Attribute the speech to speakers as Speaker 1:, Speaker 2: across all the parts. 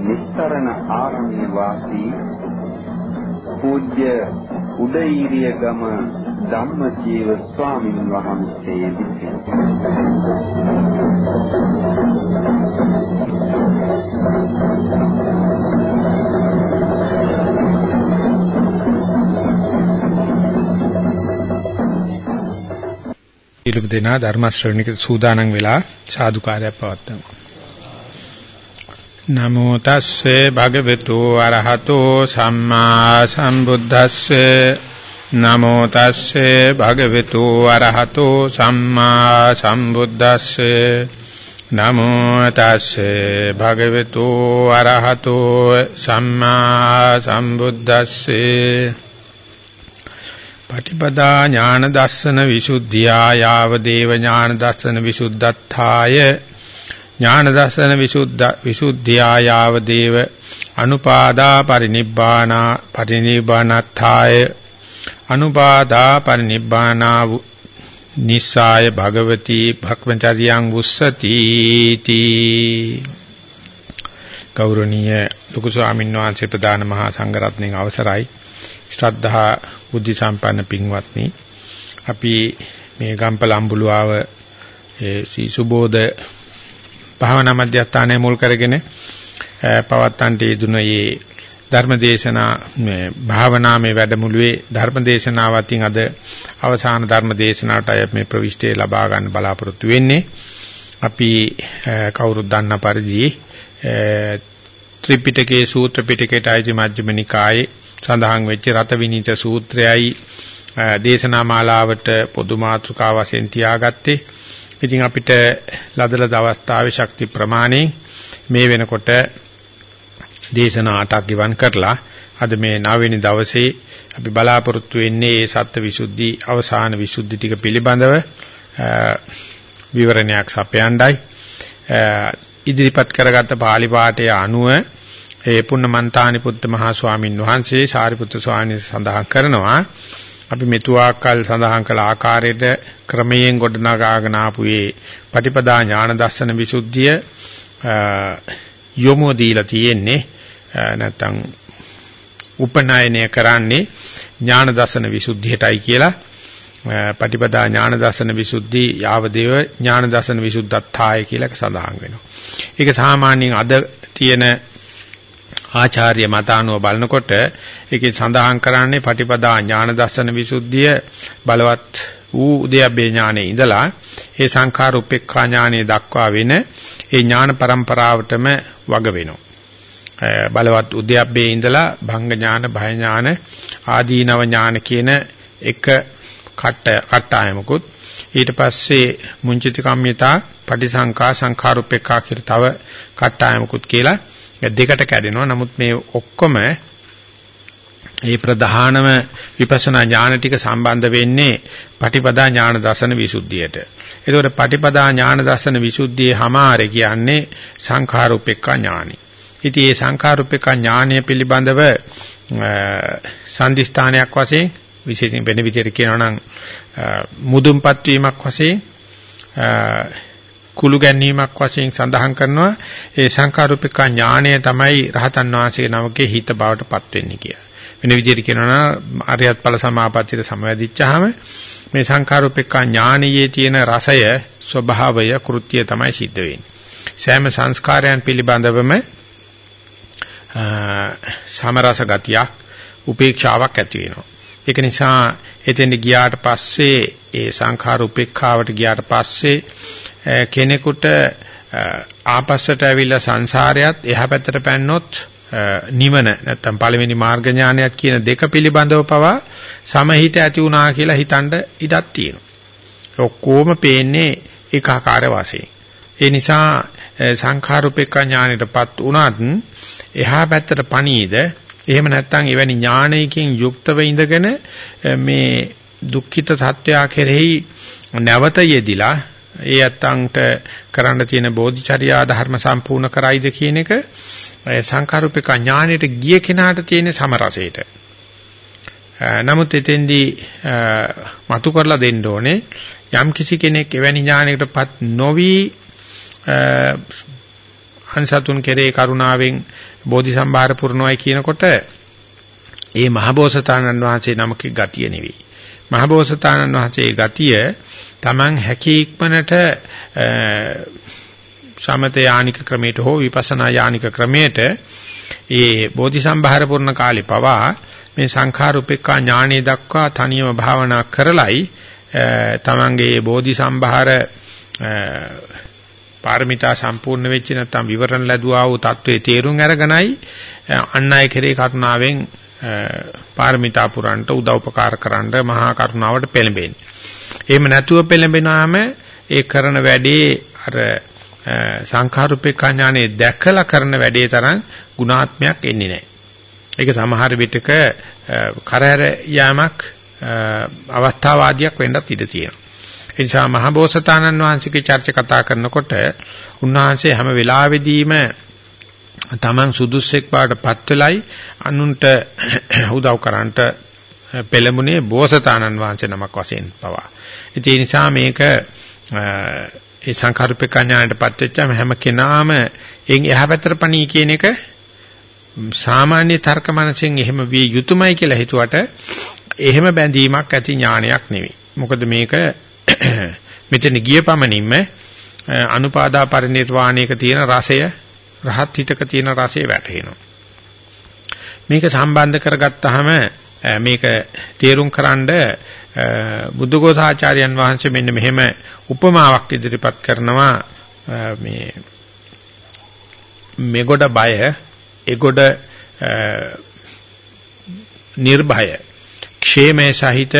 Speaker 1: නිස්තරණ ආරණ්‍ය වාසී පූජ්‍ය උදේීරිය ගම ධම්මජීව ස්වාමීන් වහන්සේ විසින්
Speaker 2: ඊළඟ දෙනා ධර්ම ශ්‍රවණික සූදානම් වෙලා සාදුකාරයක් පවත්වමු. නමෝ තස්සේ භගවතු අරහතෝ සම්මා සම්බුද්දස්සේ නමෝ තස්සේ භගවතු අරහතෝ සම්මා සම්බුද්දස්සේ නමෝ තස්සේ භගවතු අරහතෝ සම්මා සම්බුද්දස්සේ පටිපදා ඥාන දස්සන විසුද්ධියා යාව දේව ඥාන දස්සන විසුද්ධත්තාය ඥාන දස්සන විසුද්ධ විසුද්ධියා යාව දේව අනුපාදා පරිනිබ්බානා පරිනිබ්බානත්තාය අනුපාදා පරිනිබ්බානා නිස්සාය භගවති භක්මචර්යං වුස්සති තී. ගෞරවනීය ලොකු ස්වාමීන් වහන්සේ ප්‍රදාන මහා සංඝරත්නයේ අවසරයි. ශ්‍රද්ධා බුද්ධ සම්පන්න පින්වත්නි අපි මේ ගම්පල අඹුලාව ඒ සී සුබෝධ භාවනා මධ්‍යස්ථානයේ මුල් කරගෙන පවත්තන්ට යෙදුනේ ධර්මදේශනා මේ භාවනාමය වැඩමුළුවේ ධර්මදේශනාවත්ින් අද අවසාන ධර්මදේශනාවට අය මේ ප්‍රවිෂ්ටේ ලබා ගන්න බලාපොරොත්තු වෙන්නේ. අපි කවුරුත් දන්න පරිදි ත්‍රිපිටකයේ සූත්‍ර පිටකයට අයිති මජ්ක්‍ධිම නිකායේ සඳහන් වෙච්ච රතවිනිත සූත්‍රයයි දේශනා මාලාවට පොදු මාතෘකාව වශයෙන් තියාගත්තේ. ඉතින් අපිට ලදලද අවස්ථාවේ ශක්ති ප්‍රමාණයෙන් මේ වෙනකොට දේශනා 8ක් ගිවන් කරලා අද මේ 9 වෙනි දවසේ අපි බලාපොරොත්තු වෙන්නේ මේ සත්‍ය විසුද්ධි අවසාන විසුද්ධි ටික පිළිබඳව විවරණයක් සපයන්නයි. ඉදිරිපත් කරගත්ත පාළි පාඨය අනුව ඒ පුන්නමන්තානි පුත්ත මහා ස්වාමින් වහන්සේ සාරිපුත්‍ර ස්වාමීන් සඳහන් කරනවා අපි මෙතුආකල් සඳහන් කළ ආකාරයට ක්‍රමයෙන් ගොඩනගාගෙන ආපුවේ පටිපදා ඥාන දර්ශන විසුද්ධිය යොමු දීලා තියෙන්නේ නැත්තම් උපනායනය කරන්නේ ඥාන දර්ශන විසුද්ධියටයි කියලා පටිපදා ඥාන දර්ශන විසුද්ධි යාවදේව ඥාන දර්ශන විසුද්ධත්තාය කියලා සඳහන් වෙනවා. ඒක සාමාන්‍යයෙන් අද තියෙන ආචාර්ය මතානුව බලනකොට ඒකේ සඳහන් කරන්නේ පටිපදා ඥාන දර්ශන විසුද්ධිය බලවත් වූ උද්‍යප්පේ ඥානෙ ඉඳලා ඒ සංඛාර උපේක්ඛා ඥානෙ දක්වා වෙන ඒ ඥාන પરම්පරාවටම වග වෙනවා. බලවත් උද්‍යප්පේ ඉඳලා භංග ඥාන, භය ඥාන, ආදීනව ඥාන කියන එක කට්ට කට්ටායමකුත් ඊට පස්සේ මුංචිත කම්මිතා, පටිසංකා, සංඛාරුපේක්ඛා කියලා තව කට්ටායමකුත් කියලා දෙකට කැඩෙනවා. නමුත් මේ ඔක්කොම මේ ප්‍රධානම විපස්සනා ඥාන ටික සම්බන්ධ වෙන්නේ පටිපදා ඥාන දර්ශන විසුද්ධියට. ඒකෝට පටිපදා ඥාන දර්ශන විසුද්ධියේ හැමාරේ කියන්නේ සංඛාරූපේක්ඛ ඥානි. ඉතින් මේ සංඛාරූපේක්ඛ ඥානය පිළිබඳව සම්දිස්ථානයක් වශයෙන් විශේෂයෙන් වෙන විදිහට කියනවා නම් මුදුන්පත් වීමක් වශයෙන් කුළු ගැනීමක් වශයෙන් සඳහන් කරනවා ඒ සංඛාරූපික ඥාණය තමයි රහතන් වහන්සේගේ නමකේ හිත බවට පත් වෙන්නේ කියලා. වෙන විදිහට කියනවා නම් අරියත් ඵල සමාපත්තියට සමවැදිච්චාම මේ සංඛාරූපික ඥානයේ තියෙන රසය ස්වභාවය කෘත්‍යය තමයි සිද්ධ වෙන්නේ. සෑම සංස්කාරයන් පිළිබඳවම සමරස ගතියක් උපේක්ෂාවක් ඇති වෙනවා. ඒක නිසා එතෙන්ට ගියාට පස්සේ ඒ සංඛාර උපේක්ඛාවට ගියාට පස්සේ කෙනෙකුට ආපස්සට ඇවිල්ලා සංසාරයත් එහා පැත්තට පැන්නොත් නිවන නැත්තම් පළවෙනි මාර්ග ඥානයක් කියන දෙක පිළිබඳව පවා සමහිත ඇති වුණා කියලා හිතනද ඉඩක් තියෙනවා. ඔක්කොම පේන්නේ ඒකාකාර වශයෙන්. ඒ නිසා සංඛාරුපේක්ඛා ඥානෙටපත් උනත් එහා පැත්තට පණීද එහෙම නැත්නම් එවැනි ඥානයකින් යුක්තව ඉඳගෙන මේ දුක්ඛිත සත්‍යය කෙරෙහි නැවත යෙදිලා ඒ අත්තන්ට කරන්න තියෙන බෝධිචර්යා ධර්ම සම්පූර්ණ කරයිද කියන එක සංඛාරුපේක ඥානෙට ගිය කෙනාට තියෙන සමරසයට. නමුත් එතෙන්දී මතු කරලා දෙන්න ඕනේ යම් කිසි කෙනෙක් එවැනි ඥානයකටපත් නොවි අන්සතුන් කෙරේ කරුණාවෙන් බෝධි සම්භාර පුරනොයි කියනකොට ඒ මහබෝසතාණන් වහන්සේ නමක ගතිය නෙවෙයි. මහබෝසතාණන් වහන්සේ ගතිය Taman හැකි ඉක්මනට සමත යානික ක්‍රමයට හෝ විපස්සනා යානික ක්‍රමයට ඒ බෝධි සම්භාර පුරන කාලේ පවා මේ සංඛාර උපේක්ඛා ඥානෙ දක්වා තනියම භාවනා කරලයි තමන්ගේ බෝධි සම්භාර පාරමිතා සම්පූර්ණ වෙච්ච නැත්නම් විවරණ ලැබුවා වූ தત્ත්වයේ තේරුම් අරගෙනයි අන් අය කෙරේ කරුණාවෙන් පාරමිතා පුරන්ට උදව්පකාර කරන්න මහා කරුණාවට පෙළඹෙන්නේ. එහෙම නැතුව පෙළඹෙනාම ඒ කරන වැඩේ අර සංඛාරුපේක්ඛා ඥානෙ දැකලා කරන වැඩේ තරම් ගුණාත්මයක් එන්නේ නැහැ. ඒක සමහර විටක කරහැර යාමක් අවස්ථාවාදියක් වෙන්නත් ඉඩ තියෙනවා. ඒ නිසා මහබෝසතාණන් වහන්සේගේ චර්ච කතා කරනකොට උන්වහන්සේ හැම වෙලාවෙදීම තමන් සුදුස්සෙක් බවටපත් වෙලයි අනුන්ට උදව් කරන්නට පෙළඹුණේ බෝසතාණන් වහන්සේ නමක් වශයෙන් පවා. ඒ නිසා මේක ඒ සංඛාරූපේක ඥාණයටපත් වෙච්චාම හැම කෙනාම එන් එහා පැත්තට පණී කියන එක සාමාන්‍ය තර්ක මනසෙන් එහෙම විය යුතුයමයි කියලා හිතුවට එහෙම බැඳීමක් ඇති ඥානයක් නෙවෙයි. මොකද මේක මෙතන ගිය පමණින්ම අනුපාදා පරිණිරවාණයක තියෙන රසය රහත් හිතක තියෙන රසය වැටහෙනවා. මේක සම්බන්ධ කරගත්තාම මේක තේරුම් කරන්ඩ බුද්ධඝෝසාචාර්යයන් වහන්සේ මෙන්න මෙහෙම උපමාවක් ඉදිරිපත් කරනවා මේ මෙගොඩ බය එගොඩ නිර්භය ക്ഷേමයේ සහිත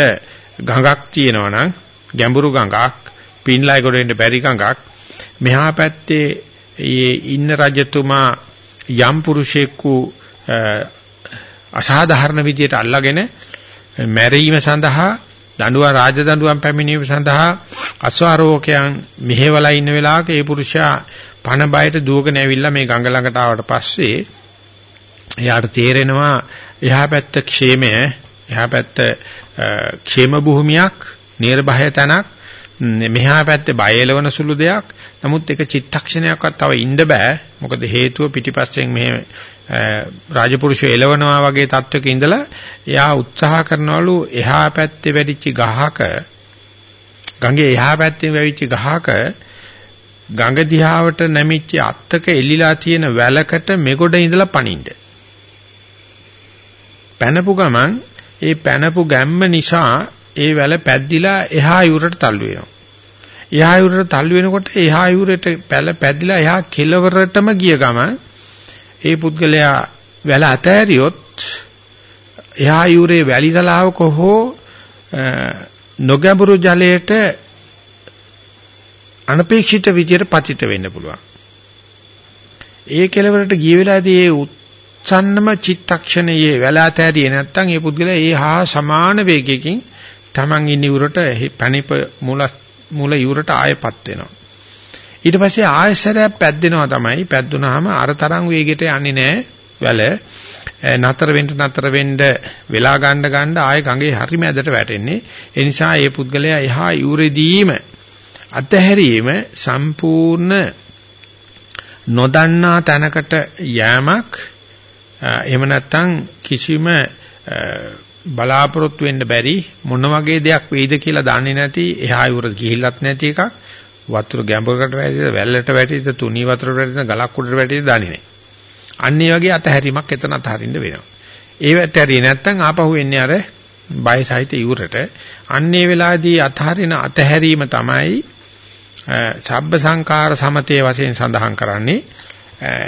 Speaker 2: ගඟක් තියෙනවා නම් ගැඹුරු ගඟක් පින්ලයි ගොඩ වෙන්න බැරි ගඟක් මෙහා පැත්තේ ඒ ඉන්න රජතුමා යම් පුරුෂයෙකු අසාධාරණ විදියට අල්ලාගෙන මැරීම සඳහා දඬුවම් රාජදඬුවම් පැමිණීම සඳහා අස්වාරෝකයන් මෙහෙवला ඉන්න වෙලාවක ඒ පුරුෂයා පණ බයට දුවගෙන ඇවිල්ලා මේ ගඟ ළඟට ආවට පස්සේ එයාට තේරෙනවා එහා පැත්ත ക്ഷേමය එහා පැත්ත ക്ഷേම භූමියක් නිර්භය තනක් මෙහා පැත්තේ බය එලවන සුළු දෙයක් නමුත් ඒක චිත්තක්ෂණයක්වත් තව ඉන්න බෑ මොකද හේතුව පිටිපස්සෙන් මේ රාජපුරුෂය එලවනවා වගේ තත්වයක ඉඳලා එයා උත්සාහ කරනවලු එහා පැත්තේ වැඩිච්ච ගහක ගඟේ එහා පැත්තේ වැඩිච්ච ගහක ගඟ දිහාවට නැමිච්ච අත්තක එලිලා තියෙන වැලකට මෙගොඩ ඉඳලා පනින්න. පැනපු ගමන් ඒ පැනපු ගැම්ම නිසා ඒ වැල පැද්දිලා එහා යුරට තල්ලු වෙනවා. එහා යුරට තල්ලු වෙනකොට එහා යුරට පැල පැද්දිලා එහා කෙළවරටම ගිය ගමන් ඒ පුද්ගලයා වැල අතෑරියොත් එහා යුරේ වැලි තලාවක හෝ නොගැඹුරු ජලයට අනපේක්ෂිත විදියට පතිත වෙන්න පුළුවන්. ඒ කෙලවරට ගිය වෙලාවේදී ඒ උත්සන්නම චිත්තක්ෂණයේ වැල අතෑරියේ නැත්නම් ඒ පුද්ගලයා ඒ හා සමාන වේගයකින් Taman ඉන්න ඉවුරට පැණිප මුල මුල ඉවුරට ආයෙපත් වෙනවා. ඊට පස්සේ ආයෙසරයක් පැද්දෙනවා තමයි. පැද්දුනහම අර තරම් වේගයට යන්නේ නැහැ වැල. නතර වෙන්න නතර වෙන්න වෙලා ගන්න ගන්න ආයෙ ගඟේ හරි මැදට වැටෙන්නේ. ඒ නිසා මේ පුද්ගලයා එහා ඉවුරෙදීම අතහැරීම සම්පූර්ණ නොදන්නා තැනකට යෑමක් එහෙම නැත්නම් කිසිම බලාපොරොත්තු වෙන්න බැරි මොන වගේ දෙයක් වෙයිද කියලා දන්නේ නැති එහා යුර ගිහිල්ලත් නැති එකක් වතුර ගැඹුරකට වැටිද වැල්ලට වැටිද තුනී වතුරට වැටිද ගලක් උඩට වැටිද දන්නේ නැහැ. අන්න ඒ වගේ අතහැරීමක් එතන අතහරින්න වෙනවා. ඒ වැටහැරියේ නැත්තම් ආපහු එන්නේ අර බය සහිත යුරට. අන්න ඒ වෙලාවේදී අතහරින අතහැරීම තමයි සබ්බ සංකාර සමතේ වශයෙන් සඳහන් කරන්නේ.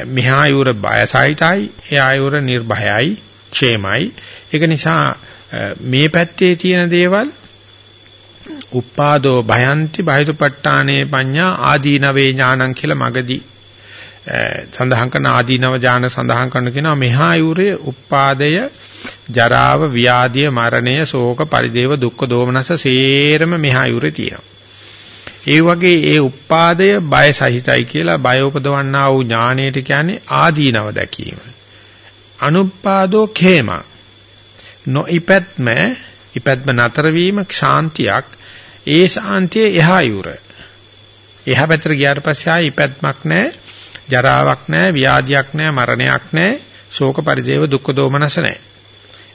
Speaker 2: මෙහා යුර බය සහිතයි, එහා යුර නිර්භයයි, ക്ഷേමයි. ඒක නිසා මේ පැත්තේ තියෙන දේවල් උප්පාදෝ භයන්ති බහිතුපට්ඨානේ පඤ්ඤා ආදීනවේ ඥානං කියලා මගදී සඳහන් කරන ආදීනව ඥාන සඳහන් කරන කෙනා මෙහා යුරේ උපාදය ජරාව ව්‍යාධිය මරණය ශෝක පරිදේව දුක්ඛ දෝමනස සේරම මෙහා යුරේ තියෙනවා. ඒ වගේ ඒ උපාදය බය සහිතයි කියලා බය උපදවන්නා වූ ඥානයට කියන්නේ ආදීනව දැකීම. අනුපාදෝ khema නොඉපැත්ම ඉපැත්ම නතර වීම ශාන්තියක් ඒ ශාන්තිය එහා යුර. එහා පැත්තට ගියාට පස්සේ ආයි ඉපැත්මක් නැහැ, ජරාවක් නැහැ, ව්‍යාධියක් නැහැ, මරණයක් නැහැ, ශෝක පරිදේව දුක්ඛ දෝමනස නැහැ.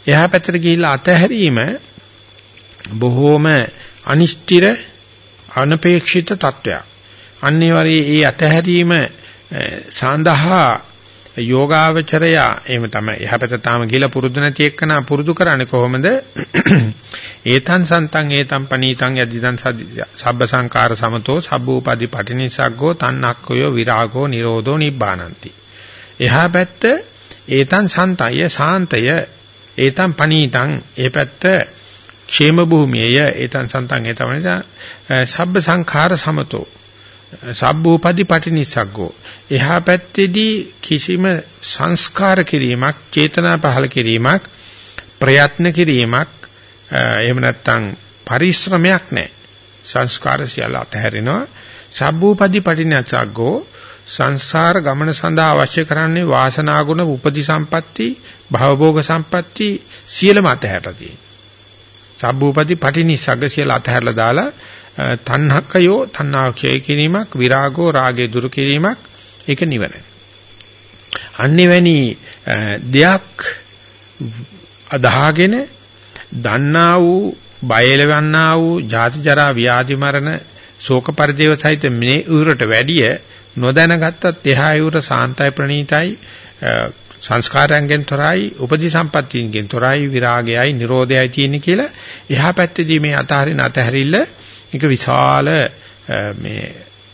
Speaker 2: එහා පැත්තට ගිහිල්ලා අතහැරීම බොහෝම අනිෂ්ටිර අනපේක්ෂිත තත්වයක්. අනිවාර්යයෙන් ඒ අතහැරීම සඳහා යෝගාවචරයා එහෙම තමයි එහපැත තාම ගිල පුරුදු නැති එක්කන පුරුදු කරන්නේ කොහොමද? ඒතං සන්තං ඒතං පනීතං යදිදං සබ්බ සංකාර සමතෝ සබ්බූපදී පටිනිසග්ගෝ තන්නක්කයෝ විරාගෝ නිරෝධෝ නිබ්බානಂತಿ. එහා පැත්ත ඒතං සන්තය සාන්තය ඒතං පනීතං ඒ පැත්ත ക്ഷേම භූමියය ඒතං සන්තං ඒතමනිසා සබ්බ සංඛාර සමතෝ සබ්බූපදි පටිනිස්සග්ගෝ එහා පැත්තේදී කිසිම සංස්කාර කිරීමක් චේතනා පහල කිරීමක් ප්‍රයත්න කිරීමක් එහෙම නැත්නම් පරිශ්‍රමයක් නැහැ. සංස්කාර සියල්ල අතහැරෙනවා. සබ්බූපදි පටිනිස්සග්ගෝ සංසාර ගමන සඳහා අවශ්‍ය කරන්නේ වාසනා ගුණ උපදි සම්පatti භවභෝග සම්පatti සියලුම අතහැරලා තියෙනවා. සබ්බූපති පටිනිස්සග්ග කියලා අතහැරලා දාලා තණ්හක්කයෝ තණ්හාව ක්ෂය කිරීමක් විරාගෝ රාගේ දුරු කිරීමක් ඒක නිවන. අන්නේවැනි දෙයක් අදහාගෙන දන්නා වූ බයලවන්නා වූ ජාති ජරා ව්‍යාධි මරණ ශෝක පරිදේව සහිත මේ උරට වැඩිය නොදැනගත්තත් එහා උර සාන්තයි ප්‍රණීතයි සංස්කාරයන්ගෙන් තොරයි උපදි සම්පත්තියන්ගෙන් තොරයි විරාගයයි නිරෝධයයි තියෙන්නේ කියලා එහා පැත්තේදී මේ අතහරින අතහැරිල්ල එක විශාල මේ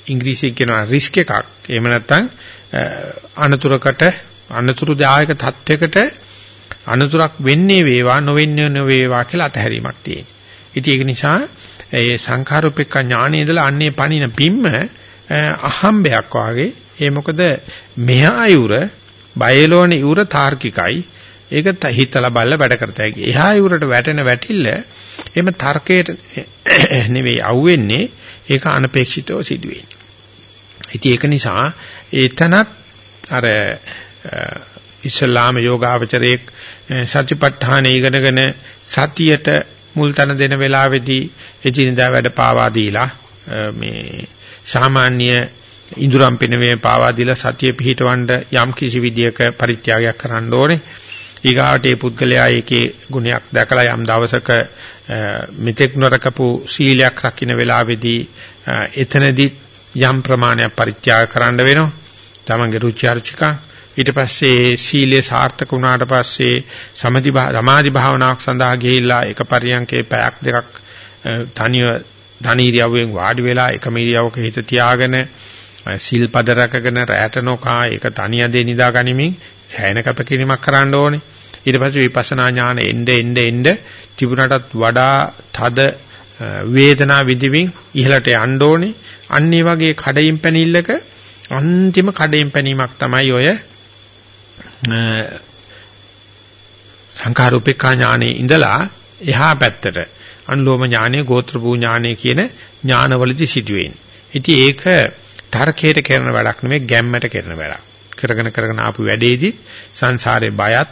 Speaker 2: ඉංග්‍රීසියෙන් කියනවා රිස්ක් එකක් එහෙම නැත්නම් අනතුරකට අනතුරුදායක තත්වයකට අනතුරක් වෙන්නේ වේවා නොවෙන්නේ නොවේවා කියලා අතහැරීමක් තියෙනවා. ඉතින් ඒක නිසා ඒ සංඛාරූපේක ඥානයේ ඉඳලා අන්නේ පණින පිම්ම අහම්බයක් වාගේ ඒ මොකද මෙහා යුර බයලෝන ඉවුර තාර්කිකයි. ඒක හිතලා බලලා වැඩ කරතයි. එහා ඉවුරට වැටෙන වැටිල්ල එimhe තර්කයට නෙවෙයි අවුෙන්නේ ඒක අනපේක්ෂිතව සිදුවෙන්නේ. ඉතින් ඒක නිසා ඒතනත් අර ඉස්ලාම යෝගාවචරයේ සත්‍යපට්ඨාන ඉගෙනගෙන සතියට මුල් තැන දෙන වෙලාවේදී එදිනදා වැඩ පාවා දීලා මේ සාමාන්‍ය ඉඳුරම් පිනවේ පාවා දීලා සතිය පිහිටවන්න යම් කිසි විදියක පරිත්‍යාගයක් කරන්න ඕනේ. ඊගාට ඒ පුද්ගලයා ඒකේ ගුණයක් දැකලා යම් දවසක මෙතෙක් නොරකපු සීලයක් රකින්න වෙලාවේදී එතනදී යම් ප්‍රමාණයක් පරිත්‍යාග කරන්න වෙනවා. තමන්ගේ රුචි අරුචිකා ඊට පස්සේ සීලය සාර්ථක වුණාට පස්සේ සමදි සමාධි භාවනාවක් සඳහා ගිහිල්ලා එක පරියන්කේ පැයක් දෙකක් තනිය ධනීරියවෙන් වාඩි වෙලා එකම ඉරියවක හිත තියාගෙන සිල්පද රැකගෙන රැට නොකා ඒක තනියදේ නිදා ගනිමින් සෑහෙන කැපකිරීමක් කරන්න ඕනේ. ඊට පස්සේ විපස්සනා ඥාන එnde එnde එnde තිබුණටත් වඩා තද වේදනා විදිමින් ඉහළට යන්න ඕනේ. අන්න ඒ වගේ කඩින් පැනිල්ලක අන්තිම කඩින් පැනීමක් තමයි ඔය සංඛාරූපේකා ඥානේ ඉඳලා එහා පැත්තට අනුලෝම ඥානෙ ගෝත්‍ර භූ ඥානෙ කියන ඥානවලදී සිදුවෙන්නේ. ඉතින් ඒක තර්කයට කරන වැඩක් නෙමෙයි ගැම්මට කරන වැඩක්. කරගෙන කරගෙන ආපු වැඩේදී සංසාරේ බයත්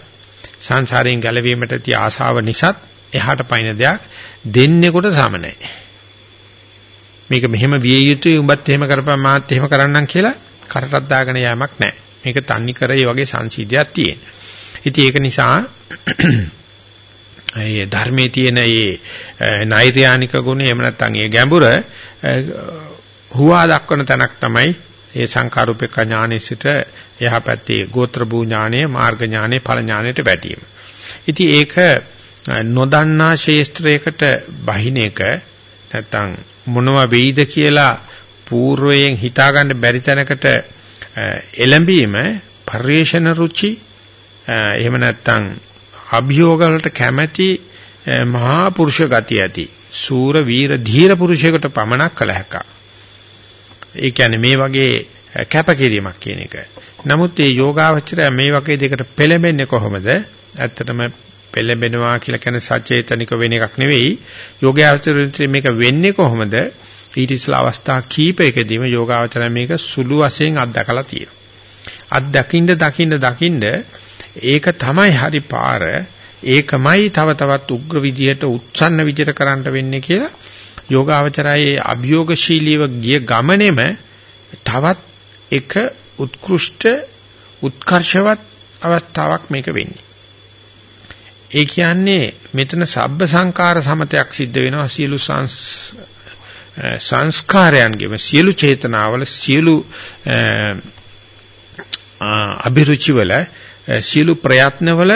Speaker 2: සංසාරයෙන් ගැලවීමට තිය ආශාව නිසාත් එහාට පයින් දෙයක් දෙන්නෙකුට සම නැහැ. මේක මෙහෙම විය යුතුයි උඹත් එහෙම කරපන් මාත් එහෙම කරන්නම් කියලා කරටක් දාගෙන යෑමක් නැහැ. මේක තන්නි කරේ වගේ සංසිද්ධියක් තියෙන. ඉතින් ඒක නිසා ඒ ධර්මයේ තියෙන මේ නෛර්යානික ගුණ එහෙම නැත්නම් ඒ ගැඹුර හුවා දක්වන තැනක් තමයි ඒ සංඛාරූපේක ඥානෙ සිට එහා පැත්තේ ගෝත්‍ර භූ ඥානෙ මාර්ග ඥානෙ ඵල ඥානෙට වැටීම. ඉතින් ඒක නොදන්නා ශේස්ත්‍රයකට බහින එක නැත්තම් මොනවා වෙයිද කියලා పూర్වයෙන් හිතාගන්න බැරි තැනකට එළඹීම පරිේශන රුචි එහෙම නැත්තම් අභියෝග වලට කැමැති මහා පුරුෂ ගතිය ඇති සූර වීර ධීර පුරුෂයෙකුට පමණක් කළ හැකියි. ඒ කියන්නේ මේ වගේ කැපකිරීමක් කියන එක. නමුත් මේ යෝගාවචරය මේ වගේ දෙයකට පෙළඹෙන්නේ කොහොමද? ඇත්තටම පෙළඹෙනවා කියලා කියන්නේ සචේතනික වෙන එකක් නෙවෙයි. යෝගාවචරය මේක වෙන්නේ කොහොමද? ඊට ඉස්සලා අවස්ථා කීපයකදීම යෝගාවචරය මේක සුළු වශයෙන් අත්දකලා තියෙනවා. අත්දකින්න දකින්න දකින්න ඒක තමයි හරි පාර. ඒකමයි තව තවත් උග්‍ර විදියට උත්සන්න විදියට කරන්න වෙන්නේ කියලා යෝගාවචරයේ අභියෝගශීලීව ගිය ගමනේම තවත් එක උත්කෘෂ්ඨ උත්කර්ෂවත් අවස්ථාවක් මේක වෙන්නේ. ඒ කියන්නේ මෙතන සබ්බ සංකාර සමතයක් සිද්ධ වෙනවා සියලු සංස්කාරයන්ගේම සියලු චේතනාවල සියලු අභිරුචිවල සියලු ප්‍රයත්නවල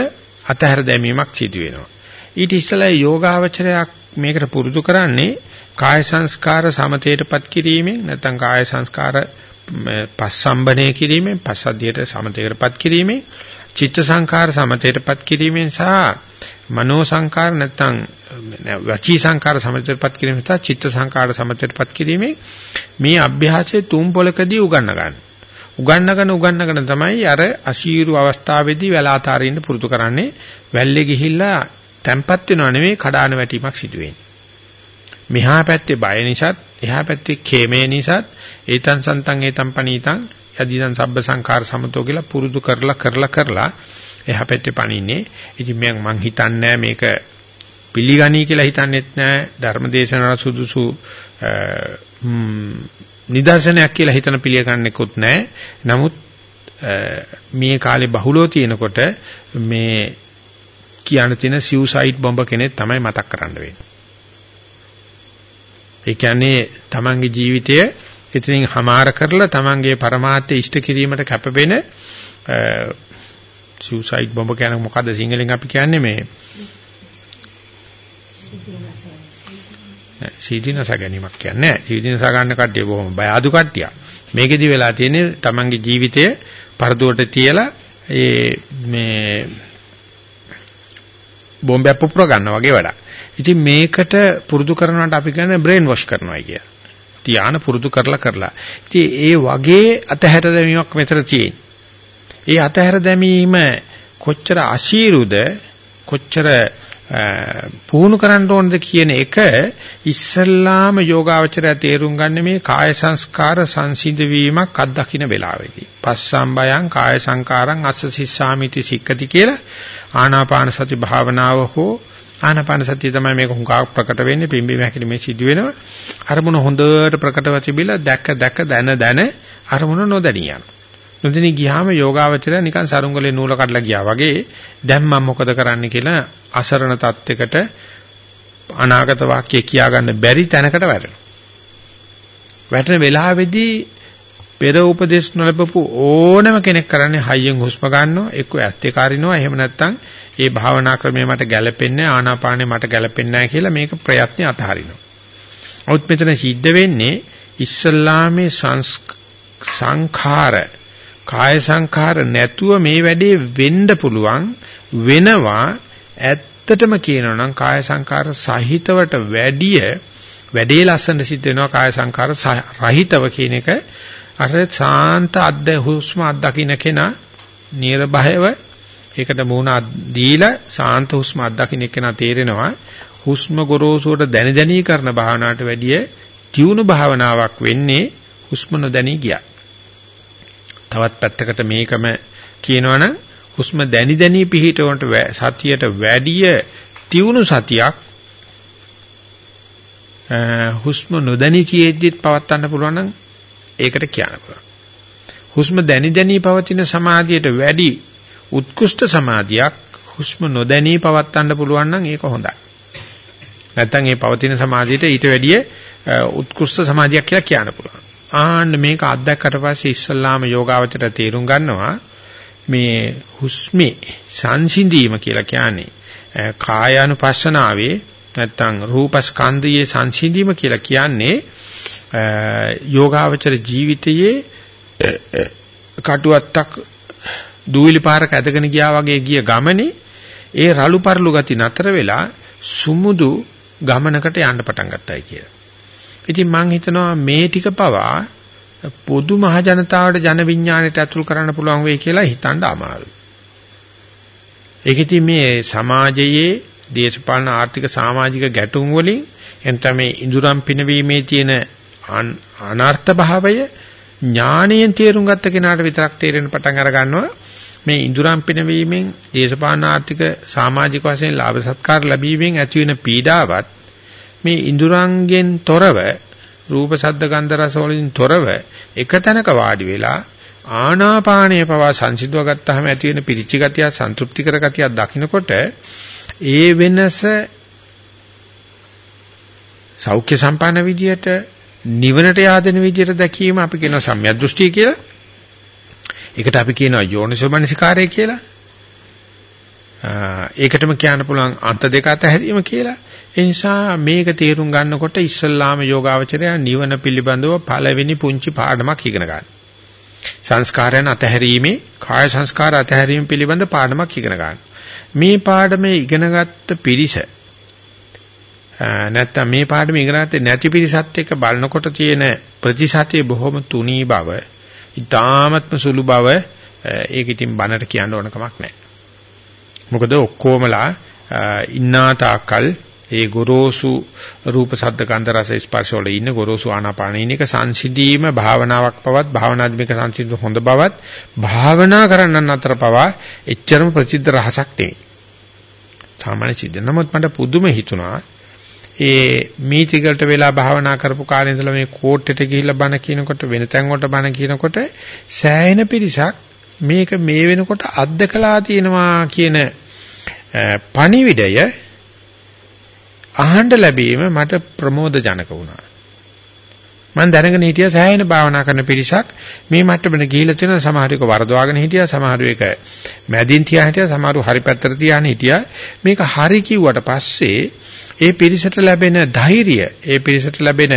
Speaker 2: අතහැර දැමීමක් සිදු වෙනවා. ඊට ඉස්සෙල්ලා යෝගාවචරයක් මේකට පුරුදු කරන්නේ කාය සංස්කාර සමතේටපත් කිරීමෙන් නැත්නම් කාය සංස්කාර පස්සම්බනේ කිරීමෙන් පස්සද්ධියට සමතේටපත් කිරීමෙන් චිත්ත සංකාර සමතේටපත් කිරීමෙන් සහ මනෝ සංකාර නැත්නම් වචී සංකාර සමතේටපත් කිරීමෙන් සහ චිත්ත සංකාර සමතේටපත් කිරීමෙන් මේ අභ්‍යාසයේ තුන් පොලකදී උගන්න ගන්න. උගන්නගෙන උගන්නගෙන තමයි අර අශීරු අවස්ථාවේදී වැලාතාරින්න පුරුදු කරන්නේ. වැල්ලේ ගිහිල්ලා තැම්පත් වෙනව නෙවෙයි කඩාන වැටීමක් සිදු වෙන්නේ. මෙහා පැත්තේ බය නිසාත් එහා පැත්තේ ඛේමේ නිසාත් ඒතං සන්තං ඒතං පනීතං යදිදං සබ්බ සංඛාර සමතෝ කියලා පුරුදු කරලා කරලා කරලා එහා පැත්තේ පණින්නේ. ඉතින් මම මං හිතන්නේ මේක පිළිගනී කියලා හිතන්නෙත් නෑ ධර්මදේශනා සුදුසු නිදර්ශනයක් කියලා හිතන පිළිගන්නෙකුත් නෑ. නමුත් මේ කාලේ බහුලව තියෙනකොට මේ කියන්න තියෙන සිව්සයිඩ් බොම්බ කෙනෙක් තමයි මතක් කරන්න වෙන්නේ. ඒ කියන්නේ තමන්ගේ ජීවිතය එතනින් හමාර කරලා තමන්ගේ પરමාර්ථය ඉෂ්ට කිරීමට කැපවෙන සුසයිඩ් බොම්බ කියන මොකද්ද සිංහලෙන් අපි කියන්නේ මේ සීදීනස ගැනීමක් කියන්නේ. සීදීනස ගන්න කට්ටිය බොහොම බය අඩු කට්ටිය. මේකෙදි වෙලා තියෙන්නේ තමන්ගේ ජීවිතය පරදුවට තියලා ඒ මේ බෝම්බයක් පුපුර ගන්නවා වගේ වැඩක්. ඉතින් මේකට පුරුදු කරනවට අපි කියන්නේ බ්‍රේන් වොෂ් කරනවායි කියලා. ධානය පුරුදු කරලා කරලා. ඉතින් ඒ වගේ අතහැර දැමීමක් මෙතන තියෙන්නේ. ඒ අතහැර දැමීම කොච්චර අශීරුද කොච්චර පුහුණු කරන්න ඕනද කියන එක ඉස්සල්ලාම යෝගාවචරය තේරුම් ගන්න මේ කාය සංස්කාර සංසිඳ වීමක් අත්දකින්න වෙලාවේදී. පස්සම්බයං කාය සංකාරං අස්ස සිස්සාමිති සික්කති කියලා ආනාපාන සති භාවනාව හෝ ආනාපාන සතිය තමයි මේක හුඟක් ප්‍රකට වෙන්නේ පිම්බීම හැකිලි මේ සිදු වෙනවා අරමුණ හොඳට ප්‍රකටව තිබිලා දැක දැක දන දන අරමුණ නොදැනී යනවා නොදැනී ගියාම යෝගාවචරය නිකන් සරුංගලේ නූල කඩලා ගියා වගේ දැන් මම මොකද කරන්න කියලා අසරණ තත්යකට අනාගත වාක්‍ය කියා ගන්න බැරි තැනකට වැටෙනවා වැටෙන වෙලාවේදී පෙර උපදේශ නොලබපු ඕනම කෙනෙක් කරන්නේ හයියෙන් හුස්ම ගන්නවා එක්ක ඇත්තේ කාරිනවා එහෙම නැත්නම් ඒ භාවනා ක්‍රමය මට ගැලපෙන්නේ ආනාපානෙ මට ගැලපෙන්නේ නැහැ කියලා මේක ප්‍රයත්න අතහරිනවා. අවුත් මෙතන සිද්ධ වෙන්නේ ඉස්සල්ලාමේ සංඛාර කාය සංඛාර නැතුව මේ වැඩේ වෙන්න පුළුවන් වෙනවා ඇත්තටම කියනවා නම් කාය සංඛාර සහිතවට වැඩිය වැඩේ ලස්සන සිද්ධ වෙනවා කාය සංඛාර රහිතව කියන එක අර සාන්ත අද්ද හුස්ම අත්දකින්න කෙනා නිර්භයව ඒකට මුණ දීලා සාන්ත හුස්ම අත්දකින්න කෙනා තේරෙනවා හුස්ම ගොරෝසුවට දැන දැනී කරන භාවනාවට වැඩිය තියුණු භාවනාවක් වෙන්නේ හුස්ම නොදැනී ගියා. තවත් පැත්තකට මේකම කියනවනම් හුස්ම දැනි දැනී පිහිටවන්ට සතියට වැඩිය තියුණු සතියක් හුස්ම නොදැනී තියෙද්දිත් පවත්වන්න පුළුවන් නම් ඒකට කියන්න පුළුවන්. හුස්ම දැනි දැනී පවතින සමාධියට වැඩි උත්කෘෂ්ඨ සමාධියක් හුස්ම නොදැනී පවත්වන්න පුළුවන් නම් ඒක හොඳයි. නැත්තම් ඒ පවතින සමාධියට ඊට වැඩිය උත්කෘෂ්ඨ සමාධියක් කියලා කියන්න පුළුවන්. ආන්න මේක අත්දැක්කට පස්සේ ඉස්සල්ලාම යෝගාවචර තේරුම් ගන්නවා මේ හුස්මේ සංසිඳීම කියලා කියන්නේ කායානුපස්සනාවේ නැත්තම් රූපස්කන්ධයේ සංසිඳීම කියලා කියන්නේ යෝගාවචර ජීවිතයේ කටුවත්තක් දූවිලි පාරක ඇදගෙන ගියා වගේ ගිය ගමනේ ඒ රළු පරළු ගති නතර වෙලා සුමුදු ගමනකට යන්න පටන් ගත්තයි කියලා. ඉතින් මම හිතනවා මේ ටික පවා පොදු මහ ජනතාවට ජන විඥාණයට ඇතුල් කරන්න පුළුවන් වෙයි කියලා හිතන්න අමාරුයි. ඒක ඉතින් මේ සමාජයේ දේශපාලන ආර්ථික සමාජික ගැටුම් වලින් එතන මේ ඉඳුරම් පිනවීමේ තියෙන අනර්ථ භාවය ඥාණයෙන් තේරුම් ගත්ත කෙනාට විතරක් තේරෙන පටන් අර ගන්නවා මේ ඉඳුරම් පිනවීමෙන් දේශපාලන ආර්ථික සමාජික වශයෙන් ලාභ සත්කාර ලැබීමෙන් ඇති වෙන පීඩාවත් මේ ඉඳුරංගෙන් තොරව රූප ශබ්ද ගන්ධ රස වලින් තොරව එක තැනක වාඩි වෙලා ආනාපානය පවා සංසිඳව ගත්තාම ඇති වෙන පිරිචි ගතිය සන්තුප්තිකර ගතිය දකින්නකොට ඒ වෙනස සෞඛ්‍ය සම්පන්න විදියට නිවනට yaadෙන විදියට දැකීම අපි කියන සම්‍යක් දෘෂ්ටිය කියලා. ඒකට අපි කියනවා යෝනිසෝමනසිකාරය කියලා. ඒකටම කියන්න පුළුවන් අන්ත දෙක අතහැරීම කියලා. ඒ නිසා මේක තේරුම් ගන්නකොට ඉස්සල්ලාම යෝගාවචරය නිවන පිළිබඳව පළවෙනි පුංචි පාඩමක් ඉගෙන ගන්න. සංස්කාරයන් අතහැරීමේ කාය සංස්කාර අතහැරීම පිළිබඳ පාඩමක් ඉගෙන ගන්න. මේ පාඩමේ ඉගෙනගත්ත පිරිස නැත්තම් මේ පාඩම ඉගෙන ගත්තේ නැති පිරිසත් එක්ක බලනකොට තියෙන ප්‍රතිශතයේ බොහොම තුනී බව, ඊ타ත්ම සුළු බව ඒක ඉතින් බනට කියන්න ඕන කමක් නැහැ. මොකද ඔක්කොමලා ඉන්නා තාකල් ඒ ගොරෝසු රූප ශබ්ද ගන්ධ රස ස්පර්ශ වල ඉන්න ගොරෝසු ආනාපාන ඉන්න එක සංසිඳීම භාවනාවක් පවත් භාවනාත්මක සංසිඳීම හොඳ බවත් භාවනා කරන්නන් අතර පවා එච්චරම ප්‍රසිද්ධ රහසක් නෙවෙයි. සාමාන්‍ය සිද්ධ. නමුත් මට පුදුම හිතුණා ඒ මීටිගලට වෙලා භාවනා කරපු කාලේ ඉඳලා මේ කෝට්ටෙට ගිහිල්ලා බණ කියනකොට වෙන තැන් වලට බණ කියනකොට සෑහෙන පිරිසක් මේක මේ වෙනකොට අත්දකලා තියෙනවා කියන පණිවිඩය අහන්න ලැබීම මට ප්‍රමෝද ජනක වුණා. මම දැනගෙන හිටියා සෑහෙන භාවනා කරන පිරිසක්. මේ මට්ටමට ගිහිලා තියෙන සමහරවික වරදවාගෙන හිටියා සමහරු එක මැදින් තියා හිටියා සමහරු හරි පැත්තට තියාගෙන හිටියා. මේක හරි කිව්වට පස්සේ ඒ පිරිසට ලැබෙන ධෛර්යය ඒ පිරිසට ලැබෙන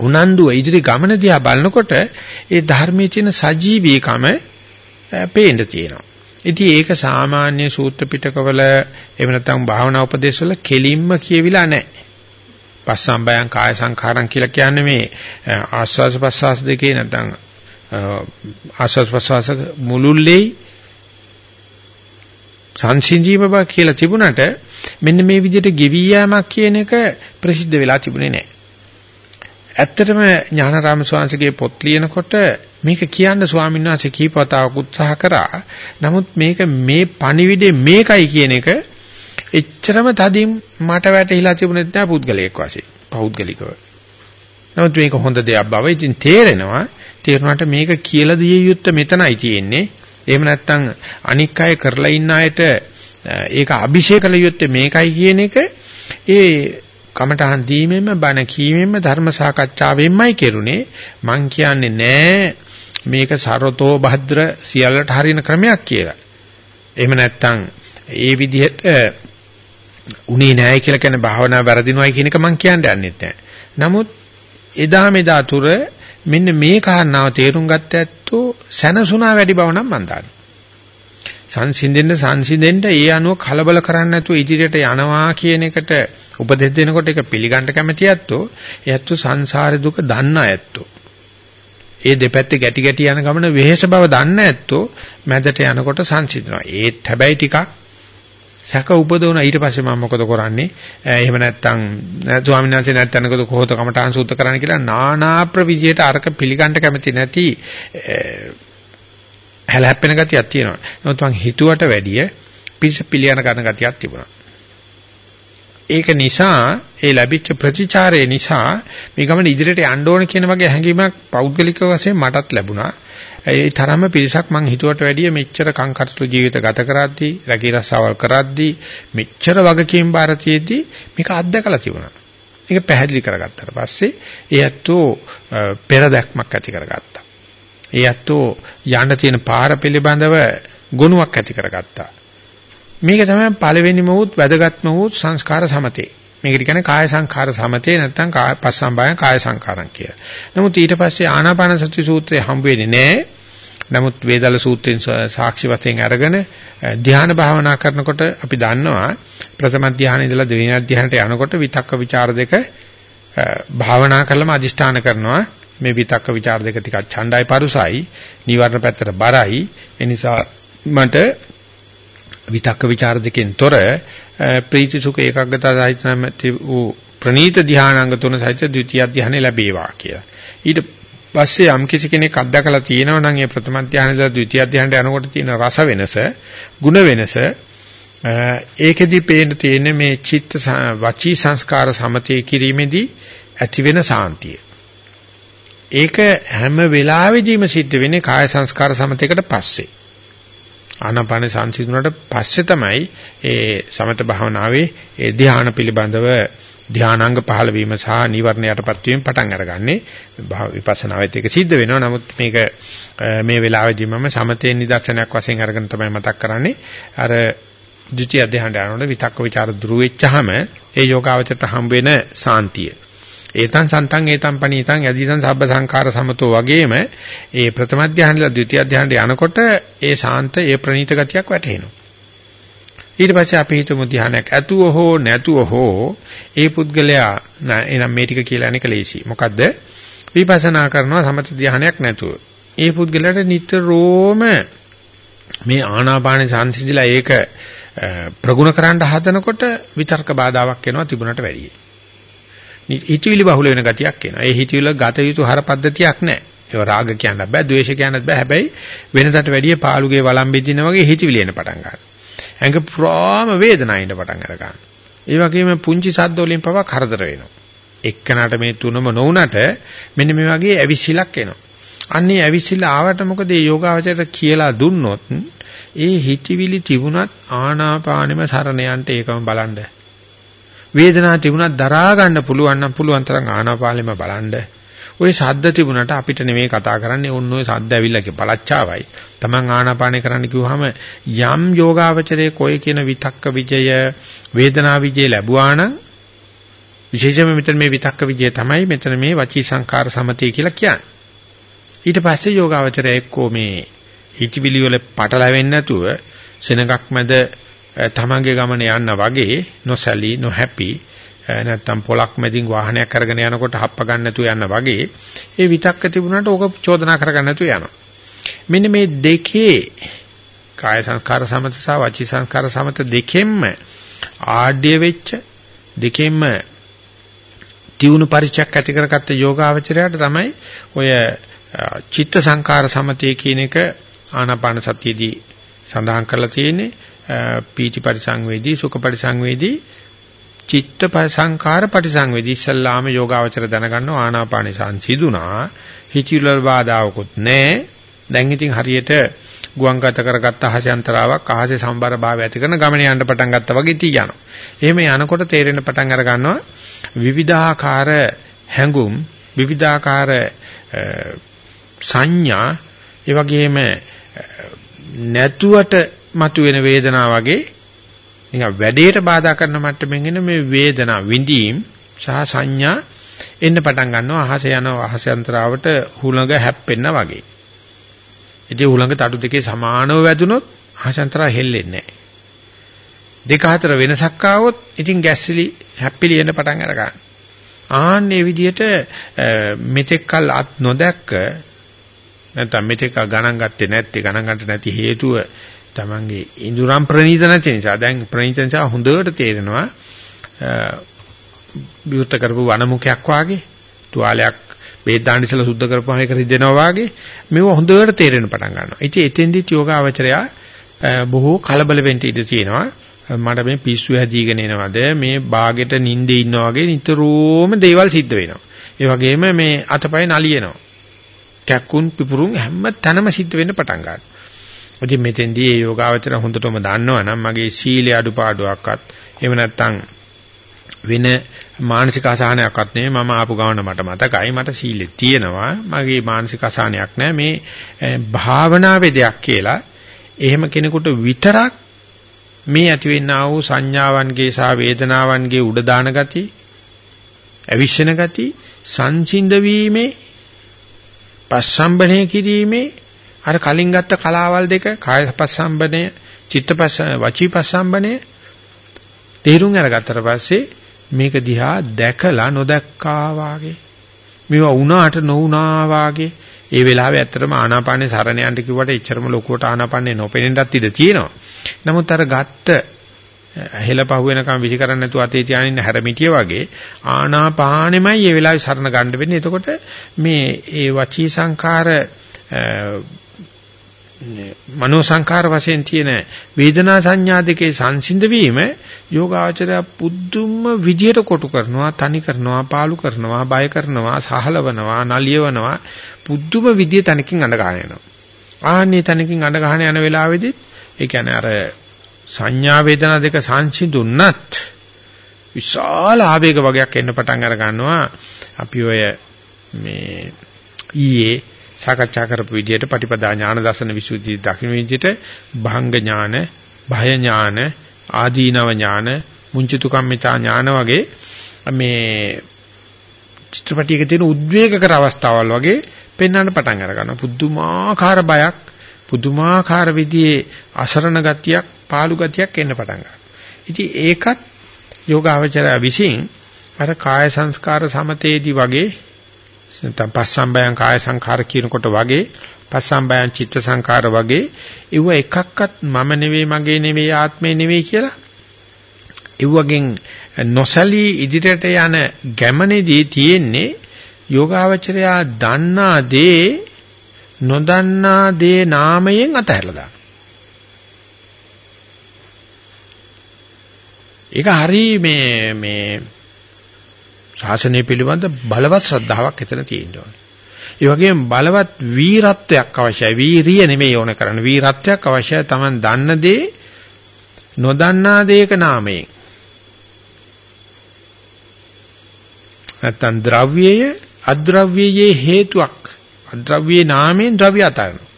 Speaker 2: උනන්දුව ඉදිරි ගමන දිහා බලනකොට ඒ ධර්මයේ තියෙන සජීවීකම පේන්න තියෙනවා. ඉතින් ඒක සාමාන්‍ය සූත්‍ර පිටකවල එහෙම නැත්නම් භාවනා උපදේශවල කෙලින්ම කියවිලා නැහැ. පස්සම්බයං කාය සංඛාරං කියලා කියන්නේ මේ ආස්වාස ප්‍රස්වාස දෙකේ නැත්නම් ආස්වාස ප්‍රස්වාස මුලුල්ලේ සංසිඳීම බව කියලා තිබුණට මෙන්න මේ විදිහට ගෙවි යෑමක් කියන එක ප්‍රසිද්ධ වෙලා තිබුණේ නැහැ. ඇත්තටම ඥානාරාම ස්වාමීන්ගේ පොත් ලියනකොට මේක කියන්න ස්වාමීන් වහන්සේ කීපවතාවක් උත්සාහ කරා. නමුත් මේක මේ පණිවිඩේ මේකයි කියන එක එච්චරම තදින් මට වැටහිලා තිබුණෙත් නෑ පුද්ගලයෙක් වශයෙන්. පෞද්ගලිකව. නමුත් මේක හොඳ දෙයක් බව ඉතින් තේරෙනවා. තේරුණාට මේක කියලා දිය යුත්තේ මෙතනයි තියෙන්නේ. එහෙම නැත්නම් අනික් අය කරලා ඉන්න අයට ඒක අභිෂේක කළ යුත්තේ මේකයි කියන එක ඒ කමඨහන් දීමෙන්ම බණ කීමෙන්ම ධර්ම සාකච්ඡාවෙන්මයි කෙරුණේ මං කියන්නේ නෑ මේක සරතෝ භද්‍ර සියල්ලට හරින ක්‍රමයක් කියලා. එහෙම නැත්නම් ඒ විදිහට උනේ නෑ කියලා කියන භාවනා වැරදිනවයි කියන එක මං කියන්න යන්නෙත් නෑ. නමුත් එදා මෙදා තුර මෙන්න මේ කාරණාව තේරුම් ගත්ත ඇත්තෝ සැනසුණා වැඩි බව නම් මන් දන්නවා. සංසිඳෙන්න සංසිඳෙන්න ඒ අනුව කලබල කරන්නේ නැතුව ඉදිරියට යනවා කියන එකට උපදෙස් දෙනකොට ඒක පිළිගන්න කැමති ඇත්තෝ එයත්තු සංසාර දුක දන්න ඇත්තෝ ඒ දෙපැත්තේ ගැටි ගැටි යන ගමන වෙහෙස බව දන්න ඇත්තෝ මැදට යනකොට සංසිඳනවා ඒත් හැබැයි ටිකක් සැක උපදවන ඊට පස්සේ මම මොකද කරන්නේ එහෙම නැත්නම් ස්වාමීන් වහන්සේ නැත්නම්කද කොහොත කමඨාන් සූත්‍ර කරන්න කියලා නානා ප්‍රවිජයට අරක පිළිගන්න කැමති නැති හැලහැප්පෙන ගතියක් තියෙනවා. නමුත් මං හිතුවට වැඩිය පිස පිළියන ගන්න ගතියක් තිබුණා. ඒක නිසා ඒ ලැබිච්ච ප්‍රතිචාරය නිසා මේ ගමන ඉදිරියට යන්න ඕන කියන වගේ හැඟීමක් පෞද්ගලික වශයෙන් මටත් ලැබුණා. ඒ තරම්ම පිරිසක් මං හිතුවට වැඩිය මෙච්චර කංකටළු ජීවිත ගත කරද්දී, රැකී රස්සාවල් කරද්දී, මෙච්චර වගකීම් ಭಾರತයේදී මේක අත්දකලා තිබුණා. ඒක පැහැදිලි කරගත්තට පස්සේ ඒ ඇත්තෝ පෙරදැක්මක් ඇති කරගත්තා. ඒ ඇත්තෝ යන්න තියෙන පාර පිළිබඳව ගුණයක් ඇති කරගත්තා. මේක තමයි පළවෙනිම වූත් වැදගත්ම වූත් සංස්කාර සමතේ. මේකට කියන්නේ කාය සංඛාර සමතේ නැත්නම් කාය පස්සම්බයන් කාය සංඛාරම් කියලා. නමුත් ඊට පස්සේ ආනාපාන සති සූත්‍රය හම්බ වෙන්නේ නැහැ. නමුත් වේදල සූත්‍රයෙන් සාක්ෂි වශයෙන් අරගෙන ධ්‍යාන භාවනා කරනකොට අපි දන්නවා ප්‍රථම ධ්‍යානෙ ඉඳලා දෙවෙනි ධ්‍යානට යනකොට විතක්ක ਵਿਚාර දෙක භාවනා කළම අදිෂ්ඨාන කරනවා මේ විතක්ක ਵਿਚාර දෙක ටිකක් ඡණ්ඩයි පරුසයි නීවරණ පැත්තට බරයි ඒ නිසා මට විතක්ක ਵਿਚාර දෙකෙන් තොර ප්‍රීති සුඛ ඒකග්ගතා සහිත නැති වූ ප්‍රනීත ධානාංග තුන සහිත ද්විතිය ධානය ලැබේවා කියලා. ඊට පස්සේ යම් කිසි කෙනෙක් අත්දකලා තියෙනවා නම් ඒ ප්‍රථම ධානයලා ද්විතිය ධානයට යනකොට තියෙන රස වෙනස, ಗುಣ වෙනස ඒකෙදි පේන තියෙන මේ චිත්ත වචී සංස්කාර සමතේ කිරීමේදී ඇති වෙන සාන්තිය. ඒක හැම වෙලාවෙදීම සිද්ධ වෙන්නේ කාය සංස්කාර සමතේකට පස්සේ. ආනාපාන සංසිඳුණාට පස්සේ තමයි ඒ සමත භාවනාවේ ඒ ධ්‍යාන පිළිබඳව ධානාංග පහළ වීම සහ නිවර්ණ යටපත් වීම පටන් අරගන්නේ. විපස්සනාවෙත් ඒක සිද්ධ වෙනවා. නමුත් මේක මේ වෙලාවේදී මම සමතේ නිදර්ශනයක් වශයෙන් අරගෙන තමයි මතක් කරන්නේ. අර ද්විතිය අධ්‍යයනය යනකොට විතක්ක ਵਿਚාර දුරු වෙච්චාම ඒ යෝගාවචරයට හම් වෙන සාන්තිය. ඒතං සන්තං ඒතං පණීතං යදිසං සබ්බ සංඛාර සමතෝ වගේම ඒ ප්‍රථම අධ්‍යයනලා ද්විතිය අධ්‍යයනට යනකොට ඒ ශාන්ත ඒ ප්‍රණීත ගතියක් වැටහෙනවා ඊට පස්සේ අපි හිතමු ධානයක් ඇතුව හෝ නැතුව හෝ ඒ පුද්ගලයා එනම් මේ ටික කියලා අනේක ලේසි. මොකද්ද? විපස්සනා කරනවා සමත ධානයක් නැතුව. ඒ පුද්ගලයාට නිතරම මේ ආනාපාන සංසිඳිලා ඒක ප්‍රගුණ කරන්න හදනකොට විතර්ක බාධාවක් එනවා තිබුණට වැඩියි. හිතවිලි බහුල වෙන ගතියක් එනවා. ඒ හිතවිල්ල ගත යුතු හර පද්ධතියක් නැහැ. ඒක රාග කියන්නත් බෑ, ද්වේෂ කියන්නත් බෑ. හැබැයි වෙනදට වැඩිය පාළුගේ වළම් බෙදින වගේ හිතවිලි එන පටන් ගන්නවා. ඇඟ පුරාම වේදනාවෙන් පටන් අර ගන්නවා. ඒ වගේම පුංචි සද්ද වලින් පවා කරදර වෙනවා. එක්කනට මේ තුනම නොවුනට මෙන්න මේ වගේ ඇවිසිලක් එනවා. අන්නේ ඇවිසිල ආවට මොකද මේ යෝගාවචරයට කියලා දුන්නොත් ඒ හිතවිලි තිබුණත් ආනාපානෙම සරණ ඒකම බලන්න. වේදනාව තිබුණත් දරා ගන්න පුළුවන් නම් පුළුවන් තරම් ආනාපානෙම බලන්න. ওই සද්ද තිබුණට අපිට නෙමෙයි කතා කරන්නේ ඔන්න ඔය සද්ද ඇවිල්ලා පළච්චාවයි. Taman ආනාපානේ කරන්න කිව්වහම යම් යෝගාවචරයේ කොයි කියන විතක්ක විජය වේදනා විජය ලැබුවා නම් විශේෂයෙන්ම මෙතන මේ විතක්ක විජය තමයි මෙතන මේ වචී සංකාර සමතය කියලා කියන්නේ. ඊට පස්සේ යෝගාවචරය එක්කෝ මේ හිතවිලි වල පටලැවෙන්නේ නැතුව සෙනඟක් මැද තමන්ගේ ගමන යන්න වගේ නොසැලී නොහැපි නැත්තම් පොලක් මැදින් වාහනයක් අරගෙන යනකොට හප්ප ගන්න නැතුව යන්න වගේ ඒ විතක්ක තිබුණාට ඕක චෝදනා කරගන්න නැතුව යනවා. මෙන්න මේ දෙකේ කාය සංස්කාර සමත සහ වචී සංස්කාර සමත දෙකෙන්ම ආඩ්‍ය වෙච්ච දෙකෙන්ම තියුණු පරිචයක් ඇති කරගත්ත යෝගාවචරයට තමයි ඔය චිත්ත සංකාර සමතේ කියන එක ආනාපාන සතියේදී සඳහන් කරලා තියෙන්නේ පීති පරිසංවේදී සුඛ පරිසංවේදී චිත්ත සංඛාර පටිසංවේදී ඉස්සල්ලාම යෝගාවචර දැනගන්නවා ආනාපානේ සංසිඳුණා හිචිලල් බාධාවකුත් නැහැ දැන් ඉතින් හරියට ගුවන්ගත කරගත්ත අහසෙන්තරාවක් අහසේ සම්බර භාවය ඇති කරන ගමනේ යන්න පටන් ගත්තා වගේ තියනවා. එහෙම යනකොට තේරෙන පටන් අර ගන්නවා විවිධාකාර හැඟුම් විවිධාකාර සංඥා ඒ වගේම නැතුවට මතුවෙන වේදනාව වගේ නිකන් වැඩේට බාධා කරන මට්ටමින් එන මේ වේදනා විඳීම් සහ සංඥා එන්න පටන් ගන්නවා අහස යන අහස යන්ත්‍රාවට හුළඟ හැප්පෙන්න වගේ. ඉතින් හුළඟ තටු දෙකේ සමානව වැදුනොත් අහස යන්ත්‍රා හෙල්ලෙන්නේ නැහැ. දෙක අතර වෙනසක් ආවොත් ඉතින් ගැස්සිලි හැප්පිලි එන්න පටන් අර ගන්නවා. ආන්නේ විදිහට මෙතෙක් කල් අත් නොදැක්ක නැත්නම් මෙතෙක් ගණන් ගත්තේ නැත්තේ ගණන් ගන්නට නැති හේතුව තමන්ගේ ඉඳුරම් ප්‍රණීත නැති නිසා දැන් ප්‍රණීත නිසා හොඳට තේරෙනවා විවෘත කරපු වනමුඛයක් වාගේ තුවාලයක් බේත් දාන්න ඉස්සලා සුද්ධ කරපුවාම ඒක රිදෙනවා වාගේ මේව හොඳට තේරෙන්න පටන් ගන්නවා. ඉතින් එතෙන්දිත් යෝගාවචරය බොහෝ කලබල වෙන්න ඉඩ තියෙනවා. මට මේ පිස්සු හැදීගෙන එනවද මේ බාගෙට නිින්දේ ඉන්නා වගේ නිතරම දේවල් සිද්ධ වෙනවා. ඒ වගේම මේ අතපය නලියනවා. කැක්කුන් පිපුරුන් හැම තැනම සිද්ධ වෙන්න පටන් ගන්නවා. ඉතින් මෙතෙන්දී මේ යෝගාවචර හොඳටම දන්නවා නම් මගේ සීලේ අඩුපාඩුවක්වත් එහෙම නැත්නම් වෙන මානසික අසහනයක්වත් නෙමෙයි මම ආපු ගමන මට මතකයි මට සීලෙ තියෙනවා. මගේ මානසික අසහනයක් නැහැ මේ භාවනාවේ දෙයක් කියලා එහෙම කෙනෙකුට විතරක් මේ ඇතිවෙනා වූ සංඥාවන්ගේ සහ වේදනාවන්ගේ උඩ දාන ගති අවිශ්වන ගති සංසිඳ වීමේ පස්සම්බනේ කිරීමේ අර කලින් ගත්ත කලාවල් දෙක කායපස්සම්බනය, චිත්තපස්ස වචීපස්සම්බනය තේරුම් අරගත්තට පස්සේ මේක දිහා දැකලා නොදැක්කා වාගේ මේවා වුණාට නොවුණා වාගේ ඒ වෙලාවේ ඇත්තටම ආනාපානේ සරණ යන්න කිව්වට එච්චරම ලොකුවට ආනාපානේ නොපෙනෙන්නත් ඉඩ තියෙනවා. නමුත් අර ගත්ත හෙලපහුව වෙනකම් විසි කරන්නේ නැතුව අතේ තියාගෙන ඉන්න හැරමිටිය වගේ ආනාපානෙමයි මේ වෙලාවේ සරණ ගන්න වෙන්නේ. එතකොට මේ ඒ වචී සංඛාර මනෝ සංඛාර වශයෙන් තියෙන වේදනා සංඥා දෙකේ සංසිඳ වීම යෝගාචරය පුදුම විදියට කොටු කරනවා තනි කරනවා පාලු කරනවා බය කරනවා සහලවනවා නලියවනවා. පුදුම විදිය තනකින් අඬ ගන්න යනවා. ආන්නේ තනකින් අඬ ගන්න යන වෙලාවෙදිත් ඒ කියන්නේ අර සංඥා වේදනා දෙක සංසිඳුන්නත් විශාල ආවේග වගේක් එන්න පටන් අර ගන්නවා. අපි ඔය මේ ඊයේ සාකච්ඡා කරපු විදිහට පටිපදා ඥාන දර්ශන විසුද්ධි දකින්න විදිහට භංග ඥාන, භය ඥාන, ආදීනව ඥාන, මුංචිතු කම්මිතා ඥාන වගේ මේ චිත්‍රපටියක තියෙන උද්වේගකර අවස්ථාවල් වගේ පෙන්වන්න පටන් අර ගන්නවා. පුදුමාකාර බයක්, පුදුමාකාර විදිහේ අසරණ ගතියක්, පාළු ගතියක් එන්න පටන් ගන්නවා. ඉතින් ඒකත් යෝගාවචරය විසින් අර කාය සංස්කාර සමතේදී වගේ නැත්නම් පස්සම්බයං කාය සංඛාර කියනකොට වගේ පස්සම්බයං චිත්ත සංඛාර වගේ ඒව එකක්වත් මම නෙවෙයි මගේ නෙවෙයි ආත්මේ නෙවෙයි කියලා ඒවගෙන් නොසලී ඉදිරියට යන ගැමනේදී තියෙන්නේ යෝගාවචරයා දන්නා දේ නොදන්නා දේ නාමයෙන් අතහැරලා දානවා. ඒක හරි මේ මේ ශාසනය පිළිබඳ බලවත් ශ්‍රද්ධාවක් එතන තියෙන්න ඕනේ. ඒ වගේම බලවත් වීරත්වයක් අවශ්‍යයි. වීරිය නෙමෙයි ඕන කරන්නේ. වීරත්වයක් අවශ්‍යයි. Taman දන්න දේ නොදන්නා දේක නාමයෙන්. නැත්තම් ද්‍රව්‍යය අද්‍රව්‍යයේ හේතුවක්. අද්‍රව්‍යයේ නාමයෙන් ද්‍රව්‍ය අතරනවා.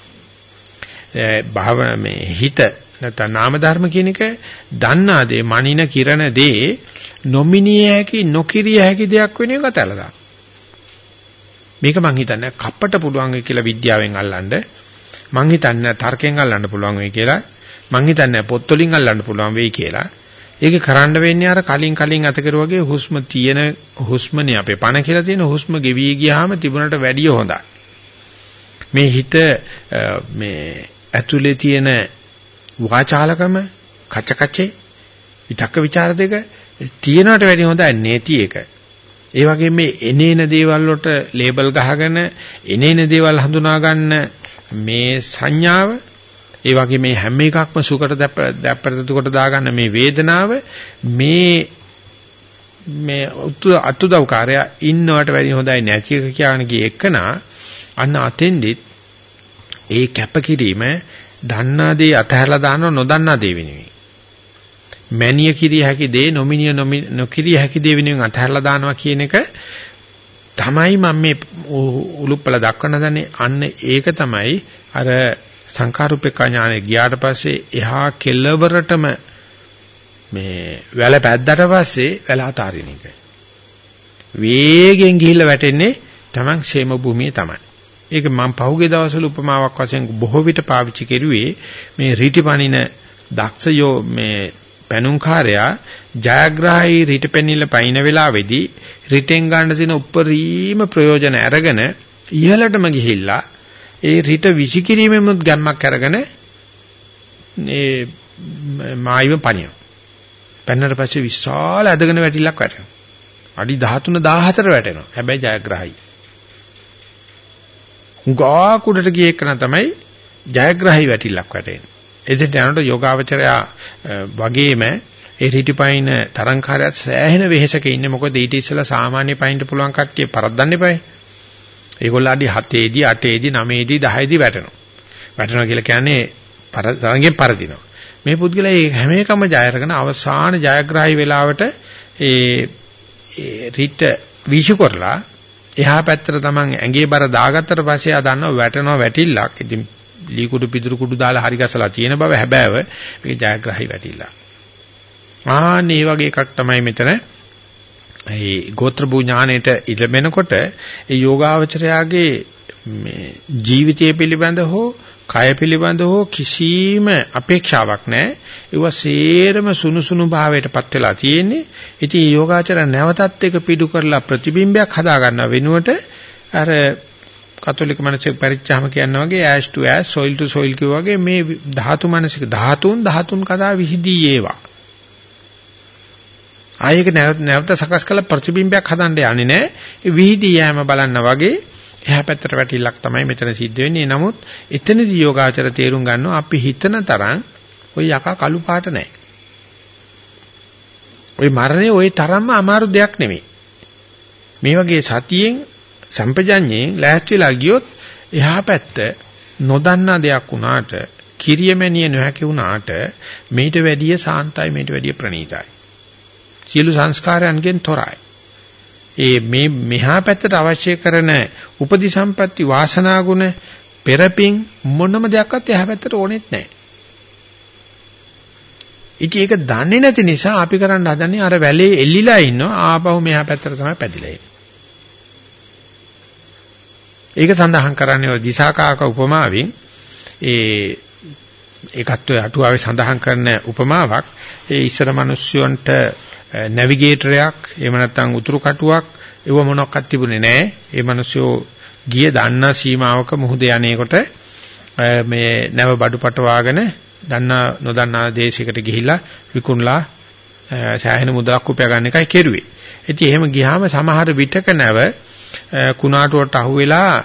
Speaker 2: භාවන මේ හිත නැත්නම් නාම ධර්ම කියන එක දන්නා දේ මනින කිරණ දේ නොමිනිය හැකි නොකිරිය හැකි දෙයක් වෙන එක තැලලා දාන්න. මේක මං හිතන්නේ කප්පට පුළුවන් වෙයි කියලා විද්‍යාවෙන් අල්ලන්න. මං හිතන්නේ තර්කයෙන් අල්ලන්න පුළුවන් වෙයි කියලා. මං හිතන්නේ පොත් වලින් අල්ලන්න පුළුවන් වෙයි කියලා. ඒක කරන්න වෙන්නේ අර කලින් කලින් අත කරුවගේ හුස්ම තියෙන හුස්මනේ අපේ පණ කියලා තියෙන හුස්ම ගෙවි ගියාම තිබුණට වැඩිය හොඳයි. මේ හිත මේ ඇතුලේ තියෙන වාචාලකම කචකචේ විතක්ක ਵਿਚාර දෙක තියෙනවට වැඩිය හොඳයි නැති එක. ඒ වගේම මේ එනේන දේවල් වලට ලේබල් ගහගෙන එනේන දේවල් හඳුනා ගන්න මේ සංඥාව ඒ වගේ මේ හැම එකක්ම සුකට දැප්පරතු කොට දාගන්න මේ වේදනාව මේ මේ අතුදව්කාරය ඉන්නවට වැඩිය හොඳයි නැති එක කියන කී එකනා අන්න අතෙන්දිත් ඒ කැපකිරීම දන්නා දේ අතහැරලා දානව නොදන්නා දේ වෙනුවෙන්. මැනිය කිරිය හැකි දේ නොමිනිය නොකිරිය හැකි දේ වෙනුවෙන් අතහැරලා දානවා කියන එක තමයි මම මේ උලුප්පල දක්වන්න දන්නේ අන්න ඒක තමයි අර සංඛාරුපේක්ඛා ඥානෙ ගියාට පස්සේ එහා කෙලවරටම මේ වැල පැද්දට පස්සේ වැල අතාරින එක. වේගෙන් ගිහිල්ලා වැටෙන්නේ Taman ෂේම භූමියේ තමයි. ඒක මම පහුගිය දවස්වල උපමාවක් වශයෙන් බොහෝ විට පාවිච්චි කරුවේ මේ රීටිපණින දක්ෂයෝ මේ පැනුම්කාරයා ජයග්‍රාහී රීටපෙනිල පයින් වෙලාවේදී රිටෙන් ගන්න තියෙන උප්පරීම ප්‍රයෝජන අරගෙන ඉහළටම ගිහිල්ලා ඒ රිට විසිකිරීමෙමුත් ගැම්මක් අරගෙන ඒ මායිව පණිය. පෙන්නට පස්සේ විශාල ඇදගෙන වැටිලක් වැටෙනවා. අඩි 13 14 වැටෙනවා. හැබැයි ජයග්‍රාහී. උගා කුඩට ගිය එකන තමයි ජයග්‍රහී වැටිල්ලක් වැටෙන්නේ. එදිට යනකොට යෝගාවචරයා වගේම ඒ රීටිපයින් තරංකාරයත් සෑහෙන වෙහෙසක ඉන්නේ මොකද ඊට ඉස්සෙල්ලා සාමාන්‍ය පයින්ට පුළුවන් කට්ටිය පරද්දන්න එපායි. ඒගොල්ලෝ අඩි 7ේදී 8ේදී 9ේදී 10ේදී වැටෙනවා. වැටෙනවා කියලා කියන්නේ තරංගෙන් පරදිනවා. මේ පුද්ගලයා මේ හැම එකම ජය අරගෙන අවසාන ජයග්‍රහී වෙලාවට ඒ රීට විෂු කරලා එහා පැත්තට තමන් ඇඟේ බර දාගත්තට පස්සේ ආ දන්නවා වැටෙනවා වැටිල්ලක්. ඉතින් ලී කුඩු පිදුරු කුඩු දාලා හරි ගසලා තියෙන බව හැබෑව මේක ජයග්‍රහී වැටිල්ලක්. ආන්න මේ වගේ එකක් තමයි මෙතන ඒ ගෝත්‍ර භූ ඥාණයට ඉලමෙනකොට ඒ යෝගාවචරයාගේ මේ ජීවිතය පිළිබඳ හෝ කය පිළිබඳ හෝ කිසිම අපේක්ෂාවක් නැහැ. ඒවා සේරම සුනුසුනු භාවයටපත් වෙලා තියෙන්නේ. ඉතින් යෝගාචර නැවතත් එක පිටු කරලා ප්‍රතිබිම්බයක් හදා ගන්න වෙනුවට අර කතෝලික මනසෙක් පරිච්ඡාම කියනවා වගේ ash to ash soil to soil කියවා වගේ මේ ධාතු මනසික ධාතුන් ධාතුන් කදා විහිදී ඒවා. ආයෙක නැවත නැවත සකස් කළ ප්‍රතිබිම්බයක් හදන්න යන්නේ නැහැ. ඒ විහිදී යෑම බලන්න වගේ එහා පැත්තට වැටිල්ලක් තමයි මෙතන සිද්ධ වෙන්නේ. නමුත් එතනදී යෝගාචර තේරුම් ගන්නවා අපි හිතන තරම් ওই යකා කළු පාට නැහැ. ওই මරණය ওই තරම්ම අමාරු දෙයක් නෙමෙයි. මේ වගේ සතියෙන් සම්පජඤ්ඤයෙන් ලෑස්තිලා ගියොත් එහා පැත්ත නොදන්නා දෙයක් වුණාට කිරියමැනිය නොහැකි වුණාට මේට වැඩිය සාන්තයි මේට වැඩිය ප්‍රණීතයි. සියලු සංස්කාරයන්ගෙන් තොරයි. ඒ මේ මෙහා පැත්තට අවශ්‍ය කරන උපදි සම්පatti වාසනා ගුණ පෙරපින් මොනම දෙයක්වත් එහා පැත්තට ඕනෙත් නැහැ. ඉතින් ඒක දන්නේ නැති නිසා අපි කරන්න හදන්නේ අර වැලේ එල්ලිලා ඉන්නවා ආපහු මෙහා පැත්තට තමයි පැදිලා ඉන්නේ. ඒක සඳහන් කරන්නේ ඔය දිසාකාක උපමාවෙන් ඒ ඒකත් ඔය අටුවාවේ සඳහන් කරන උපමාවක් ඒ ඉස්සර මිනිස්සුන්ට නැවිගේටරයක් එහෙම නැත්නම් උතුරු කටුවක් ඒව මොනක්වත් තිබුණේ නැහැ. ඒ මිනිස්සු ගිය දන්නා සීමාවක මුහුද යන්නේකොට මේ නැව බඩු පටවාගෙන දන්නා නොදන්නා දේශයකට ගිහිල්ලා විකුණලා සෑහෙන මුදලක් උපයා ගන්න එකයි කෙරුවේ. ඉතින් එහෙම ගියාම සමහර විටක නැව කුණාටුවට අහුවෙලා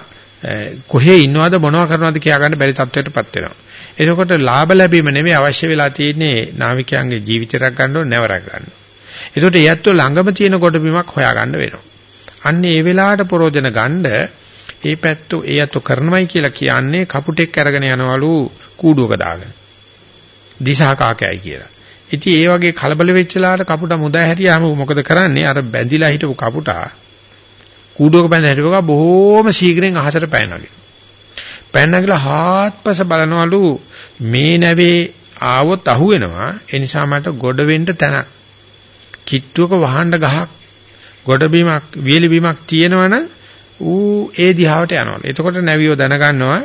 Speaker 2: කොහේ ඉන්නවද මොනව කරනවද කියා ගන්න බැරි තත්ත්වයකටපත් වෙනවා. එතකොට ලාභ ලැබීම නෙමෙයි අවශ්‍ය වෙලා තියෙන්නේ නාවිකයන්ගේ ජීවිතයක් ගන්න ඕන නැවරක් ගන්න. එතකොට ඒත් ළඟම තියෙන කොට බිමක් හොයාගන්න වෙනවා. අන්න ඒ වෙලාවට ප්‍රෝජන ගන්න ඒ පැත්තෝ ඒ අතෝ කරනවයි කියලා කියන්නේ කපුටෙක් අරගෙන යනවලු කූඩුවක දාගෙන. දිසා කාකයයි කියලා. ඉතින් ඒ වගේ කලබල වෙච්ච ලාට කපුට මුදා හැරියාම මොකද කරන්නේ? අර බැඳිලා හිටපු කපුටා කූඩුවක බැඳ හිටපුවා බොහොම ශීඝ්‍රයෙන් අහසට පැනනගේ. පැනනගලා හාත්පස බලනවලු මේ නැවේ ආවොත් අහුවෙනවා. ඒ නිසා මට ගොඩ වෙන්න තැනක්. කිට්ටුවක වහන්න ගහක් ගොඩ බීමක් වියලි බීමක් තියෙනවනම් ඌ ඒ දිහාවට යනවලු. එතකොට නැවියෝ දැනගන්නවා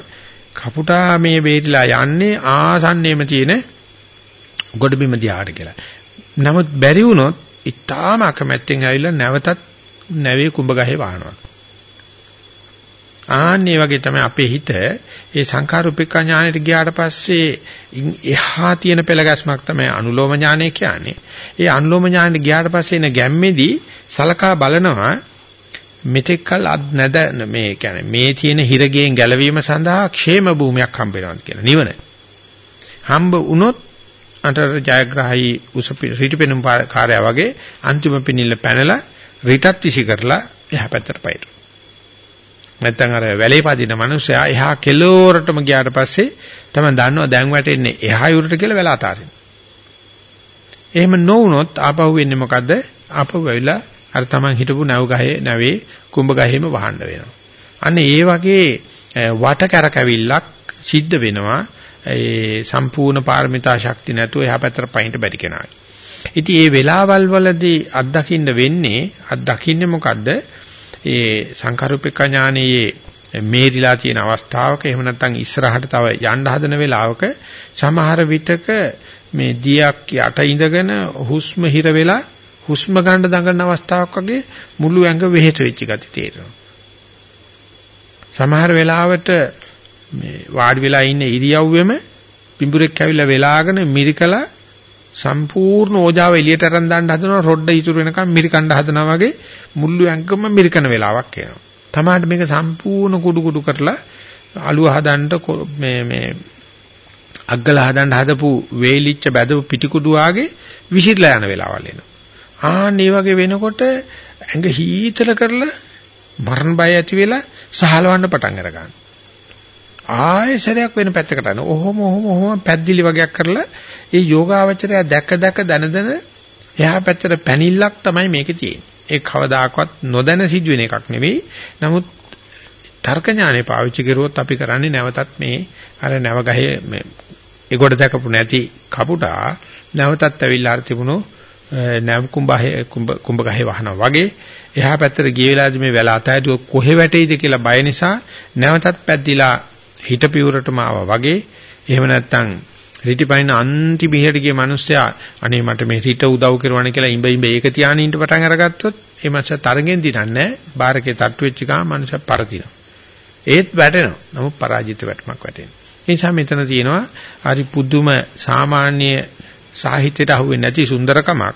Speaker 2: කපුටා මේ බේරිලා යන්නේ ආසන්නයේම තියෙන ගොඩ බිම දිහාට කියලා. නමුත් බැරි වුණොත් ඊටාම අකමැත්තෙන් ඇවිල්ලා නැවතත් නැවේ කුඹ ගහේ වහනවා. ආන්නේ වගේ තමයි අපේ හිත ඒ සංඛාර උපේක්ඛා ඥානෙට ගියාට පස්සේ එහා තියෙන පෙළගැස්මක් තමයි අනුලෝම ඥානය කියන්නේ. ඒ අනුලෝම ඥානෙට ගියාට පස්සේ එන ගැම්මේදී සලකා බලනවා මෙතෙක්කල් අත් නැද මේ කියන්නේ මේ තියෙන හිරගෙන් ගැලවීම සඳහා ക്ഷേම භූමියක් හම්බ වෙනවා කියන නිවන. හම්බ වුණොත් අතර ජයග්‍රහයි උස රිටිපෙනුම් කාර්යය වගේ අන්තිම පිනිල්ල පැනලා රිටත් විසි කරලා එහා පැත්තට පයින්. නැත්තම් අර වැලේ පදින මිනිස්සයා එහා කෙලෝරටම ගියාට පස්සේ තමයි දන්නවා දැන් වැටෙන්නේ එහා යුරට කියලා වෙලා අතාරින්න. එහෙම නොවුනොත් ආපහු වෙන්නේ මොකද්ද? ආපහු වෙවිලා අර තමන් හිටපු නැව් ගහේ නැවේ කුඹ ගහේම වහන්න වෙනවා. අන්න ඒ වගේ වට කරකැවිල්ලක් සිද්ධ වෙනවා. ඒ සම්පූර්ණ පාරමිතා ශක්තිය නැතුව එහා පැත්තට පයින්ට බැරි කෙනාට. ඉතින් මේ වෙලාවල් වලදී අත්දකින්න වෙන්නේ අත්දකින්නේ මොකද්ද? ඒ සංකරුප්පක ඥානයේ මේරිලා තියෙන අවස්ථාවක එහෙම නැත්නම් ඉස්සරහට තව යන්න හදන වෙලාවක සමහර විටක මේ දියක් යට ඉඳගෙන හුස්ම හිර වෙලා හුස්ම ගන්න දඟන අවස්ථාවක් වගේ මුළු ඇඟ වෙහෙස වෙච්ච ගති තේරෙනවා. සමහර වෙලාවට මේ වාඩි වෙලා ඉන්න ඉරියව්වෙම පිඹුරෙක් ඇවිල්ලා වෙලාගෙන මිරිකලා සම්පූර්ණ ඕජාව එළියට අරන් දාන්න හදනවා රොඩ්ඩ ඉතුරු වෙනකම් මිරිකන්න හදනවා වගේ මුල්ලු ඇඟම මිරිකන වෙලාවක් එනවා. තමාට මේක සම්පූර්ණ කුඩු කුඩු කරලා අලුව හදන්න මේ මේ අග්ගල හදන්න හදපු වේලිච්ච බැදපු පිටිකුඩු වාගේ විසිරලා යන වෙලාවල් එනවා. ආන් මේ වගේ වෙනකොට ඇඟ හීතල කරලා මරණ බය ඇති වෙලා සහලවන්න පටන් අර ගන්නවා. ආයෙ සරයක් වෙන පැත්තකට යනවා. ඔහොම ඔහොම ඔහොම පැද්දිලි වගේක් කරලා ඒ යෝගාවචරය දැක දැක දන දන එහා පැත්තට පැනිල්ලක් තමයි මේකේ තියෙන්නේ. ඒ කවදාකවත් නොදැන සිදුවෙන එකක් නෙවෙයි. නමුත් තර්ක ඥානෙ පාවිච්චි කරුවොත් අපි කරන්නේ නැවතත් මේ අර නැව ගහේ මේ ඒකට දැකපු නැති කපුටා නැවතත් ඇවිල්ලා අර තිබුණු නැව කුඹහේ කුඹ ගහේ වහනවා වගේ එහා පැත්තට ගිය වෙලාවේදී මේ වැල අතහැරියොත් කොහෙ වැටෙයිද කියලා බය නිසා නැවතත් පැද්දිලා හිත පියුරටම ආවා වගේ එහෙම නැත්නම් රිටිපයින් අන්තිම ඉහට ගිය මිනිස්සයා අනේ මට මේ රිට උදව් කරවන්න කියලා ඉඹ ඉඹ ඒක තියාගෙන ඉන්න පටන් අරගත්තොත් ඒ මනුස්සයා තරගෙන් දිනන්නේ බාරකේ තට්ටු වෙච්ච ගමන් මනුස්සයා පරදිනවා. ඒත් වැටෙනවා. නමුත් පරාජිත වැටමක් වැටෙනවා. ඒ නිසා මෙතන තියෙනවා හරි පුදුම සාමාන්‍ය සාහිත්‍යයට අහුවෙන්නේ නැති සුන්දරකමක්.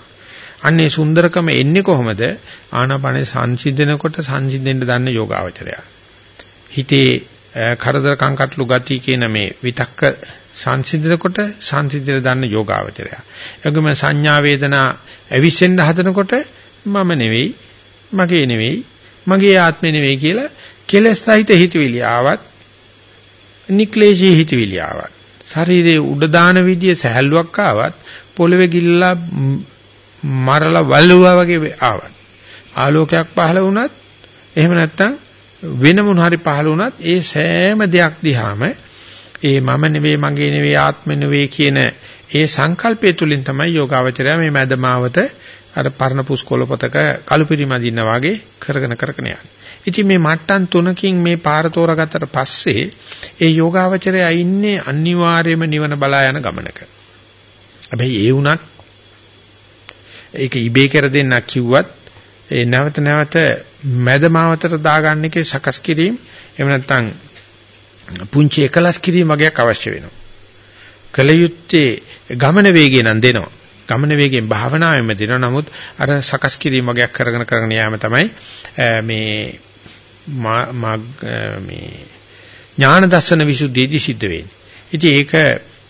Speaker 2: අන්නේ සුන්දරකම එන්නේ කොහොමද? ආනාපානේ සංසිඳනකොට සංසිඳෙන්න දන්න යෝගාවචරය. හිතේ කරදර කංකට්ලු ගති කියන මේ විතක්ක සංසිඳනකොට සංසිඳන දන්න යෝගාවචරය. එගොම සංඥා වේදනා ඇවිස්සෙන්න හදනකොට මම නෙවෙයි, මගේ නෙවෙයි, මගේ ආත්මේ නෙවෙයි කියලා කෙලස් සහිත හිතවිලි ආවත් නික්ලේශී හිතවිලි ආවත් ශරීරයේ උඩ දාන විදිය සහැල්ලුවක් ආවත් පොළවේ ගිල්ලා මරලා වල්ලුවා වගේ ආවත් ආලෝකයක් පහළ වුණත් එහෙම නැත්නම් වෙන මොන හරි පහළ වුණත් ඒ සෑම දෙයක් දිහාම ඒ මම නෙවෙයි මගේ නෙවෙයි ආත්ම නෙවෙයි කියන ඒ සංකල්පය තුලින් තමයි යෝගාවචරය මේ මැදමාවත අර පරණ පුස්කොළ පොතක කලුපිරිමදින්න වගේ කරගෙන කරගෙන යන්නේ. ඉතින් මේ මට්ටම් තුනකින් මේ පාර තෝරාගත්තට පස්සේ ඒ යෝගාවචරය ඉන්නේ අනිවාර්යයෙන්ම නිවන බලා යන ගමනක. හැබැයි ඒ වුණත් ඒක ඉබේ කර දෙන්න කිව්වත් ඒ නැවත නැවත මැදමාවතට දාගන්න එකේ සකස් කිරීම එහෙම නැත්නම් පුංචි එකලස් කිරීම වගේක් අවශ්‍ය වෙනවා. කලයුත්තේ ගමන වේගය නම් දෙනවා. ගමන වේගයෙන් භාවනාවෙම දෙනවා. නමුත් අර සකස් කිරීම වගේක් කරගෙන කරගෙන යාම තමයි මේ මේ ඥාන දර්ශන විසුද්ධියදී සිද්ධ වෙන්නේ. ඉතින් ඒක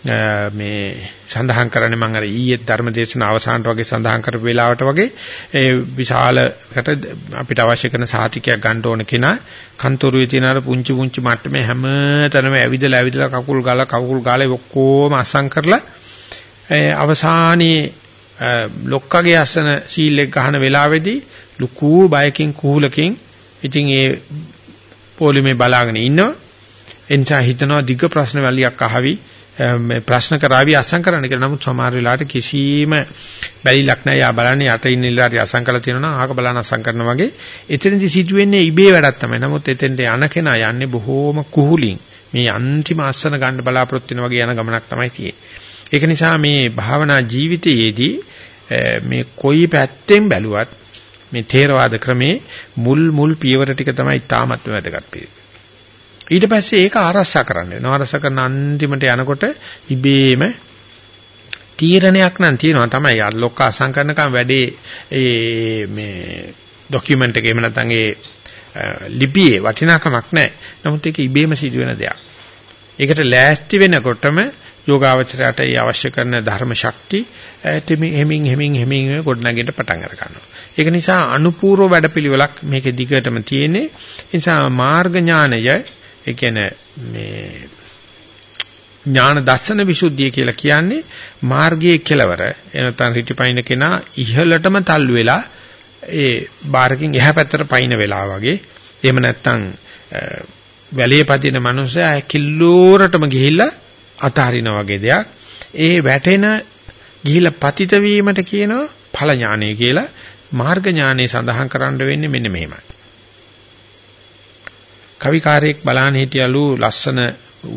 Speaker 2: මේ සඳහන් කරන්නේ මම අර ඊයේ ධර්මදේශන අවසානට වගේ සඳහන් කරපු වෙලාවට වගේ ඒ විශාලකට අපිට අවශ්‍ය කරන සාතිකයක් ගන්න ඕන කෙනා කන්තරුවේ තියෙන අර පුංචි පුංචි මට්ටමේ හැම තැනම ඇවිදලා ඇවිදලා කකුල් ගාලා කකුල් ගාලා ඔක්කොම අස්සම් කරලා අවසානයේ ලොක්කගේ අසන සීල් එක ගහන වෙලාවේදී ලুকু බයකින් කුහුලකින් ඉතින් ඒ පොලිමේ බලාගෙන ඉන්නවා. එනිසා හිතනවා දිග ප්‍රශ්න වලියක් අහවි. මේ ප්‍රශ්න කරાવી අසං කරන්න කියලා. නමුත් සමහර වෙලාවට කිසිම බැලිලක් නැහැ. යා බලන්නේ යට ඉන්න ඉලාරි අසං කරලා තියෙනවා නම් ආක බලන අසං කරනවා වගේ. එතනදි සිදුවෙන්නේ ඉබේ වැඩක් තමයි. නමුත් එතෙන්ට යන කෙනා යන්නේ බොහෝම කුහුලින්. මේ අන්තිම අස්සන ගන්න බලාපොරොත්තු වෙන වගේ යන ගමනක් තමයි තියෙන්නේ. ඒක නිසා මේ භාවනා ජීවිතයේදී මේ කොයි පැත්තෙන් බැලුවත් මේ තේරවාද ක්‍රමේ මුල් මුල් පියවර ටික තමයි තාමත් වැදගත් පිළිවෙල. ඊට පස්සේ ඒක ආරස්සා කරන්න වෙනවා. ආරස්සා කරන අන්තිමට යනකොට ඉබේම තීරණයක් නම් තියෙනවා තමයි. අර ලොක්ක අසංකරණකම් වැඩේ ඒ මේ ડોකියුමන්ට් එකේ එහෙම නැත්නම් ඒ ලිපියේ වටිනාකමක් නැහැ. නමුත් ඒක ඉබේම සිදුවෙන දෙයක්. ඒකට ලෑස්ති වෙනකොටම යෝගාවචරයට ඒ අවශ්‍ය කරන ධර්ම ශක්ති එතෙමින් හෙමින් හෙමින් හෙමින් ගොඩනගෙන්න පටන් අර ගන්නවා. ඒක නිසා අනුපූර්ව වැඩපිළිවෙලක් මේකේ දිගටම තියෙන්නේ. ඒ නිසා මාර්ග ඥානය ඒ කියන්නේ මේ ඥාන දර්ශන විසුද්ධිය කියලා කියන්නේ මාර්ගයේ කෙලවර. එනතන් රිටිපයින් කෙනා ඉහළටම තල්ලු වෙලා ඒ බාරකින් එහා පැත්තට පයින් වෙලා වගේ. එහෙම නැත්නම් වැලේ පදින මනුස්සයා කිල්ලෝරටම ගිහිල්ලා අතහරිනා වගේ දෙයක්. ඒ වැටෙන ගිහිල්ලා පතිත වීමට කියනවා ඵල ඥානය කියලා. මාර්ග ඥානය සඳහන් කරන්න වෙන්නේ මෙන්න මෙහෙමයි. කවිකාරයෙක් බලන්න හිටියලු ලස්සන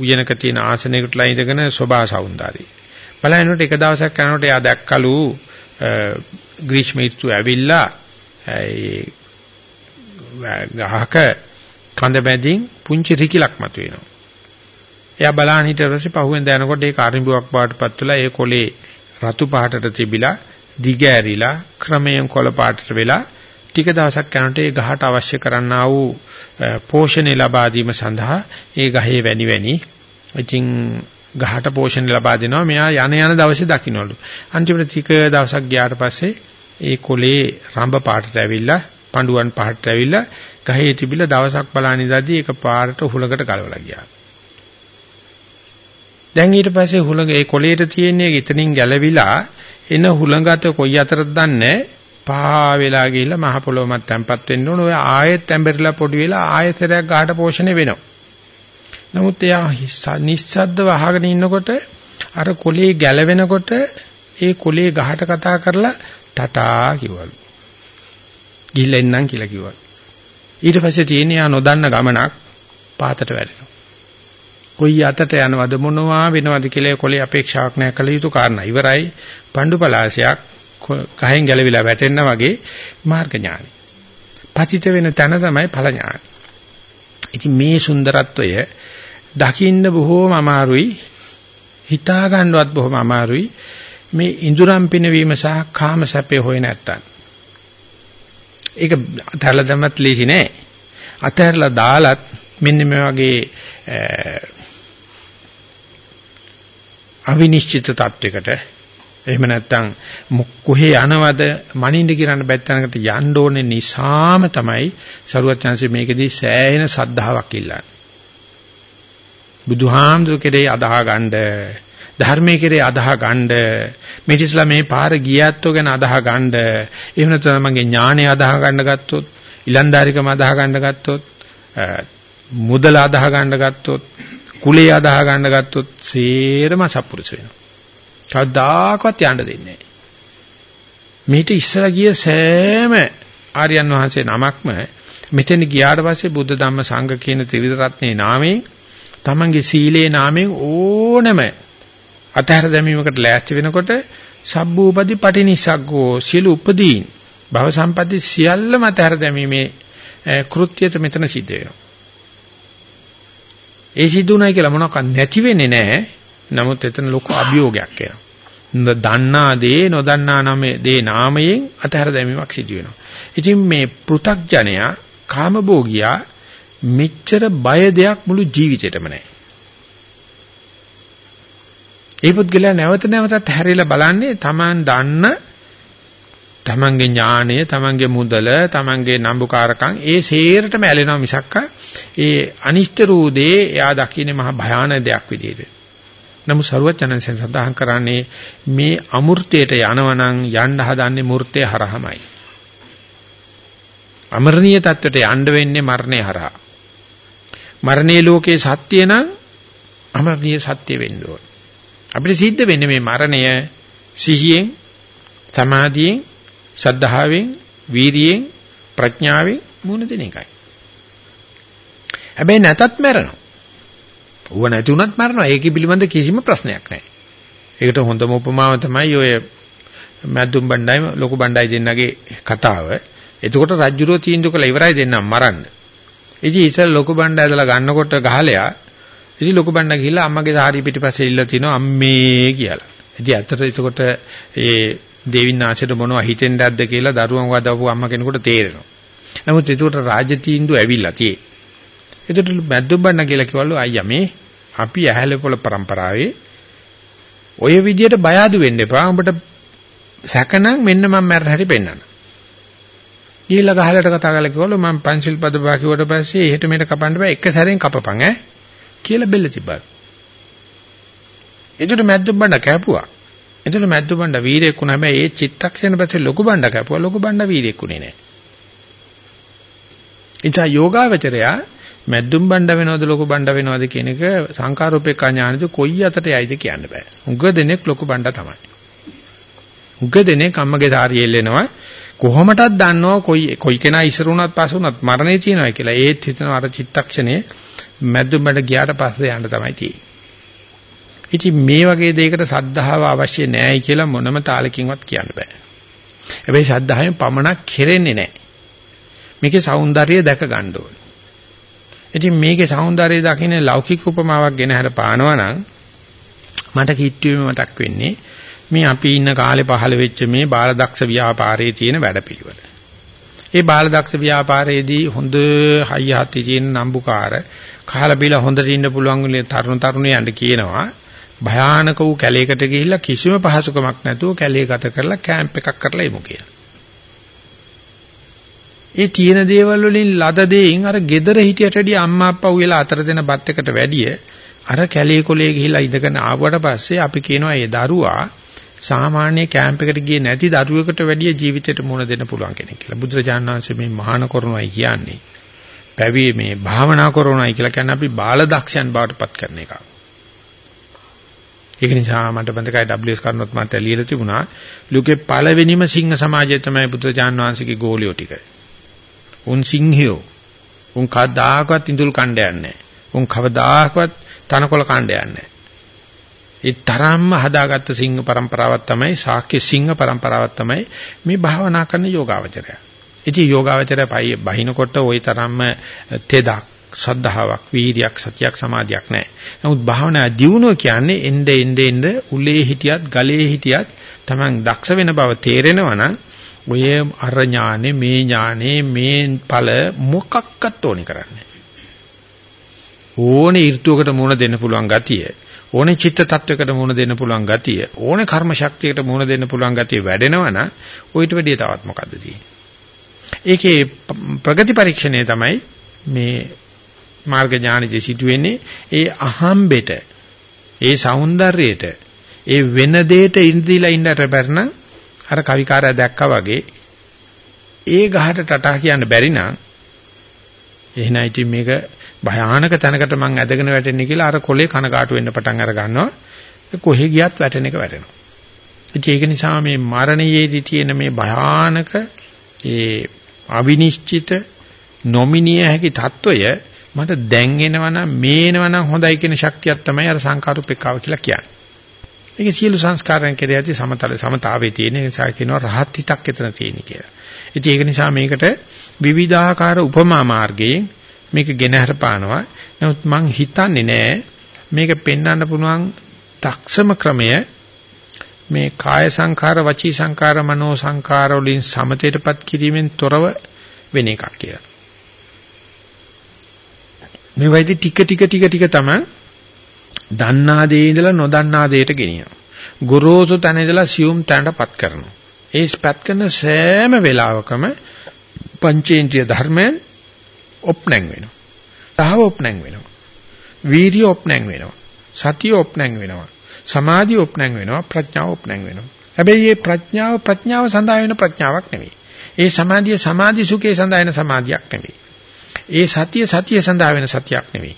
Speaker 2: උයනක තියෙන ආසනයකටලා ඉඳගෙන සෝභා සෞන්දර්යය. බලනකොට එක දවසක් යනකොට එයා දැක්කලු ග්‍රීෂ්ම ඍතු ඇවිල්ලා ඒ ගහක කඳ බැඳින් පුංචි රිකිලක් මතුවෙනවා. එයා බලන්න හිටිය පස්සේ පහුවෙන් දැනකොට ඒක අරිඹුවක් පාටපත් වෙලා ඒ කොලේ රතු පාටට තිබිලා දිග ඇරිලා ක්‍රමයෙන් කොළ පාටට වෙලා ටික දවසක් යනකොට ඒ ගහට අවශ්‍ය කරන්නා වූ පෝෂණය ලබා දීම සඳහා ඒ ගහේ වැනි වැනි. ඉතින් ගහට පෝෂණය ලබා දෙනවා. මෙයා යන යන දවසේ දකින්නලු අන්තිමට ටික දවසක් ගියාට පස්සේ ඒ කොලේ රඹ පාටට ඇවිල්ලා පඬුවන් පාටට ඇවිල්ලා ගහේ තිබිලා දවසක් බලන ඉඳදී ඒක පාරට හුලකට ගලවලා ගියා. දැන් ඊට පස්සේ හුලඟ ඒ කොලේට තියෙන එතනින් ගැලවිලා එන හුලඟට කොයි අතරද දන්නේ? පහ වෙලා ගිහිල්ලා මහ පොළොව මත තැම්පත් වෙන්න ඕන. ඔය ආයෙත් තැඹරිලා පොඩි වෙලා ආයෙතරයක් ගහට පෝෂණය වෙනවා. නමුත් එයා නිස්සද්දව අහගෙන ඉන්නකොට අර කොලේ ගැලවෙනකොට ඒ කොලේ ගහට කතා කරලා ටටා කිව්වලු. ගිහිල්ලා එන්නම් කියලා කිව්වා. ඊට පස්සේ තියෙන යා නොදන්න ගමනක් පාතට වැටෙනවා. කොයි අතට යනවද මොනවා වෙනවද කියලා කොලේ අපේක්ෂාවක් නැහැ කළ යුතු කාරණා. ඉවරයි. පණ්ඩු පලාසයක් කහෙන් ගැලවිලා වැටෙන්න වගේ මාර්ග ඥානයි. පතිත වෙන තැන තමයි ඵල ඥානයි. ඉතින් මේ සුන්දරත්වය දකින්න බොහෝම අමාරුයි. හිතා ගන්නවත් බොහොම අමාරුයි. මේ ඉඳුරම් පිනවීම සහ කාම සැපේ හොය නැත්තම්. ඒක අතහැරලා දැම්මත් ලේසි නෑ. අතහැරලා දාලත් මෙන්න මේ වගේ අවිනිශ්චිත තත්වයකට එහෙම නැත්නම් කොහේ යනවද මනින්ද කියන බැත්තනකට යන්න ඕනේ නිසාම තමයි සරුවත් chance මේකෙදී සෑහෙන සද්ධාාවක් ඉල්ලන්නේ. බුදුහාමුදුර කෙරේ අදාහ ගන්න ධර්මයේ කෙරේ අදාහ ගන්න මේටිස්ලා මේ පාර ගියැත්තෝ ගැන අදාහ ගන්න එහෙම නැත්නම් මගේ ඥාණය අදාහ ගන්න ගත්තොත් ඉලන්දාරිකම අදාහ ගන්න ගත්තොත් මුදල අදාහ ගන්න ගත්තොත් කුලේ අදාහ ගන්න ගත්තොත් සේරම සත්පුරුෂ වෙනවා. කවදාකවත් යන්න දෙන්නේ නැහැ. මේට ඉස්සර ගිය සෑම ආර්යයන් වහන්සේ නමක්ම මෙතන ගියාට පස්සේ බුද්ධ ධම්ම සංඝ කියන ත්‍රිවිධ රත්නේ නාමයෙන් තමන්ගේ සීලේ නාමයෙන් ඕනම අතහැර දැමීමකට ලෑස්ති වෙනකොට සබ්බූපදී පටිනිසග්ගෝ සියලු උපදීන් භව සම්පatti සියල්ලම අතහැර දැමීමේ කෘත්‍යයට මෙතන සිද්ධ වෙනවා. ඒ සිද්ධුණයි කියලා මොනවාක් නැති වෙන්නේ නැහැ. නමුත් එතන ලොකු අභියෝගයක් එනවා. දන්නා දේ නොදන්නා නමේ දේ නාමයෙන් අතහැර දැමීමක් සිදු වෙනවා. ඉතින් මේ පෘ탁ජනයා කාමභෝගියා මෙච්චර බය දෙයක් මුළු ජීවිතේටම නැහැ. ඒ පුද්ගලයා නැවත නැවතත් හැරිලා බලන්නේ Taman දන්න තමන්ගේ ඥාණය, තමන්ගේ මුදල, තමන්ගේ නම්බුකාරකම් ඒ සේරටම ඇලෙනවා මිසක්ක ඒ අනිෂ්ට රූදේ එයා දකින්නේ මහ භයාන දෙයක් විදියට. නමුත් සරුවචනන්සෙන් සඳහන් කරන්නේ මේ අමෘතයට යනවනම් යන්න හදන්නේ මූර්තේ හරහමයි. අමරණීය தත්වයට යන්න වෙන්නේ මරණය හරහා. මරණීය ලෝකේ සත්‍ය නම් අමරණීය සත්‍ය වෙන්න ඕන. අපිට සිද්ධ වෙන්නේ මේ මරණය සිහියෙන් සමාධියෙන් සද්ධාවෙන්, වීරියෙන්, ප්‍රඥාවෙන් මුණ දෙන එකයි. හැබැයි නැතත් මැරෙනවා. ඌව නැති වුණත් මැරෙනවා. ඒකේ පිළිබඳ කිසිම ප්‍රශ්නයක් නැහැ. ඒකට හොඳම උපමාව තමයි ඔය මැදුම් බණ්ඩයි ලොකු බණ්ඩයි දෙන්නගේ කතාව. එතකොට රජ්ජුරුව තීන්දුව කළා ඉවරයි දෙන්නම් මරන්න. ඉතින් ඉතින් ලොකු බණ්ඩය ඇදලා ගන්නකොට ගහලයා ඉතින් ලොකු බණ්ඩා ගිහිල්ලා අම්මගේ සාරි පිටිපස්සේ ඉල්ල තිනවා අම්මේ කියලා. ඉතින් ඇත්තට එතකොට ඒ දේවින්නාංශයට මොනවද හිතෙන්ද ඇද්ද කියලා දරුවන් වදවපු අම්ම කෙනෙකුට තේරෙනවා. නමුත් ඒකට රාජ්‍ය තීන්දුව ඇවිල්ලා tie. ඒකට මැද්දුම්බන්න කියලා කිව්වලු අයියා මේ අපි ඇහැල පොළ પરම්පරාවේ ඔය විදියට බය අඩු වෙන්න එපා. උඹට සැකනම් මෙන්න මම මැරෙන හැටි පෙන්වන්න. ගිහිල්ලා ගහලට කතා කරලා කිව්වලු මම පන්සිල් පද බා කිව්වට පස්සේ එහෙට මෙහෙට කපන්න බෑ එක සැරෙන් කපපන් ඈ කියලා බෙල්ල තිබ්බා. ඒකට මැද්දුම්බන්න කැපුවා. එතන මැද්දු බණ්ඩ වීරයෙක් වුණා හැබැයි ඒ චිත්තක්ෂණ පස්සේ ලොකු බණ්ඩ කැපුවා ලොකු බණ්ඩ වීරයෙක් වුණේ නැහැ. ඉතින් යෝගාවචරයා මැද්දුම් බණ්ඩ වෙනවද ලොකු බණ්ඩ වෙනවද කියන එක සංකාරෝපේක්ඛා ඥානෙද කොයි අතට යයිද කියන්න බෑ. උග දෙනෙක් ලොකු බණ්ඩ තමයි. උග දෙනෙක් අම්මගේ සාරියෙල් එනවා කොහොමටත් දන්නව කොයි කොයි කෙනා ඉසරුණත් පස්සුණත් මරණේ තියෙනවා කියලා. ඒත් හිතනවා අර චිත්තක්ෂණේ මැද්දුම් බණ්ඩ ගියාට පස්සේ යන්න තමයි තියෙන්නේ. ඉතින් මේ වගේ දෙයකට සද්ධාව අවශ්‍ය නැහැ කියලා මොනම තාලකින්වත් කියන්න බෑ. හැබැයි සද්ධායෙන් පමණක් කෙරෙන්නේ නැහැ. මේකේ సౌందර්යය දැක ගන්න ඕනේ. ඉතින් මේකේ సౌందර්යය දකින්න ලෞකික උපමාවක් ගෙන හර පානවා නම් මට කිට්ටුවේම මතක් වෙන්නේ මේ අපි ඉන්න කාලේ පහළ වෙච්ච මේ බාලදක්ෂ ව්‍යාපාරයේ තියෙන වැඩපිළිවෙල. ඒ බාලදක්ෂ ව්‍යාපාරයේදී හොඳ හයිය හති තියෙන නම්බුකාර කහලා බීලා හොඳට ඉන්න පුළුවන් තරුණ තරුණියන්ට කියනවා භයානක වූ කැලේකට ගිහිල්ලා කිසිම පහසුකමක් නැතුව කැලේ ගත කරලා කැම්ප් එකක් කරලා එමු කියලා. ඒ තියෙන දේවල් වලින් ලද දෙයින් අර gedara හිටියට වැඩිය අම්මා අප්පා උයලා අතර දෙන බත් එකට වැඩිය අර කැලේ කොලේ ගිහිල්ලා ඉඳගෙන ආවට පස්සේ අපි කියනවා ඒ දරුවා සාමාන්‍ය කැම්ප් එකට ගියේ නැති දරුවෙකුට වැඩිය ජීවිතයට මුණ දෙන්න පුළුවන් කෙනෙක් කියලා. බුදුරජාණන් වහන්සේ මේ මහාන කරුණයි කියන්නේ. පැවි මේ භාවනා කරුණයි කියලා කියන්නේ අපි බාල දක්ෂයන් බවට පත් කරන එකක්. ඒක නිසා මට බඳකයි WS කරනොත් මට ලියලා තිබුණා ලෝකේ පළවෙනිම සිංහ සමාජය තමයි බුදුරජාන් වහන්සේගේ ගෝලියෝ ටික. උන් සිංහයෝ. උන් කවදාකවත් ඉඳුල් කණ්ඩ යන්නේ උන් කවදාකවත් තනකොළ කණ්ඩ යන්නේ ඒ තරම්ම හදාගත්ත සිංහ પરම්පරාවක් තමයි ශාක්‍ය සිංහ પરම්පරාවක් තමයි මේ භාවනා කරන යෝගාවචරය. ඉතින් යෝගාවචරය බහිනකොට ওই තරම්ම තෙදක් සද්ධාාවක් වීරියක් සතියක් සමාධියක් නැහැ. නමුත් භාවනා දියුණුව කියන්නේ එnde එnde එnde උලේ හිටියත් ගලේ හිටියත් Taman දක්ෂ වෙන බව තේරෙනවා නම් ඔය අර ඥානේ මේ ඥානේ මේ ඵල මොකක්වත් ඕනේ කරන්නේ ඕනේ ඍතුවකට මුණ දෙන්න පුළුවන් ගතිය. ඕනේ චිත්ත tattවයකට මුණ දෙන්න පුළුවන් ගතිය. ඕනේ කර්ම ශක්තියකට මුණ දෙන්න පුළුවන් ගතිය වැඩෙනවනම් ඔయిత වැඩිය තවත් මොකද්ද තියෙන්නේ? ඒකේ ප්‍රගති පරීක්ෂණය තමයි මේ මාර්ග ඥානයේ සිටුවෙන්නේ ඒ අහම්බෙට ඒ సౌందර්යයට ඒ වෙන දෙයට ඉඳිලා ඉන්නට බැරනම් අර කවිකාරය දැක්කා වගේ ඒ ගහට ටටා කියන්න බැරි නම් එහෙනම් ඉතින් මේක භයානක තැනකට මං ඇදගෙන වැටෙන්නේ කියලා අර කොලේ කනකාටු වෙන්න පටන් අර ගන්නවා. කොහෙ ගියත් වැටෙන එක වැටෙනවා. ඉතින් ඒක නිසා මේ මරණයේදී තියෙන මේ භයානක ඒ අවිනිශ්චිත නොමිනිය හැකි తত্ত্বය මට දැන් එනවනම් මේ එනවනම් හොඳයි කියන ශක්තියක් තමයි අර සංකාරුපේකාව කියලා කියන්නේ. ඒක සියලු සංස්කාරයන් කෙරෙහි ඇති සමතල සමතාවේ තියෙන නිසා කියනවා රහත් හිතක් එතන තියෙන කියලා. ඉතින් ඒක නිසා මේකට විවිධාකාර උපමා මාර්ගයෙන් මේක ගෙන හරපානවා. නමුත් මං හිතන්නේ නෑ මේක පෙන්වන්න පුළුවන් තක්ෂම ක්‍රමය මේ කාය සංඛාර වචී සංඛාර මනෝ සංඛාර වලින් සමතේටපත් කිරීමෙන් තොරව වෙන එකක් කියලා. මේ වයිදී ටික ටික ටික ටික තමයි දන්නා දේ ඉඳලා නොදන්නා දේට ගෙනියනවා. ගොරෝසු තැන ඉඳලා සියුම් තැනටපත් කරනවා. ඒ ස්පත් කරන සෑම වෙලාවකම පංචේන්ද්‍රිය ධර්මයන් ඔප්නැං වෙනවා. සහව ඔප්නැං වෙනවා. වීර්ය ඔප්නැං වෙනවා. සතිය ඔප්නැං වෙනවා. සමාධිය ඔප්නැං වෙනවා. ප්‍රඥාව ඔප්නැං වෙනවා. හැබැයි මේ ප්‍රඥාව ප්‍රඥාව සඳහා වෙන ප්‍රඥාවක් නෙවෙයි. ඒ සමාධිය සමාධි සුඛේ සඳහා වෙන සමාධියක් නෙවෙයි. ඒ සතිය සතිය සඳහා වෙන සතියක් නෙවෙයි.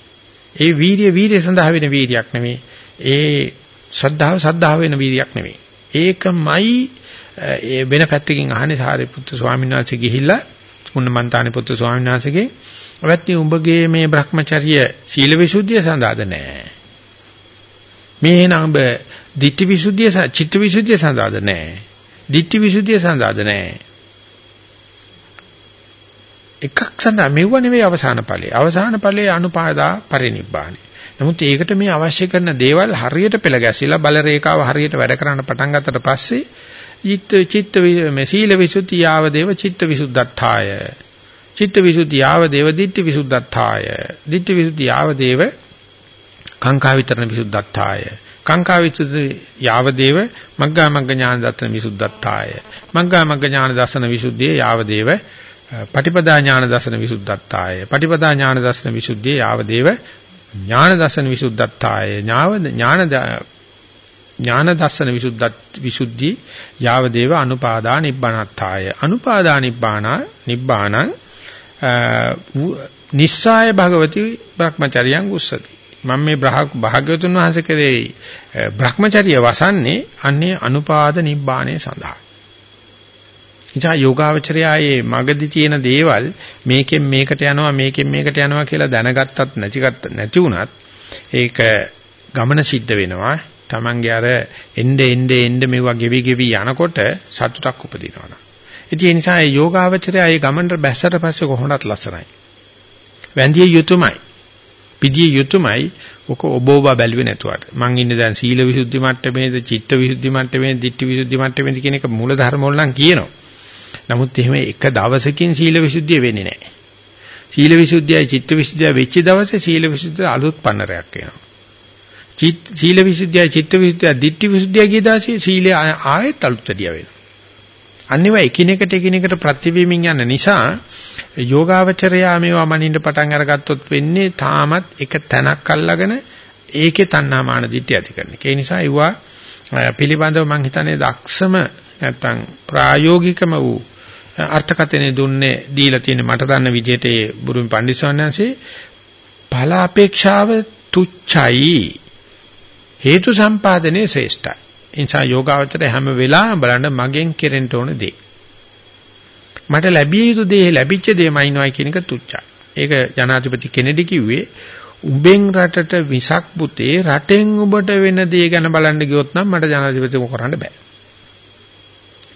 Speaker 2: ඒ වීරිය වීරිය සඳහා වෙන වීරියක් නෙවෙයි. ඒ ශ්‍රද්ධාව ශ්‍රද්ධාව වෙන වීරියක් නෙවෙයි. ඒකමයි ඒ වෙන පැත්තකින් අහන්නේ සාරිපුත්තු ස්වාමීන් වහන්සේ ගිහිල්ලා උන්නමන්තානි පුත්තු ස්වාමීන් වහන්සේගේ අවත්නි උඹගේ මේ Brahmacharya සීල විසුද්ධිය සඳහාද නැහැ. මේ නඹ ditthi visuddhiya chitta visuddhiya සඳහාද නැහැ. ditthi visuddhiya සඳහාද නැහැ. එකක් සඳහා මෙව නෙවෙයි අවසාන ඵලය. අවසාන ඵලයේ අනුපාදා පරිනිබ්බාණය. නමුත් ඒකට මේ අවශ්‍ය කරන දේවල් හරියට පෙළ ගැසිලා බල රේඛාව හරියට වැඩ කරන්න පටන් ගත්තට පස්සේ චිත්ත චිත්ත මේ සීල විසුද්ධි යාව දේව චිත්ත විසුද්ධත්තාය. චිත්ත විසුද්ධි යාව දේව දිට්ඨි විසුද්ධත්තාය. දිට්ඨි විසුද්ධි යාව දේව කාංකා විතරණ විසුද්ධත්තාය. කාංකා විසුද්ධි යාව දේව මග්ගා මග්ග ඥාන දර්ශන විසුද්ධත්තාය. මග්ගා මග්ග ඥාන දර්ශන විසුද්ධිය යාව දේව පටිපදා ඥාන දර්ශන විසුද්ධත්තාය. පටිපදා ඥාන දර්ශන විසුද්ධිය යාව දේව ඥාන දර්ශන විසුද්ධත්තාය. ඥාව ඥාන ඥාන දර්ශන විසුද්ධත් විසුද්ධි යාව දේව අනුපාදා නිබ්බානත්තාය. අනුපාදා නිබ්බානා නිබ්බානං නිස්සාය භගවති බ්‍රහ්මචර්යං උස්සති. මම මේ භාග්‍යවතුන් වහන්සේ කරේ බ්‍රහ්මචර්ය වසන්නේ අන්නේ අනුපාද නිබ්බාණය සඳහා. නිසා යෝගාවචරයායේ මගදී තියෙන දේවල් මේකෙන් මේකට යනවා මේකෙන් මේකට යනවා කියලා දැනගත්තත් නැතිගත්ත නැති වුණත් ඒක ගමන සිද්ධ වෙනවා. Tamange අර එnde ende ende මේවා ගෙවි ගෙවි යනකොට සතුටක් උපදිනවා. ඉතින් ඒ නිසා මේ යෝගාවචරයා මේ ගමනට බැස්සට පස්සේ කොහොමදත් ලස්සනයි. වැන්දිය යුතුයමයි. පිළිය යුතුයමයි ඔක ඔබ ඔබ බැලුවේ නැතුවට. මං ඉන්නේ දැන් සීල විසුද්ධි මට්ටමේද, චිත්ත විසුද්ධි මට්ටමේද, ditthi විසුද්ධි මට්ටමේද කියන එක මූල ධර්ම වල නම් කියනවා. නමුත් එහෙම එක දවසකින් සීල විසුද්ධිය වෙන්නේ නැහැ. සීල විසුද්ධියයි චිත්ත විසුද්ධිය වෙච්ච දවසේ සීල විසුද්ධිය අලුත් පන්නරයක් වෙනවා. චිත් සීල විසුද්ධියයි චිත්ත විසුද්ධිය ditthi විසුද්ධිය ගිය දාසේ සීලය ආයෙත් අලුත්දියා වෙනවා. අනිවා එකිනෙකට එකිනෙකට ප්‍රතිවීමින් යන නිසා යෝගාවචරයා මේවා මනින්න පටන් අරගත්තොත් වෙන්නේ තාමත් එක තැනක් අල්ලගෙන ඒකේ තණ්හාමාන දිට්ඨිය ඇති කරන එක. ඒ නිසා ඒවා පිළිබඳව මම හිතන්නේ දක්ෂම නැත්තම් ප්‍රායෝගිකම වූ අර්ථකථනය දුන්නේ දීලා තියෙන මට දන්න විදිහට ඒ බුරුමි පඬිස්සවන්නන්සේ ඵල අපේක්ෂාව තුච්චයි හේතු සම්පාදනයේ ශ්‍රේෂ්ඨයි. එනිසා යෝගාවචර හැම වෙලාවෙම බලන්න මගෙන් කෙරෙන්න ඕන දේ. මට ලැබිය යුතු දේ ලැබිච්ච දේ මයින්වයි කියන එක තුච්චයි. ඒක ජනාධිපති කෙනෙඩි කිව්වේ උඹෙන් රටට විසක් පුතේ රටෙන් ඔබට වෙන දේ ගැන බලන්න ගියොත් නම් මට ජනාධිපතිතුම කරන්න බෑ.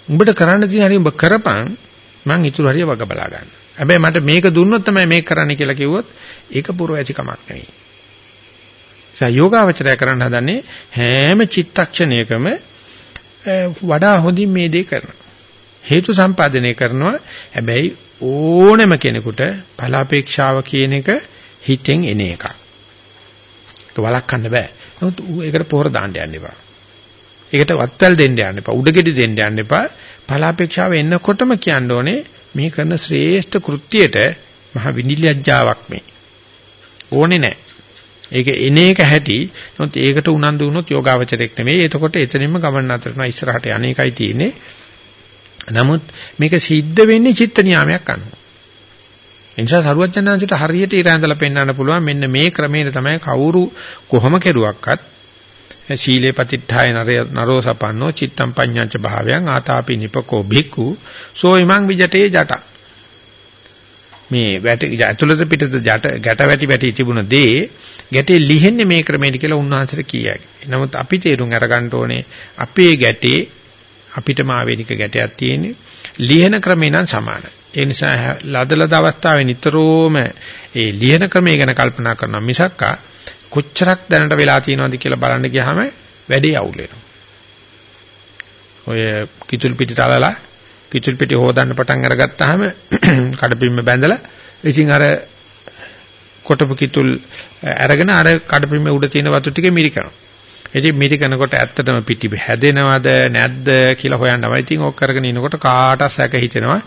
Speaker 2: උඹට කරන්න තියෙන හරිය උඹ කරපන් මං ඊටු හරිය වග බලා ගන්න. හැබැයි මට මේක දුන්නොත් තමයි මේක කරන්න කියලා කිව්වොත් ඒක පුරවැසි කමක් නෙවෙයි. ඒ යෝගාවචරය කරන්න හදන්නේ හැම චිත්තක්ෂණයකම වඩා හොඳින් මේ දේ කරනවා. හේතු සම්පාදනය කරනවා. හැබැයි ඕනෑම කෙනෙකුට ඵලාපේක්ෂාව කියන එක හිතෙන් එන එකක්. ඒක වළක්වන්න බෑ. නමුත් ඒකට පොහොර දාන්න යන්න එපා. ඒකට වත්වැල් දෙන්න යන්න එපා. උඩගෙඩි දෙන්න යන්න එපා. ඵලාපේක්ෂාව එන්නකොටම කියන්න ඕනේ මේ කරන ශ්‍රේෂ්ඨ කෘත්‍යයට මහ විනිලැජ්ජාවක් මේ. ඕනේ නැහැ. ඒක එන එක හැටි. නමුත් ඒකට උනන්දු වුණොත් යෝගාවචරයක් නෙවෙයි. එතකොට එතනින්ම ගමන් අතරන ඉස්සරහට යන්නේකයි තියෙන්නේ. නමුත් මේක සිද්ධ වෙන්නේ චිත්ත නියාමයක් අනුව. එනිසා සරුවචනාංශයට හරියට ඉර ඇඳලා පෙන්වන්න පුළුවන් මෙන්න මේ ක්‍රමයට තමයි කවුරු කොහොම කෙරුවක්වත් ශීලේ පතිත්ථාය නරෝ සපන්නෝ චිත්තම් පඤ්ඤාච භාවයන් ආතාපි නිපකෝ භික්ඛු සෝ ඉමං විජටේ ජට මේ වැට ඇතුළත පිටත ජට ගැට වැටි වැටි තිබුණ දේ ගැටේ ලිහෙන්නේ මේ ක්‍රමයට කියලා උන්වහන්සේට කියයි. නමුත් අපි තේරුම් අරගන්න ඕනේ අපේ ගැටේ අපිටම ආවේනික ගැටයක් තියෙන්නේ ලිහෙන ක්‍රමේ නම් සමානයි. ඒ නිසා ලදලද අවස්ථාවේ නිතරම ඒ ලිහෙන ක්‍රමය ගැන කල්පනා කරනවා මිසක්කා කොච්චරක් දැනට වෙලා තියෙනවද කියලා බලන්න ගියාම වැඩේ අවුල් වෙනවා. ඔය කිචුල් පිටි තලලා කිචුල් පිටි හොදන්න පටන් අරගත්තාම කඩපින්ම බැඳලා ඉතින් අර කොටපු කිතුල් අරගෙන අර කඩපින්ම උඩ තියෙන වතු ටික මිරිකනවා. ඉතින් මිරිකනකොට ඇත්තටම පිටි හැදෙනවද නැද්ද කියලා හොයන්නමයි. ඉතින් ඕක කරගෙන ඉනකොට කාට සැක හිතෙනවා.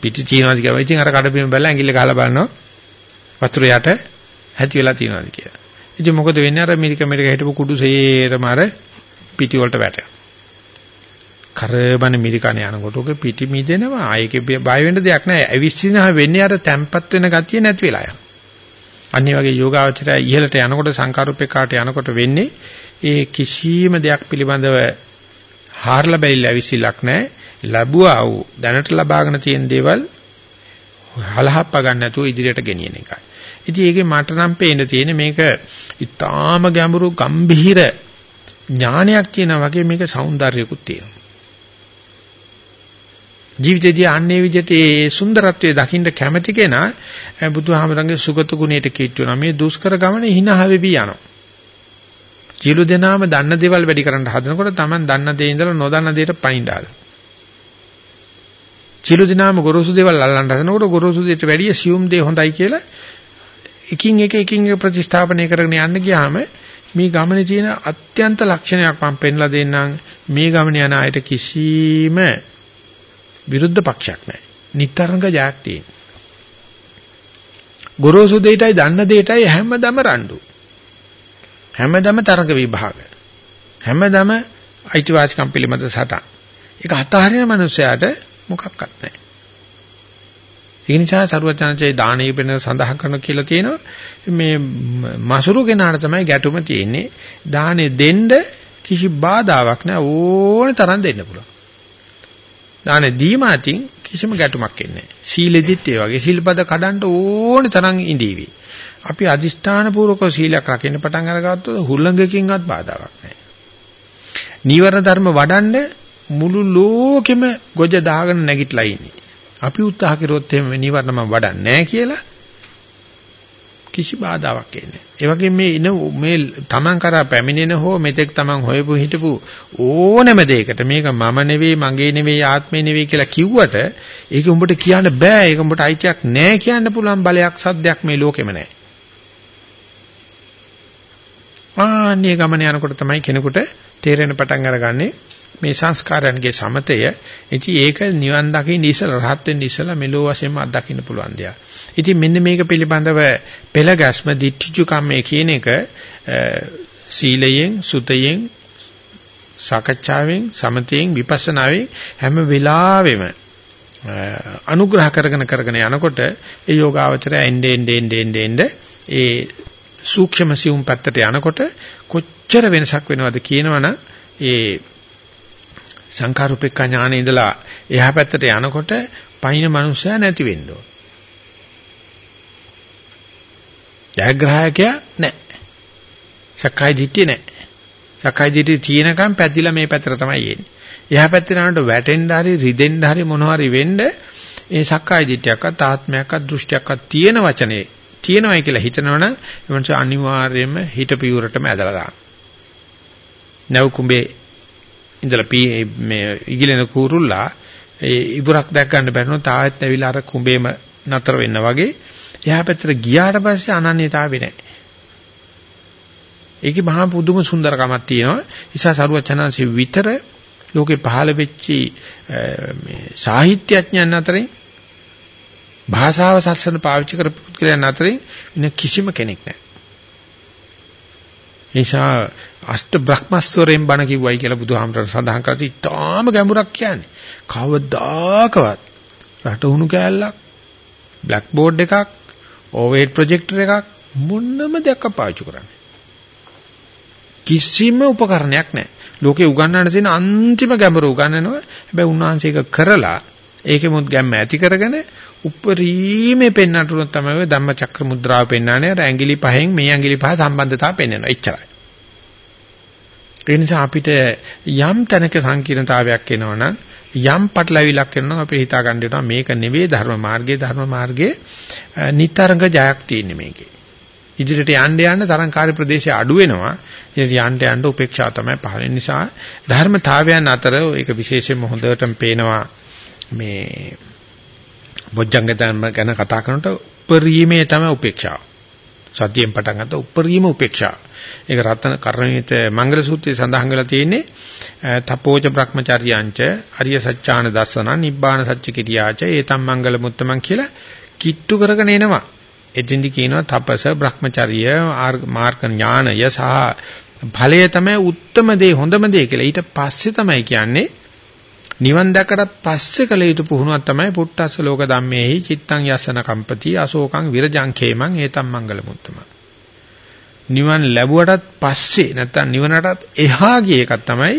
Speaker 2: පිටි තියනවාද කියලා. ඉතින් අර කඩපින්ම බැලලා ඇඟිල්ල ගහලා බලනවා. වතුර යට ඇති වෙලා තියනවාද කියලා. ඉතින් මොකද වෙන්නේ අර මිරික මිරික හිටපු කුඩු සේරම අර පිටි වලට වැටෙනවා. කරබන මිරිකන යනකොට ඔක පිටි මිදෙනවා. ආයේකේ බය වෙන්න දෙයක් නැහැ. අවිශ්චිනහ වෙන්නේ අර තැම්පත් වෙන ගතිය නැති වෙලා යනවා. අනිත් වගේ යෝගාවචරය ඉහළට යනකොට සංකාරූපේකාට යනකොට වෙන්නේ ඒ කිසියම් දෙයක් පිළිබඳව හාරලා බැලිලා අවිසිලක් නැහැ. ලැබුවා වූ දැනට ලබාගෙන තියෙන දේවල් හලහප්ප ගන්න නැතුව ඉදිරියට ගෙනියන එකයි. ඉතින් ඒකේ මට නම් පේන්න තියෙන්නේ මේක ඊටාම ගැඹුරු ගම්භීර ඥානයක් තියෙනා වගේ මේක సౌందර්යකුත් තියෙනවා. ජීවිතයේදී අන්නේ විදිහට ඒ සුන්දරත්වයේ දකින්න කැමති කෙනා බුදුහාමරංගේ සුගත ගුණයට කීට් වෙනවා. මේ දුෂ්කර ගමන හිනහ වෙවි යනවා. ජීලු දෙනාම දන්න දේවල් වැඩි කරන්න හදනකොට Taman දන්න දේ ඉඳලා නොදන්න දේට පයින් දාලා. ජීලු දෙනාම ගොරෝසු දේවල් අල්ලන්න හදනකොට ගොරෝසු දේට වැඩිය සියුම් දේ හොඳයි කියලා එකින් එක එකින් එක ප්‍රතිස්ථාපනය කරගෙන යන්න ගියාම මේ ගමනේ තියෙන අත්‍යන්ත ලක්ෂණයක් මම පෙන්ලා දෙන්නම් මේ ගමනේ යන අයට කිසිම විරුද්ධ පක්ෂයක් නැහැ. නිතරංග ජයක් තියෙන. ගොරෝසු දෙයටයි දන්න දෙයටයි හැමදම රණ්ඩු. හැමදම තරඟ විභාග. හැමදම අයිතිවාසිකම් පිළිබඳ සටන්. ඒක අතහරින මනුස්සයාට මොකක්වත් නැහැ. ඒ නිසා සරුවචනචේ දානීය වෙන සඳහන් කරන කියලා තියෙනවා. මේ මසුරු කෙනාට තමයි ගැටුම තියෙන්නේ. දානේ දෙන්න කිසි බාධාවක් නැහැ. ඕනේ තරම් දෙන්න පුළුවන්. දානේ දීම අතින් කිසිම ගැටුමක් එන්නේ නැහැ. සීලෙදිත් ඒ වගේ. සීල්පද කඩන්න ඕනේ තරම් ඉඳීවි. අපි අදිෂ්ඨාන පූර්වක සීලයක් රකින්න පටන් අරගත්තොත් හුල්ලංගකින්වත් බාධාවක් නැහැ. නීවරණ ධර්ම වඩන්න මුළු ලෝකෙම ගොජ දාගෙන නැගිටලා ඉන්නේ. අපි උත්සාහ කරුවොත් එහෙම නිවර්ණ මම වඩන්නේ නැහැ කියලා කිසි බාධාවක් එන්නේ. ඒ වගේ මේ ඉන මේ Taman කරා පැමිණෙන හෝ මෙතෙක් Taman හොයපු හිටපු ඕනෑම දෙයකට මේක මම නෙවෙයි මගේ නෙවෙයි ආත්මේ නෙවෙයි කියලා කිව්වට ඒක උඹට කියන්න බෑ. ඒක උඹට අයිතියක් නෑ කියන්න පුළුවන් බලයක් සද්දයක් මේ ලෝකෙම නෑ. ආන්නේ ගමන යනකොට තමයි කෙනෙකුට තේරෙන පටන් අරගන්නේ මේ සංස්කාරයන්ගේ සමතය ඉතින් ඒක නිවන් දකින්න ඉස්සලා රහත් වෙන්න ඉස්සලා මෙලෝ වශයෙන්ම අත්දකින්න පුළුවන් දෙයක්. ඉතින් මෙන්න මේක පිළිබඳව පෙළ ගැස්ම දිට්ඨිචු කම්මේ කියන එක සීලයෙන් සුතයෙන් සාකච්ඡාවෙන් සමතයෙන් විපස්සනාවෙන් හැම වෙලාවෙම අනුග්‍රහ කරගෙන කරගෙන යනකොට ඒ යෝගාවචරය එnde ende ende ende ende ඒ සූක්ෂම සියුම් පැත්තට යනකොට කොච්චර වෙනසක් වෙනවද කියනවනම් ඒ සංඛාරුපෙක්ඛ ඥානෙ ඉඳලා එහා පැත්තට යනකොට පයින් මනුස්සයා නැති වෙන්න ඕන. ජයග්‍රාහකයා නැහැ. සක්කාය දිට්ඨිය නැහැ. සක්කාය දිට්ඨිය තියෙනකම් පැතිලා මේ පැත්තට තමයි එන්නේ. එහා පැත්තට යනකොට වැටෙන්න හරි රිදෙන්න හරි මොන හරි වෙන්න ඒ සක්කාය දිට්ඨියක්වත් ආත්මයක්වත් දෘෂ්ටියක්වත් තියෙන වචනේ තියෙනවයි කියලා හිතනවනම් එවන්ස අනිවාර්යයෙන්ම හිත පියුරටම ඇදලා ගන්න. නැව් කුඹේ ඉඳලා මේ ඉගිලෙන කූරුල්ලා ඒ ඉබුරක් දැක් ගන්න බැරිනොත් ආයෙත් ඇවිල්ලා අර කුඹේම නතර වෙන්න වගේ එහා පැත්තට ගියාට පස්සේ අනන්‍යතාවය නැහැ. ඒකේ මහා පුදුම සුන්දරකමක් තියෙනවා. ඉසා සරුවචනන්සේ විතර ලෝකේ පහළ වෙච්චි මේ සාහිත්‍යඥයන් අතරින් භාෂාව සල්සන පාවිච්චි කරපු පුද්ගලයන් අතරින් ඉන්න කිසිම කෙනෙක් නැහැ. නිසා අෂ්ට බ්‍රහ්මස්වරයෙන් බණ කිව්වයි කියලා බුදුහාමරණ සඳහන් කරලා ඉතාම ගැඹුරක් කියන්නේ. කවදාකවත් රටහුණු කෑල්ලක් බ්ලැක් බෝඩ් එකක් ඕවර්හෙඩ් ප්‍රොජෙක්ටර් එකක් මොන්නම දෙයක් පාවිච්චි කරන්නේ. කිසිම උපකරණයක් නැහැ. ලෝකේ උගන්වන්න තියෙන අන්තිම ගැඹුරු උගන්වනවා. හැබැයි උන්වහන්සේ ඒක කරලා ඒකෙමුත් ගැම්ම ඇති කරගෙන උප්පරීමේ පෙන්නටුන තමයි ඔය ධම්මචක්‍ර මුද්‍රාව පෙන්නන්නේ. අර ඇඟිලි පහෙන් මේ ඇඟිලි පහ සම්බන්ධතාව පෙන්වනවා. එච්චරයි. ඒ නිසා අපිට යම් තැනක සංකීර්ණතාවයක් එනවනම් යම් පටලවිලක් කරනවා අපි හිතා ගන්න වෙනවා මේක නෙවෙයි ධර්ම මාර්ගයේ ධර්ම මාර්ගයේ නිතරංග ජයක් තියෙන්නේ මේකේ. ඉදිරියට යන්න යන්න තරංකාරී ප්‍රදේශය අඩු වෙනවා. ඉතින් යන්න යන්න උපේක්ෂාව තමයි පහළ නිසා ධර්මතාවයන් අතර ඒක විශේෂයෙන්ම හොඳටම පේනවා මේ බොජ්ජංග ධර්ම ගැන කතා කරනකොට උපරිමයේ තමයි උපේක්ෂාව. සතියෙන් පටන් ගත්ත උපරිම උපේක්ෂාව. ඒක රත්න කර්ණීත මංගල සූත්‍රයේ සඳහන් වෙලා තියෙන්නේ තපෝච බ්‍රහ්මචර්යංච අරිය සත්‍යාන දස්සන නිබ්බාන සත්‍ය කිරියාච ඒතම් මංගල මුත්තමන් කියලා කිට්ටු කරගෙන එනවා. එතෙන්දි කියනවා තපස බ්‍රහ්මචර්ය මාර්ග ඥානය සහ ඵලය තමයි උත්තරම දේ හොඳම දේ කියලා. ඊට පස්සේ තමයි කියන්නේ නිවන් දැකකට පස්සේ කළ යුතු පුහුණුවක් තමයි පුට්ටස්ස ලෝක ධම්මේහි චිත්තං යස්සන කම්පති අශෝකං විරජං khේමං ඒතම් මංගල මුත්තමන්. නිවන් ලැබුවටත් පස්සේ නැත්තම් නිවනටත් එහා ගිය එකක් තමයි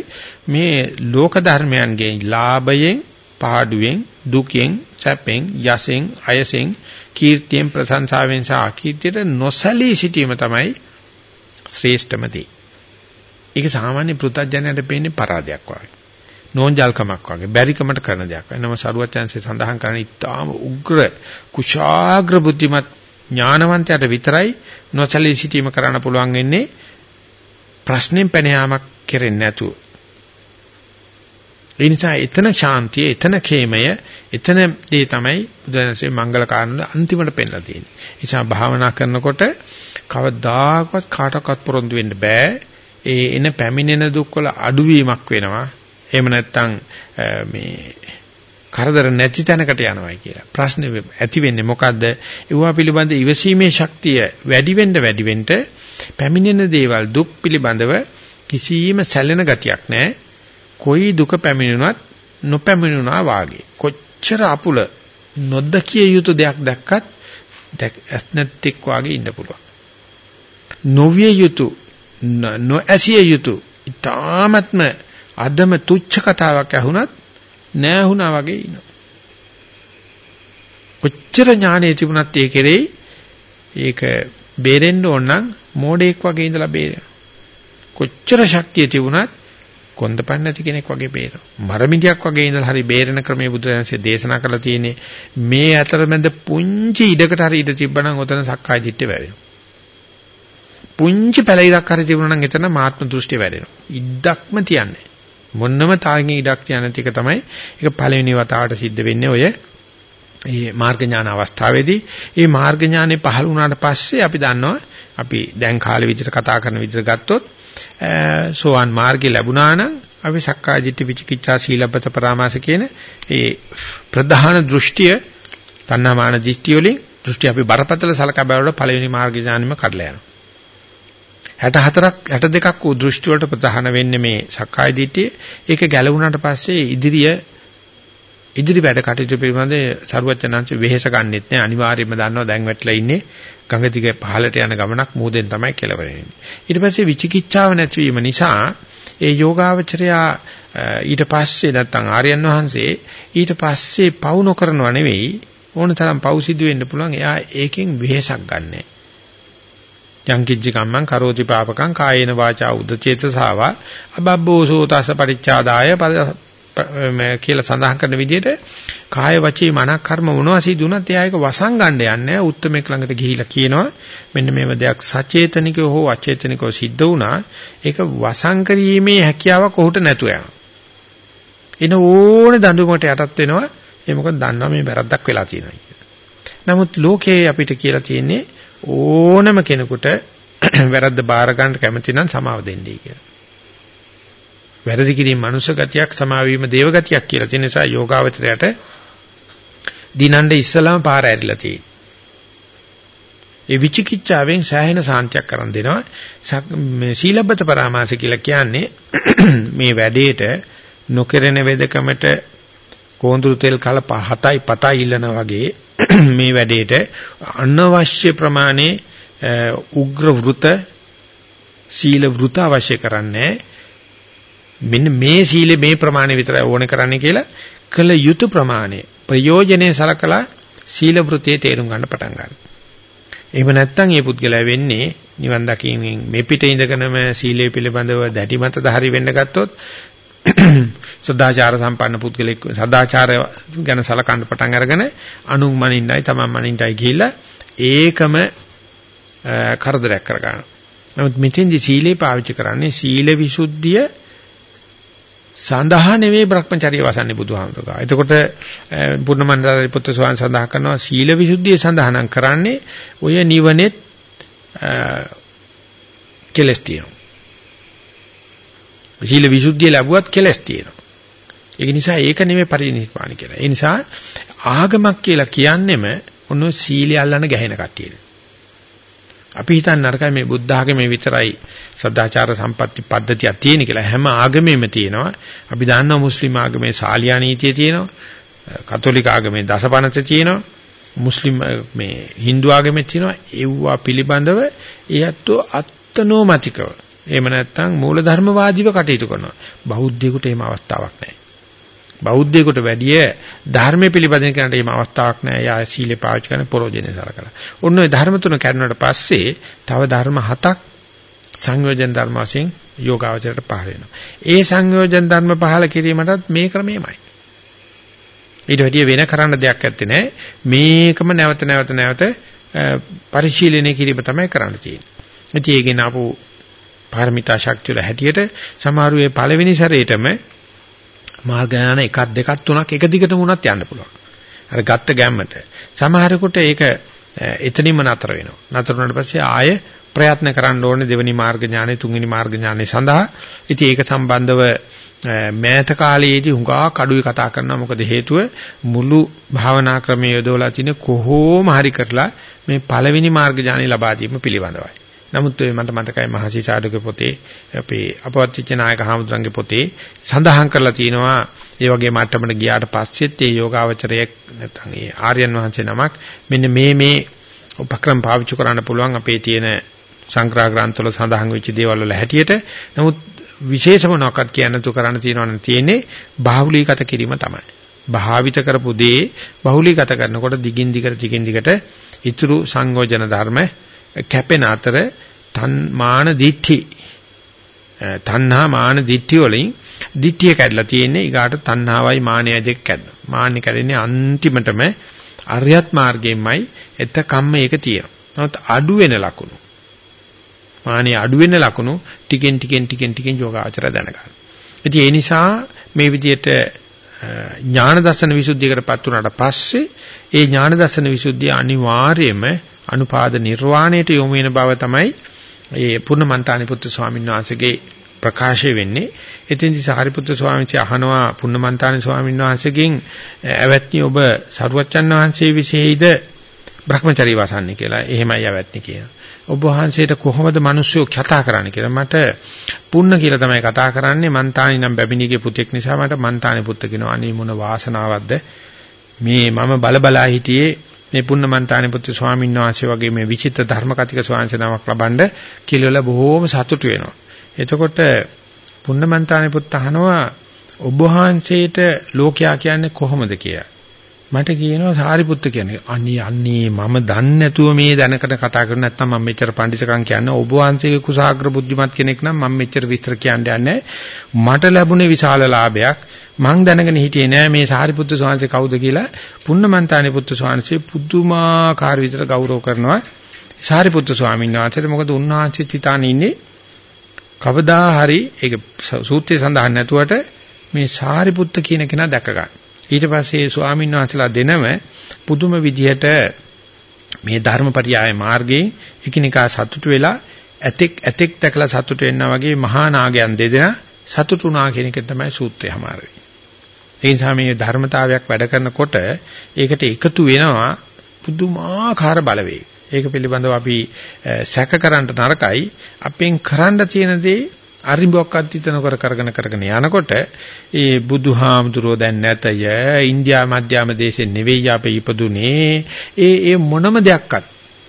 Speaker 2: මේ ලෝක ධර්මයන්ගේ ලාභයෙන් පාඩුවෙන් දුකෙන් සැපෙන් යසෙන් අයසෙන් කීර්තියෙන් ප්‍රශංසාවෙන් සහ අකීර්තියට නොසලී සිටීම තමයි ශ්‍රේෂ්ඨම දේ. ඒක සාමාන්‍ය පෘථග්ජනයට පේන්නේ පරාදයක් වගේ. නෝන්ජල්කමක් වගේ බැරිකමට කරන දෙයක්. එනම සරුවචාන්සේ සඳහන් කරන ඉතාම උග්‍ර කුශාග්‍ර බුද්ධිමත් ඥානවන්තයාට විතරයි නොසලී සිටීම කරන්න පුළුවන් වෙන්නේ ප්‍රශ්නෙන් පැන යාමක් කෙරෙන්නේ නැතුව. ඒ නිසා එතන ශාන්තිය, එතන ඛේමය, එතන ඒ තමයි බුදුන්සේ මංගල කාරණා අන්තිමට පෙන්ලා තියෙන්නේ. ඒ නිසා භාවනා කරනකොට කවදාකවත් කාටවත් පොරොන්දු වෙන්න බෑ. ඒ එන පැමිණෙන දුක්වල අඩුවීමක් වෙනවා. එහෙම නැත්නම් මේ කරදර නැති තැනකට යනවායි කියලා. ප්‍රශ්නේ ඇති වෙන්නේ මොකද්ද? ඒවා පිළිබඳ ඉවසීමේ ශක්තිය වැඩි වෙන්න වැඩි වෙන්න පැමිණෙන දේවල් දුක් පිළිබඳව කිසියම් සැලෙන ගතියක් නැහැ. කොයි දුක පැමිණුණත් නොපැමිණුණා වාගේ. කොච්චර අපුල නොදකිය යුතු දෙයක් දැක්කත් ඇස් නැත්තෙක් වාගේ ඉන්න පුළුවන්. නොවිය යුතු නොඇසිය යුතු ඊ타ත්ම අදම තුච්ච කතාවක් ඇහුණත් නෑ වුණා වගේ ඉනවා. කොච්චර ඥානෙ තිබුණත් ඒ කෙරෙහි ඒක බේරෙන්න ඕන නම් මෝඩෙක් වගේ ඉඳලා බේරෙනවා. කොච්චර ශක්තිය තිබුණත් කොන්දපන් නැති කෙනෙක් වගේ බේරෙනවා. මරමිටියක් වගේ ඉඳලා හරි බේරෙන ක්‍රමයේ බුදුරජාණන්සේ දේශනා කරලා තියෙන්නේ මේ අතරමැද පුංචි ඉඩකට හරි ඉඩ තිබ්බනම් ඔතන සක්කාය දිට්ඨිය වැඩෙනවා. පුංචි පැලිරක් හරි තිබුණා නම් එතන මාත්ම දෘෂ්ටිය වැඩෙනවා. ඉද්දක්ම තියන්නේ. මොන්නම තාගෙන් ඉඩක් තියන නැති එක තමයි ඒක පළවෙනි වතාවට සිද්ධ වෙන්නේ ඔය මේ මාර්ග ඥාන අවස්ථාවේදී. මේ මාර්ග ඥානෙ පහළ වුණාට පස්සේ අපි දන්නවා අපි දැන් කාලේ විදිහට කතා කරන විදිහට ගත්තොත් සෝවන් මාර්ගය ලැබුණා නම් අපි සක්කාය දිට්ඨි විචිකිච්ඡා සීලබ්බත පරාමාස කියන ඒ ප්‍රධාන දෘෂ්ටිය තණ්හාමාන දිට්ඨිය වලින් දෘෂ්ටි අපි බරපතල සලකා බලනකොට පළවෙනි මාර්ග ඥානෙම කඩලා යනවා. 64ක් 62ක් වූ දෘෂ්ටි වලට ප්‍රධාන වෙන්නේ මේ සක්කාය දිට්ඨිය. ඒක ගැලවුණාට පස්සේ ඉදිරිය ඉදිරි වැඩ කටයුතු පිළිබඳ සරුවචනංශ වෙහෙස ගන්නෙත් නෑ අනිවාර්යයෙන්ම දන්නවා දැන් වැටලා ඉන්නේ ගඟ දිගේ පහළට යන ගමනක් මූදෙන් තමයි කෙලවර වෙන්නේ. ඊට පස්සේ විචිකිච්ඡාව නැතිවීම නිසා ඒ යෝගාවචරයා ඊට පස්සේ නැත්තම් ආර්යයන් වහන්සේ ඊට පස්සේ පවු නොකරනව නෙවෙයි ඕන තරම් පවු සිදු වෙන්න පුළුවන් එයා ඒකෙන් වෙහෙසක් ගන්නෑ. යං කිච්ච කම්මං කරෝති පාපකං කායේන වාචා උදචේතසාවා අබබ්බෝසෝ තස පරිච්ඡාදාය කියලා සඳහන් කරන විදිහට කාය වචී මනක් කර්ම මොනවා සිදුනත් එයා ඒක වසන් ගන්න යන්නේ උත්තරමෙක් ළඟට ගිහිලා කියනවා මෙන්න මේව දෙයක් සචේතනිකව හෝ අචේතනිකව සිද්ධ වුණා ඒක වසන් කිරීමේ හැකියාවක් ඔහුට නැතුව යනවා එන ඕනේ දඬුවමට යටත් වෙනවා ඒ මොකද දන්නවා මේ වැරද්දක් වෙලා තියෙනවා කියලා. නමුත් ලෝකයේ අපිට කියලා තියෙන්නේ ඕනම කෙනෙකුට වැරද්ද බාර ගන්න කැමති නම් සමාව දෙන්නයි කියලා. වැරදි කිරීම මනුෂ්‍ය ගතියක් සමාවීම දේව ගතියක් කියලා තියෙන නිසා යෝගාවචරයට දිනන්න ඉස්සලම පාර ඇරිලා තියෙනවා. ඒ විචිකිච්ඡාවෙන් සෑහෙන සාන්තියක් කරන් දෙනවා. මේ සීලබ්බත පරාමාස කියලා කියන්නේ මේ වැඩේට නොකරන වෙදකමට කෝඳුරු තෙල් කල 7යි 7යි ඉල්ලන වගේ මේ වැඩේට අනවශ්‍ය ප්‍රමාණයේ උග්‍ර වෘත සීල වෘත අවශ්‍ය කරන්නේ මෙන්න මේ සීලේ මේ ප්‍රමාණය විතරයි ඕනේ කරන්නේ කියලා කළ යුතු ප්‍රමාණය ප්‍රයෝජනේ සලකලා සීල වෘතේ තේරුම් ගන්න පටන් ගන්නවා. එහෙම නැත්නම් මේ පුද්ගලයා වෙන්නේ නිවන් දකින්න මේ පිට ඉඳගෙනම සීලය පිළිබඳව දැඩි මතද හරි වෙන්න ගත්තොත් සදාචාර සම්පන්න පුද්ගලෙක් සදාචාරය ගැන සලකන්න පටන් අරගෙන අනුන් මනින්නයි තමන් මනින්නයි ගිහිල්ලා ඒකම කරදරයක් කරගන්නවා. නමුත් මෙතෙන්දි සීලේ පාවිච්චි කරන්නේ සීල විසුද්ධිය සඳහා නෙවෙයි Brahmacharya වසන්නේ බුදුහාමුදුරුවෝ. එතකොට පුර්ණමන්දරි පුත්‍ර ස්වාමීන් සඳහන් කරනවා සීල විසුද්ධිය සඳහා නම් කරන්නේ ඔය නිවනෙත් කෙලස් තියෙනවා. සීල විසුද්ධිය ලැබුවත් කෙලස් තියෙනවා. ඒක නිසා ඒක නෙමෙයි පරිණිස්පාණ කියලා. ඒ නිසා ආගමක් කියලා කියන්නෙම ඔන්න සීලය අල්ලන ගැහෙන කට්ටියට. අපි හිතන්නේ නරකයි මේ බුද්ධ ආගමේ විතරයි සදාචාර සම්පatti පද්ධතියක් තියෙන කියලා. හැම ආගමෙම තියෙනවා. අපි දන්නවා මුස්ලිම් ආගමේ සාලියා නීතිය තියෙනවා. කතෝලික ආගමේ දසපනත තියෙනවා. මුස්ලිම් මේ Hindu ආගමේ තියෙනවා. ඒවා පිළිබඳව ඒත් අත්නෝමතිකව එහෙම නැත්නම් මූලධර්මවාදීව කටයුතු කරනවා. බෞද්ධයෙකුට එහෙම අවස්ථාවක් නැහැ. බෞද්ධයෙකුට වැඩිය ධර්මයේ පිළිපදින කෙනාට එහෙම අවස්ථාවක් නැහැ. යා සීලේ පාවිච්චි කරන පරෝජනේ සලකලා. ඔන්න ඔය ධර්ම තුන කරුණාට පස්සේ තව ධර්ම හතක් සංයෝජන ධර්ම වශයෙන් යෝගාවචරයට පහළ වෙනවා. ඒ සංයෝජන ධර්ම පහළ කිරීමටත් මේ ක්‍රමෙමයි. ඊට වැඩිය වෙන කරන්න දෙයක් නැත්තේ නෑ. මේකම නැවත නැවත නැවත පරිශීලනය කිරීම තමයි කරන්න තියෙන්නේ. ඉතින් ඒකේ නාපු පාරමිතා ශක්තිය වල හැටියට සමහරු ඒ පළවෙනි සැරේටම මාර්ග ඥාන එකක් දෙකක් තුනක් එක දිගටම වුණත් යන්න පුළුවන්. අර ගත්ත ගැම්මට. සමහරෙකුට ඒක එතනින්ම නතර වෙනවා. නතර වුණාට පස්සේ ආයෙ ප්‍රයත්න කරන්න ඕනේ දෙවෙනි මාර්ග ඥානෙ තුන්වෙනි මාර්ග ඥානෙ සඳහා. ඉතින් ඒක සම්බන්ධව මෑත කාලයේදී හුඟා කඩුවේ කතා කරනවා මොකද හේතුව මුළු භාවනා ක්‍රමයේ යොදවලා තියෙන කොහොම හරි කරලා මේ පළවෙනි මාර්ග ඥානෙ ලබා දීම පිළිබඳවයි. නමුත් මට මතකයි මහසි සාදුගේ පොතේ අපේ අපවත්ච නායක හාමුදුරන්ගේ පොතේ සඳහන් කරලා තියෙනවා ඒ වගේ මට්ටමකට ගියාට පස්සෙත් ඒ යෝගාවචරයේ නැත්නම් ඒ ආර්යයන් වහන්සේ නමක් මෙන්න මේ මේ උපක්‍රම පාවිච්චි කරන්න පුළුවන් අපේ තියෙන සංග්‍රහ ග්‍රන්ථවල සඳහන් වෙච්ච දේවල් වල හැටියට නමුත් විශේෂ මොනවාක්වත් කියන්න තු කරන්න තියෙනවනම් තියෙන්නේ බාහුලීගත කිරීම තමයි. භාවිත කරපු දේ බහුලීගත කරනකොට දිගින් දිගට දිගින් දිගට ඊතුරු සංයෝජන ධර්ම කැපෙන අතර තන් මාන දිට්ඨි තණ්හා මාන දිට්ඨි වලින් දිට්ඨිය කැඩලා තියෙන්නේ ඊගාට තණ්හාවයි මානයයි දෙක කැඩෙනවා. මාන්නේ කැඩෙන්නේ අන්තිමටම අරියත් මාර්ගයෙන්මයි එතකම්ම ඒක තියෙනවා. නමුත් අඩු වෙන ලකුණු. මානිය අඩු වෙන ලකුණු ටිකෙන් ටිකෙන් ටිකෙන් ටිකෙන් යෝගාචර දැනගන්න. ඉතින් ඒ නිසා මේ විදිහට ඥාන දර්ශන විසුද්ධියකටපත් වුණාට පස්සේ ඒ ඥාන දර්ශන විසුද්ධිය අනිවාර්යයෙන්ම අනුපාද නිර්වාණයට යොමු වෙන බව තමයි ඒ පුන්නමන්තානි පුත්තු ස්වාමීන් වහන්සේගේ ප්‍රකාශය වෙන්නේ. එතෙන්දි සාරිපුත්‍ර ස්වාමීන් වහන්සේ අහනවා පුන්නමන්තානි ස්වාමීන් වහන්සේගෙන් ඇවැත්නි ඔබ සරුවච්චන් වහන්සේ විශේෂයිද Brahmachari වසන්නේ කියලා. එහෙමයි ඇවැත්නි කියනවා. ඔබ වහන්සේට කොහොමද මිනිස්සු කතා කරන්නේ කියලා මට පුන්න කියලා තමයි කතා කරන්නේ මන්තානි නම් බැබිනිගේ පුතෙක් නිසා මට මන්තානි පුත්ත කියනවා අනේ මොන වාසනාවක්ද මේ මම බලබලා හිටියේ මේ පුන්නමන්තානි පුත්තු ස්වාමීන් වහන්සේ වගේ මේ විචිත්‍ර ධර්ම කතික ස්වාමීන් නමක් ලබනද කියලා බොහෝම සතුටු වෙනවා. එතකොට පුන්නමන්තානි පුත්ත අහනවා ඔබ වහන්සේට ලෝකයා කියන්නේ කොහොමද කියලා. මට කියනවා සාරිපුත්ත කියන්නේ අනේ අනේ මම දන්නේ නැතුව මේ දැනකට කතා කරන්නේ නැත්නම් මම මෙච්චර පඬිසකම් කියන්නේ ඔබ වහන්සේගේ කුසాగ්‍ර බුද්ධිමත් කෙනෙක් නම් මම මෙච්චර විස්තර කියන්න යන්නේ මට ලැබුණේ විශාල ලාභයක්. මං දැනගෙන හිටියේ නෑ මේ සාරිපුත්තු ස්වාමීන් කවුද කියලා. පුන්නමන්තානි පුත්තු ස්වාමීන් පුදුමාකාර විදිහට ගෞරව කරනවා. සාරිපුත්තු ස්වාමීන් වහන්සේට මොකද උන්වහන්සේ තිතාන ඉන්නේ? කවදා හරි ඒක සූත්‍රයේ සඳහන් නැතුවට මේ සාරිපුත්ත කියන කෙනා දැක ගන්න. ඊට පස්සේ ස්වාමීන් වහන්සේලා දෙනම පුදුම විදිහට මේ ධර්මපරියාය මාර්ගයේ එකිනෙකා සතුටු වෙලා ඇතෙක් ඇතෙක් දැකලා සතුටු වෙනා වගේ මහා නාගයන් දෙදෙනා සතුටුනා කියන එක තමයි සූත්‍රය හමාරේ. ඒ නිසා මේ ධර්මතාවයක් වැඩ කරනකොට ඒකට එකතු වෙනවා පුදුමාකාර බලවේග. ඒක පිළිබඳව අපි සැක කරන්න නරකයි. අපෙන් කරන්න තියෙන දේ අරිඹුවක්වත් හිතන කර කරගෙන කරගෙන යනකොට ඒ බුදුහාමුදුරෝ දැන් නැතය ඉන්දියා මධ්‍යම දේශේ නෙවෙයි අපේ ඉපදුනේ. ඒ ඒ මොනම දෙයක්වත්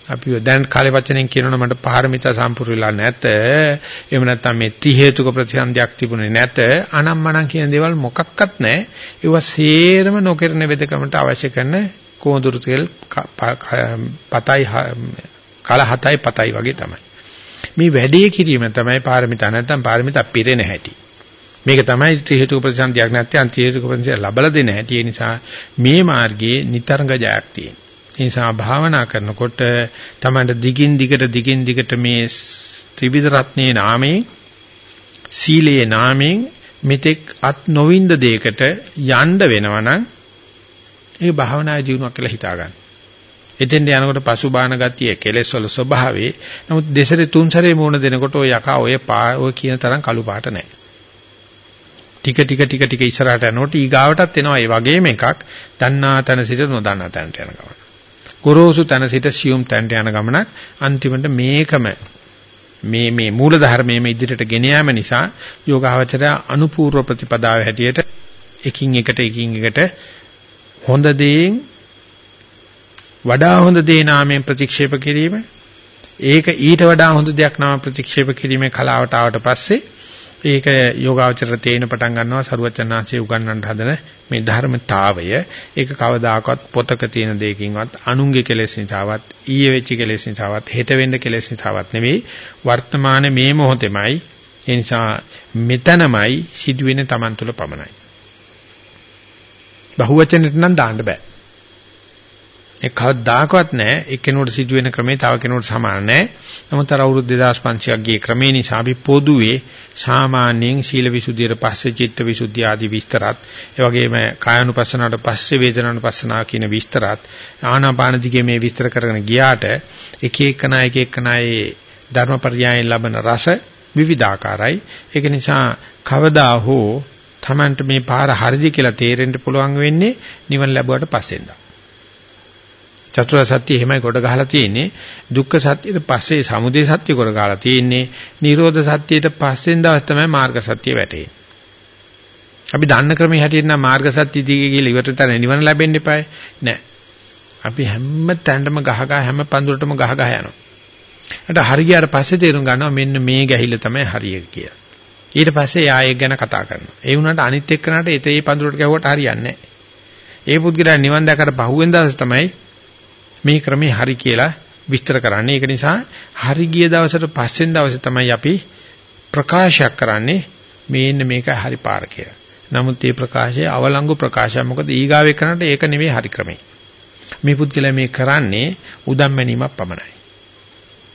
Speaker 2: අපි දැන් කාලේ වචනෙන් කියනවනේ මට පාරමිතා සම්පූර්ණ වෙලා නැත. එහෙම නැත්නම් මේ ත්‍රි හේතුක ප්‍රතිසන්දියක් තිබුණේ නැත. අනම්මනම් කියන දේවල් මොකක්වත් නැහැ. ඒවා සේරම නොකරන වෙදකමට අවශ්‍ය කරන කෝඳුරු තෙල් පතයි කල හතයි පතයි වගේ තමයි. මේ වැඩේ කිරීම තමයි පාරමිතා. නැත්නම් පාරමිතා පිරෙන හැටි. මේක තමයි ත්‍රි හේතුක ප්‍රතිසන්දියක් නැත්නම් අන්ති හේතුක ප්‍රතිසන්දිය ලබලා දෙන හැටි. ඒ නිසා මේ මාර්ගයේ නිතරංග ජයක් තියෙනවා. ඒ නිසා භාවනා කරනකොට තමයි දිගින් දිගට දිගින් දිගට මේ ත්‍රිවිධ රත්නයේ නාමයෙන් සීලයේ නාමයෙන් මෙතෙක් අත් නොවින්ද දෙයකට යන්න වෙනවනම් ඒ භාවනා ජීවණයක් කියලා හිතා ගන්න. එතෙන්ට යනකොට පසුබාන ගතිය කෙලෙස් වල ස්වභාවය. නමුත් දෙසරේ තුන් සැරේ මූණ දෙනකොට ඔය යකා ඔය පා ඔය කියන තරම් කළු පාට නැහැ. ටික ටික ටික ටික ඉස්සරහට යනකොට ඊගාවටත් එනවා ඒ වගේම එකක්. දන්නා තැන සිට නොදන්නා තැනට යන ගමන. ගොරෝසු තැන සිට සියුම් තැනට යන ගමනක් අන්තිමට මේකම මේ මේ මූල ධර්මයේ ඉදිරියට ගෙන යාම නිසා යෝගාවචරය අනුපූර්ව ප්‍රතිපදාව හැටියට එකින් එකට එකින් එකට හොඳ දේෙන් වඩා හොඳ දේ නාමයෙන් ප්‍රතික්ෂේප කිරීම. ඒක ඊට වඩා හොඳ දෙයක් නාම ප්‍රතික්ෂේප කිරීමේ කලාවට ආවට පස්සේ ඒක යෝගාවචර තේින පටන් ගන්නවා. සරුවචනාංශයේ උගන්වන්න හදන මේ ධර්මතාවය. ඒක කවදාකවත් පොතක තියෙන දෙයකින්වත් අනුන්ගේ කෙලෙස් නිසාවත් ඊයේ වෙච්ච කෙලෙස් නිසාවත් හෙට වෙන්න කෙලෙස් නිසාවත් නෙවෙයි. වර්තමානයේ මේ මොහොතේමයි. ඒ නිසා මෙතනමයි සිදුවෙන Taman තුල පමණයි. බහුවචනෙට නම් දාන්න බෑ. ඒක කවදාකවත් නැහැ. එක්කෙනෙකුට සිදුවෙන ක්‍රමේ තව කෙනෙකුට සමාන නැහැ. නමුත් අර අවුරුදු 2500ක් ගිය ක්‍රමේ නිසා අපි පොදුවේ සාමාන්‍යයෙන් සීලවිසුද්ධියට පස්සේ චිත්තවිසුද්ධිය ආදී විස්තරات, ඒ වගේම කායानुපස්සනාවට පස්සේ වේදනානුපස්සනාව කියන විස්තරات ආනාපාන දිගේ මේ විස්තර කරගෙන ගියාට එක එකනා එක එකනායේ ධර්මපර්යායෙන් ලබන රස විවිධාකාරයි. ඒක නිසා කවදා හෝ Tamanට මේ පාර හරිද කියලා තේරෙන්න පුළුවන් වෙන්නේ නිවන ලැබුවට පස්සෙන්ද. චතුරාර්ය සත්‍ය එහෙමයි කොට ගහලා තියෙන්නේ. දුක්ඛ සත්‍යයට පස්සේ සමුදය සත්‍ය කොට ගහලා තියෙන්නේ. නිරෝධ සත්‍යයට පස්සෙන් දවස් තමයි මාර්ග සත්‍ය වැටෙන්නේ. අපි දන්න ක්‍රමයේ හැටියට නම් මාර්ග සත්‍ය දිගේ කියලා ඉවරට තර නිවන ලැබෙන්න එපායි. නෑ. අපි හැම තැනටම ගහ ගහ හැම පඳුරටම ගහ ගහ යනවා. ඒකට හරි ගියාට පස්සේ තේරුම් ගන්නවා මෙන්න මේ ගැහිල්ල තමයි හරිය කියලා. ඊට පස්සේ ආයෙක් ගැන කතා කරනවා. ඒ වුණාට අනිත් එක්කනට ඒතේ පඳුරට ගැහුවට හරියන්නේ නැහැ. ඒ පුද්ගලයා නිවන් දැකලා පහුවෙන් දවස් තමයි මේ ක්‍රමේ හරි කියලා විස්තර කරන්නේ. ඒක නිසා හරි ගිය දවසට පස්සෙන් දවසේ තමයි අපි ප්‍රකාශයක් කරන්නේ මේන්න මේක හරි පාර කියලා. නමුත් මේ ප්‍රකාශය අවලංගු ප්‍රකාශයක්. මොකද ඊගාවේ කරනට ඒක නෙවෙයි හරි ක්‍රමේ. මේ පුද්ගලයා මේ කරන්නේ උදම්මැනීමක් පමණයි.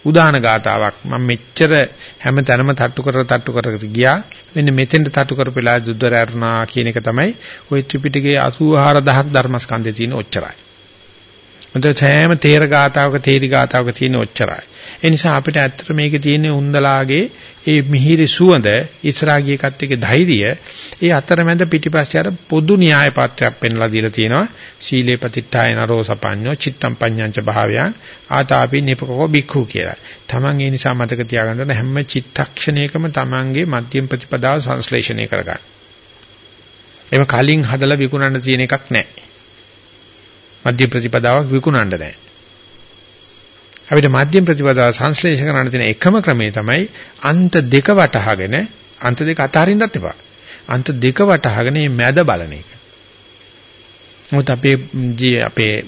Speaker 2: උදාන ගාතාවක් මම මෙච්චර හැම තැනම තට්ටු කර තට්ටු කර ගියා මෙන්න මෙතෙන්ට තට්ටු කරපෙලා දුද්දරයරුණා කියන එක තමයි ওই ත්‍රිපිටකයේ 84000ක් ධර්මස්කන්ධේ තියෙන ඔච්චරයි. මොකද සෑම තේර ගාතාවක තේරි ගාතාවක තියෙන ඔච්චරයි. ඒ නිසා අපිට ඇත්තට මේකේ තියෙන උන්දලාගේ ඒ මිහිරි සුවඳ ඉස්රාගිය එකත් එක්ක ධෛර්යය ඒ අතරමැද පිටිපස්සේ අර පොදු න්‍යාය පත්‍රයක් පෙන්ලා දීලා තියෙනවා. සීලේ පතිට්ඨාය නරෝ සපඤ්ඤෝ චිත්තම් පඤ්ඤංච භාවයන් ආතාපි නිපකෝ බික්ඛු කියලා. Taman ඒ නිසා මතක තියාගන්න හැම චිත්තක්ෂණයකම Tamanගේ මධ්‍යම ප්‍රතිපදාව සංශ්ලේෂණය කරගන්න. එම කලින් හදලා විකුණන්න තියෙන එකක් නැහැ. මධ්‍ය ප්‍රතිපදාවක් විකුණන්න නැහැ. අපිට මධ්‍යම ප්‍රතිපදාව සංශ්ලේෂ කරන්න තියෙන එකම ක්‍රමය තමයි අන්ත දෙක වටහාගෙන අන්ත දෙක අතහරින්නත් එපා. අන්ත දෙක වටහාගෙන මේ මැද බලන එක. මොකද අපේ ජී අපේ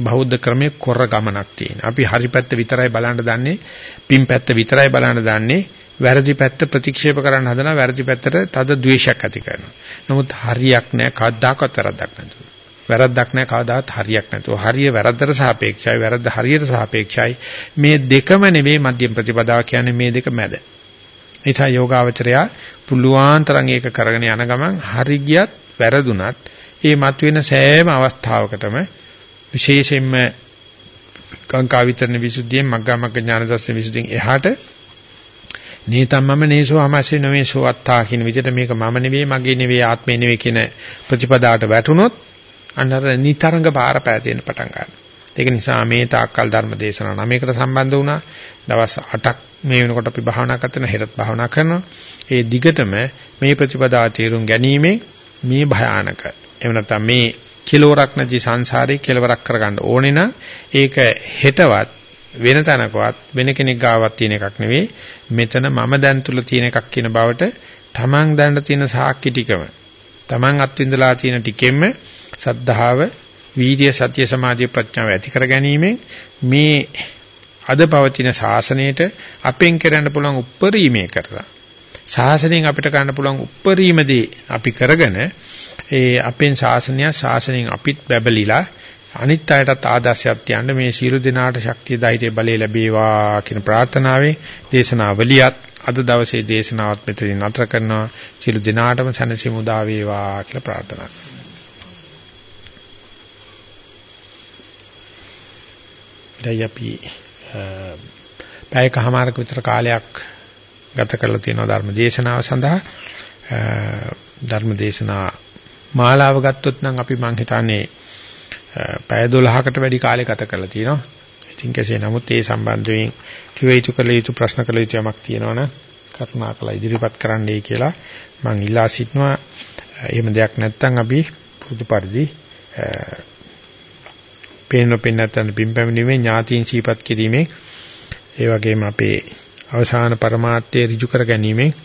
Speaker 2: බෞද්ධ ක්‍රමයේ කොර ගමනක් තියෙන. අපි හරි පැත්ත විතරයි බලන්න දන්නේ, පින් පැත්ත විතරයි බලන්න දන්නේ. වැරදි පැත්ත ප්‍රතික්ෂේප කරන්න හදනවා වැරදි පැත්තට තද ද්වේෂයක් ඇති කරනවා. නමුත් හරියක් නැහැ කවදාකවත් වැරද්දක් නැතුව. වැරද්දක් නැහැ කවදාවත් හරියක් නැතුව. හරිය වැරද්දට සාපේක්ෂයි වැරද්ද හරියට සාපේක්ෂයි. මේ දෙකම නෙවෙයි මධ්‍යම ප්‍රතිපදාව කියන්නේ මේ දෙක මැද. නිසා යෝගාවචරයා පුළුවන් තරම් ඒක කරගෙන යන ගමන් හරි ගියත් වැරදුනත් ඒ මතුවෙන සෑම අවස්ථාවකටම විශේෂයෙන්ම කාංකා විතරණ විසුද්ධියෙන් මග්ගා මග්ග ඥාන දර්ශන විසුද්ධියෙන් එහාට නේතම්මම නේසෝ අමස්සේ නොවේ සෝ අත්තා කියන විදිහට මේක මම නෙවෙයි මගේ නෙවෙයි ආත්මේ නෙවෙයි කියන ප්‍රතිපදාවට වැටුනොත් අන්නර නිතරංග පාර පෑදෙන්න පටන් ගන්නවා. ඒක නිසා මේ තාක්කල් ධර්ම දේශනා නමයකට සම්බන්ධ වුණා. දවස් 8ක් මේ වෙනකොට අපි භාවනා කරන හෙටත් භාවනා කරනවා. ඒ දිගටම මේ ප්‍රතිපදා තේරුම් ගැනීමෙන් මේ භයානක එහෙම නැත්නම් මේ කෙලවරක් නැති සංසාරේ කෙලවරක් කරගන්න ඕනේ නම් ඒක හෙටවත් වෙන තැනකවත් වෙන කෙනෙක් ගාවත් තියෙන එකක් නෙවෙයි මෙතන මම දැන් තුල තියෙන එකක් කියන බවට තමන් දැනට තියෙන සාක්ෂි ටිකම තමන් අත්විඳලා තියෙන ටිකෙන්ම සද්ධාව වීර්ය සත්‍ය සමාධිය ප්‍රඥාව ඇති කර ගැනීමෙන් මේ අද පවතින ශාසනයට අපෙන් කරන්න පුළුවන් උප්පරීමේ කරලා ශාසනයෙන් අපිට ගන්න පුළුවන් උප්පරීම දේ අපි කරගෙන ඒ අපෙන් ශාසනය ශාසනයෙන් අපිත් බැබලිලා අනිත් අයටත් ආදර්ශයක් තියන්න මේ සියලු දෙනාට ශක්තිය ධෛර්ය බලය ලැබේවා කියන ප්‍රාර්ථනාවෙන් දේශනාවලියත් අද දවසේ දේශනාවත් මෙතනින් නතර කරනවා සියලු දෙනාටම සැනසීම උදා වේවා කියලා ප්‍රාර්ථනා කරනවා. දැන් අපි පැයකමාරක විතර කාලයක් ගත කරලා තියෙනවා ධර්ම දේශනාව සඳහා ධර්ම දේශනා මාලාව ගත්තොත් නම් අපි මං හිතන්නේ පැය 12කට වැඩි කාලයක් ගත කරලා තියෙනවා. ඉතින් කෙසේ නමුත් ඒ සම්බන්ධයෙන් කිව යුතු කළ යුතු ප්‍රශ්න කළ යුතු යමක් තියෙනවනම් කරුණාකරලා ඉදිරිපත් කරන්නයි කියලා මං ඉල්ලා සිටිනවා. එහෙම දෙයක් නැත්නම් අපි පුරුදු පරිදි පේන පෙන්නතන පිම්පැමිණීමේ ඥාතීන් සීපත් කිරීමේ ඒ වගේම අපේ අවසාන પરමාර්ථය ඍජු කර ගැනීමෙන්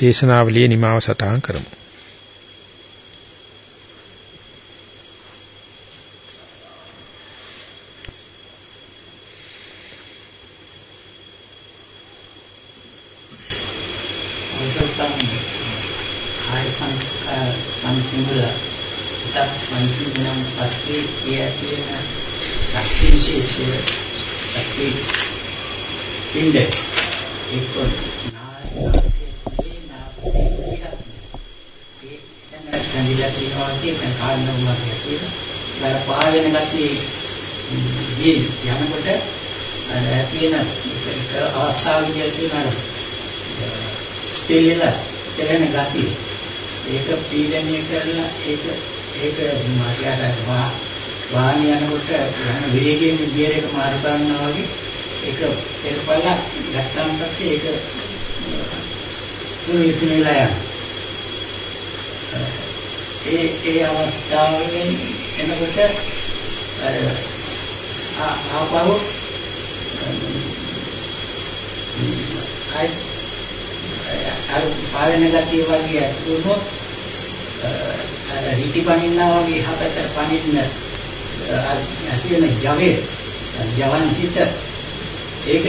Speaker 2: දේශනාවලියේ නිමාව සටහන් කරමු.
Speaker 3: ඒ ඇති වෙන ශක්ති විශේෂය ශක්ති පින්ඩ එක්ක කන්දිලා තියෙනවා කියන කාරණාවක් තියෙනවා. ඒක පහ වෙන ගැටි දී යනකොට අර ඇති වෙන අවස්ථාවකදී තියෙන අර පිළිලා තැවෙන ගැටි ඒක පීඩනය කරලා ඒක ඒක මාර්ගයට වාහන යනකොට යන වේගයෙන් ගියර් එක මාරු ගන්නවා වගේ ඒක ඒක බලලා ගත්තාන් පස්සේ ඒක තුනිතුනිලා යන ඒ ඒ අවස්ථාවෙන් එනකොට අර ආපහු අය අර පාවෙන ගතිය වගේ වුණොත් අර හිටිපනින්නා වගේ හපතර පනින්න ඇතිවෙන ජවය ජවන් හිත ඒක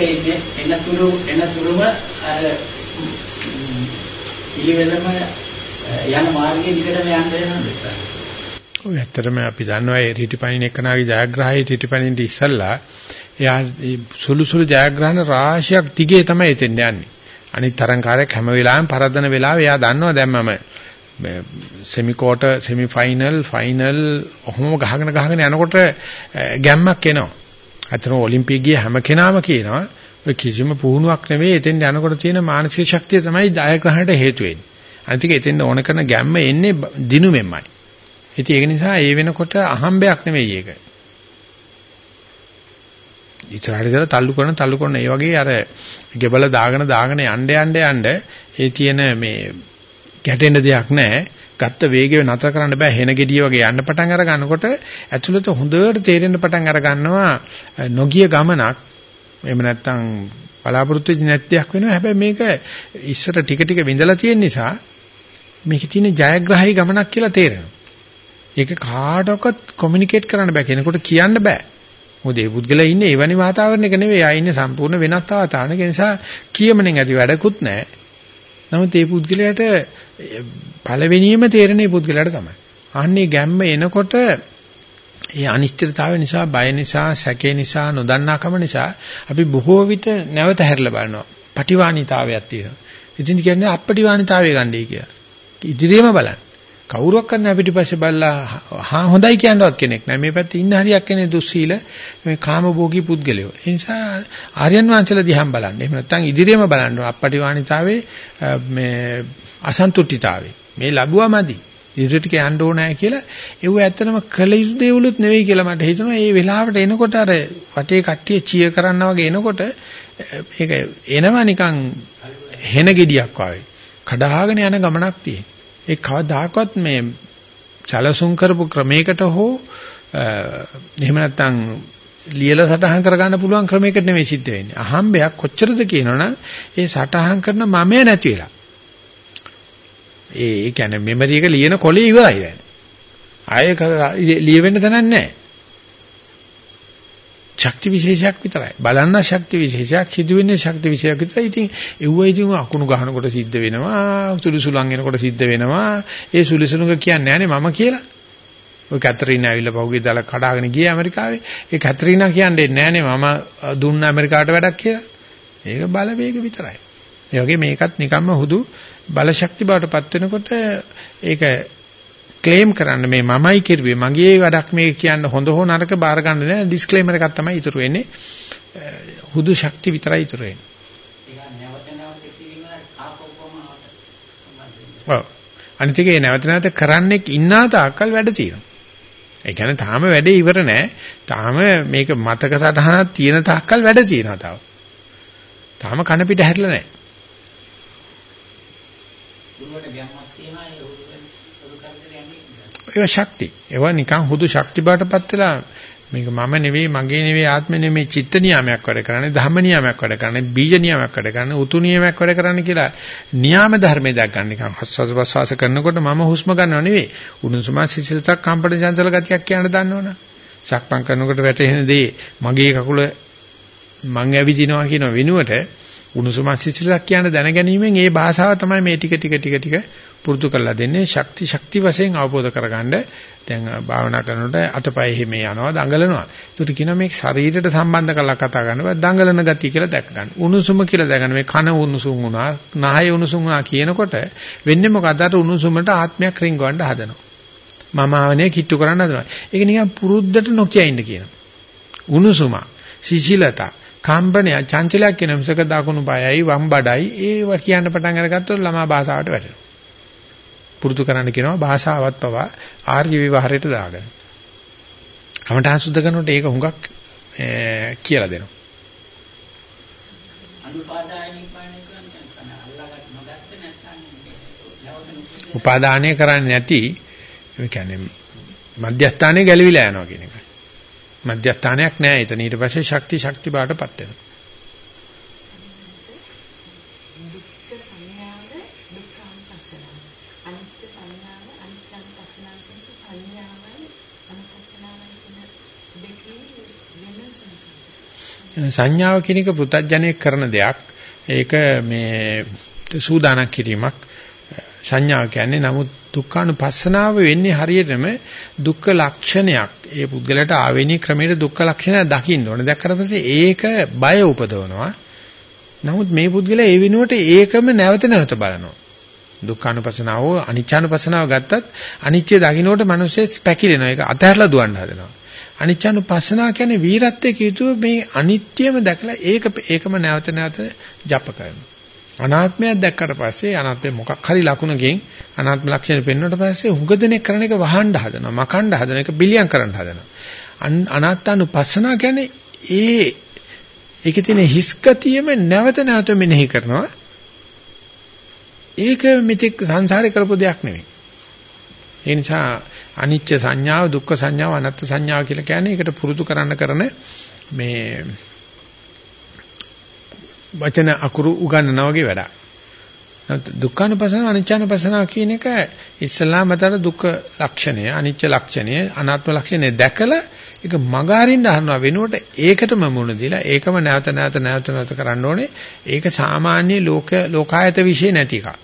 Speaker 3: එනතුරු එනතුරුම අර පිළිවෙලම යන මාර්ගයේ දිගටම යන්න වෙනවා
Speaker 2: ඔය ඇත්තටම අපි දන්නවා ඒ රීටිපනින් එක්කනාගේ ජයග්‍රහයේ රීටිපනින්ට ඉස්සල්ලා එයා සුළු සුළු ජයග්‍රහණ රාශියක් දිගේ තමයි එතෙන් යන්නේ. අනිත් තරංකාරයක් හැම වෙලාවෙම පරද්දන වෙලාව එයා දන්නවා දැන් මම සෙමි ක්වෝටර් සෙමි ෆයිනල් ෆයිනල් ඔහොම ගහගෙන ගහගෙන යනකොට eh, ගැම්මක් එනවා. අතන ඔලිම්පික් ගිය හැම කෙනාම කියනවා ඔය කිසිම පුහුණුවක් නෙවෙයි එතෙන් යනකොට තියෙන මානසික ශක්තිය තමයි ජයග්‍රහණයට හේතු වෙන්නේ. අනිත් එක එතෙන් ඕන කරන ගැම්ම එන්නේ දිනුමෙන්මයි. ඉතින් ඒක නිසා ඒ වෙනකොට අහම්බයක් නෙවෙයි ඒක. ඉස්සරහට දාලා තල්ලු කරන තල්ලු කරන ඒ වගේ අර ගෙබල දාගෙන දාගෙන යන්න යන්න යන්න ඒ තියෙන මේ ගැටෙන්න දෙයක් නැහැ. ගත්ත වේගය නතර කරන්න බෑ. හෙන ගෙඩිය වගේ යන්න පටන් අර ගන්නකොට ඇතුළත හොඳට තේරෙන්න පටන් අර ගන්නවා නොගිය ගමනක්. එහෙම නැත්නම් බලාපොරොත්තු වෙච්ච නැත්යක් වෙනවා. හැබැයි මේක ඉස්සර ටික ටික විඳලා තියෙන නිසා මේකේ තියෙන ජයග්‍රහී ගමනක් කියලා තේරෙනවා. ඒක කාටවත් කොමියුනිකේට් කරන්න බෑ කෙනෙකුට කියන්න බෑ. මොකද ඒ පුද්ගලයා ඉන්නේ එවැනි වාතාවරණයක නෙවෙයි. ආ ඉන්නේ සම්පූර්ණ වෙනත් වාතාවරණයක. ඒ නිසා කියමනෙන් ඇති වැඩකුත් නැහැ. නමුත් මේ පුද්ගලයාට පළවෙනියම තේරෙන මේ පුද්ගලයාට තමයි. අන්නේ ගැම්ම එනකොට ඒ අනිශ්චිතතාවය නිසා, බය නිසා, සැකේ නිසා, නොදන්නාකම නිසා අපි බොහෝ විට නැවත හැරිලා බලනවා. පටිවාණිතාවයක් තියෙනවා. ඉතින් කියන්නේ අපටිවාණිතාවය ගන්නයි කියලා. ඉදිරියම බලන්න. කවුරක් කරන්න පිටිපස්සේ බල්ලා හා හොඳයි කියනවත් කෙනෙක් නැහැ. මේ පැත්තේ ඉන්න හරියක් කෙනේ දුස්සීල මේ කාමභෝගී පුද්ගලයෝ. ඒ නිසා ආර්යයන් වහන්සේලා දිහාම බලන්න. එහෙම නැත්නම් ඉදිරියම බලන්න අපටිවාණිතාවේ මේ අසන්තුට්ඨිතාවේ. මේ ලැබුවමදි. ඉදිරියට යන්න ඕනෑ කියලා ඒව ඇත්තටම කළ යුතු දේවලුත් නෙවෙයි කියලා මට හිතෙනවා. ඒ වෙලාවට එනකොට අර වටේ කට්ටිය චිය කරන්න වගේ එනකොට ඒක එනවා නිකන් හෙන ගෙඩියක් වගේ. කඩාගෙන යන ගමනක් තියෙන. ඒ කවදාකවත් මේ චලසුන් කරපු ක්‍රමයකට හෝ එහෙම නැත්නම් ලියලා සටහන් කරගන්න පුළුවන් ක්‍රමයකට නෙවෙයි සිද්ධ වෙන්නේ. අහම්බයක් කොච්චරද කියනවනම් ඒ සටහන් කරන මමය නැති වෙලා. ඒ ඒ කියන්නේ මෙමරි එක ලියන කොලේ ඉවරයි දැන්. ආයෙ ලියවෙන්න තැනක් නැහැ. ශක්ති විශේෂයක් විතරයි. බලන්න ශක්ති විශේෂයක් සිදුවෙන්නේ ශක්ති විශේෂයක් විතරයි. ඉතින් එව්ව ඉතින් අකුණු ගහනකොට සිද්ධ වෙනවා, සුළුසුලන් එනකොට සිද්ධ වෙනවා. ඒ සුළුසුලුක කියන්නේ නැහනේ මම කියලා. ඔය කැතරිනා ඇවිල්ලා පහුගිය දාලා කඩාගෙන ගියේ ඇමරිකාවේ. ඒ කැතරිනා කියන්නේ නැහනේ මම දුන්න ඇමරිකාවට වැඩක් කියලා. ඒක බලවේග විතරයි. ඒ වගේ මේකත් නිකම්ම හුදු බලශක්ති බවට පත් වෙනකොට ඒක ක්ලේම් කරන්න මේ මමයි කිරුවේ. මගේ වැඩක් මේ කියන්න හොඳ හෝ නරක බාර ගන්න නෑ. ඩිස්ක්ලේමර් එකක් තමයි ඉතුරු වෙන්නේ. හුදු ශක්ති විතරයි ඉතුරු වෙන්නේ. අනිත් එකේ නැවත නැවත කරන්නෙක් ඉන්නා තාක්කල් වැඩ තියෙනවා. ඒ කියන්නේ තාම වැඩේ ඉවර නෑ. තාම මේක මතක සටහනක් තියෙන තාක්කල් වැඩ තියෙනවා තාම. තාම කන පිට හැරිලා නෑ. ඒක ශක්ති. ඒවා නිකන් හුදු ශක්ති බාටපත් වෙලා මේක මම නෙවෙයි මගේ නෙවෙයි ආත්මෙ නෙවෙයි චිත්ත නියාමයක් වැඩ කරන්නේ ධම්ම නියාමයක් වැඩ කරන්නේ බීජ නියාමයක් වැඩ කරන්නේ උතු නියාමයක් වැඩ කරන්නේ කියලා නියාම ධර්මයේ දැක් ගන්න නිකන් හස්වාස ප්‍රසවාස කරනකොට මම හුස්ම ගන්නව නෙවෙයි. උණුසුම සිසිලතක් කම්පන චංචල ගතියක් කියන දන්නවනේ සක්මන් කරනකොට වැටෙන දේ මගේ කකුල මං ඇවිදිනවා කියන වෙනුවට උණුසුම සිසිලක් කියන දැන ගැනීමෙන් ඒ භාෂාව තමයි මේ ටික ටික ටික ටික පුරුදු කරලා දෙන්නේ ශක්ති ශක්ති වශයෙන් අවබෝධ කරගන්න. දැන් භාවනා කරනකොට අතපය හිමේ යනවා දඟලනවා. ඒකට කියනවා මේ ශරීරයට සම්බන්ධ කරලා කතා කරනවා දඟලන ගතිය කියලා දැක ගන්න. උණුසුම කියලා දැනගන්න මේ කන උණුසුම් වුණා නහය උණුසුම් වුණා කියනකොට වෙන්නේ මොකද අර උණුසුමට ආත්මයක් රිංගවන්න හදනවා. මම ආවනේ කිට්ටු කරන්න හදනවා. ඒක නිකන් පුරුද්දට නොකිය ඉන්න කියනවා. උණුසුම සිසිලතා කම්පනය චංචලයක් කියන මිසක දකුණු පායයි වම් බඩයි ඒව කියන්න පටන් අරගත්තොත් ළමා භාෂාවට වැටෙනවා. පුරුදු කරන්න කියනවා භාෂාවත් පවා ආර්ය විවහාරයට දාගන්න. කමඨාන් සුද්ධ කරනකොට ඒක හුඟක් කියලා දෙනවා. උපාදානය කරන්නේ නැති ඒ කියන්නේ මධ්‍යස්ථානයේ ගැලවිලා යනවා කියන එක. මධ්‍යස්ථානයක් නැහැ. එතන ඊට පස්සේ ශක්ති ශක්ති බාටපත් වෙනවා. සංඥාව කියන එක පෘථජ්ජනයේ කරන දෙයක්. ඒක මේ සූදානම් කිරීමක්. සංඥාව කියන්නේ නමුත් දුක්ඛානුපස්සනාව වෙන්නේ හරියටම දුක්ඛ ලක්ෂණයක්. ඒ පුද්ගලයාට ආවේනික ක්‍රමයට දුක්ඛ ලක්ෂණය දකින්න ඕනේ. දැක්කට පස්සේ ඒක බය උපදවනවා. නමුත් මේ පුද්ගලයා ඒ වෙනුවට ඒකම නැවත නැවත බලනවා. දුක්ඛානුපස්සනාව අනිච්චානුපස්සනාව ගත්තත් අනිච්චය දකින්නකොට මිනිස්සේ පැකිලෙනවා. ඒක අතහැරලා දුවන්න හදනවා. අනිච්චානුපස්සනා කියන්නේ වීරත්වයේ කීතුව මේ අනිත්‍යම දැකලා ඒක ඒකම නැවත නැවත ජප කරනවා. අනාත්මයක් දැක්කට පස්සේ අනාත්මේ මොකක් හරි ලකුණකින් අනාත්ම ලක්ෂණ පෙන්වන්නට පස්සේ හුඟදෙනෙක් කරන එක වහන්න හදනවා. මකන්න හදන එක බිලියම් කරන්න හදනවා. අනාත්මානුපස්සනා කියන්නේ ඒ ඒකේ තියෙන හිස්කතියම නැවත නැවත මෙනෙහි කරනවා. ඒක මෙතෙක් සංසාරේ කරපු දෙයක් නෙවෙයි. ඒ නිසා අනිච්ච සංඥාව දුක්ඛ සංඥාව අනත්ත් සංඥාව කියලා කියන්නේ ඒකට පුරුදු කරන්න කරන මේ වචන අකුරු උගන්වනා වගේ වැඩක්. දුක්ඛානුපස්සන අනිච්චානුපස්සන කියන එක ඉස්ලාම මතර දුක්ඛ ලක්ෂණය අනිච්ච ලක්ෂණය අනාත්ම ලක්ෂණය දැකලා ඒක මග අරින්න හරනවා වෙනුවට ඒකටම මුණ දීලා ඒකම නැවත නැවත නැවත නැවත කරන්න ඕනේ. ඒක සාමාන්‍ය ලෝක ලෝකායත વિશે නැති එකක්.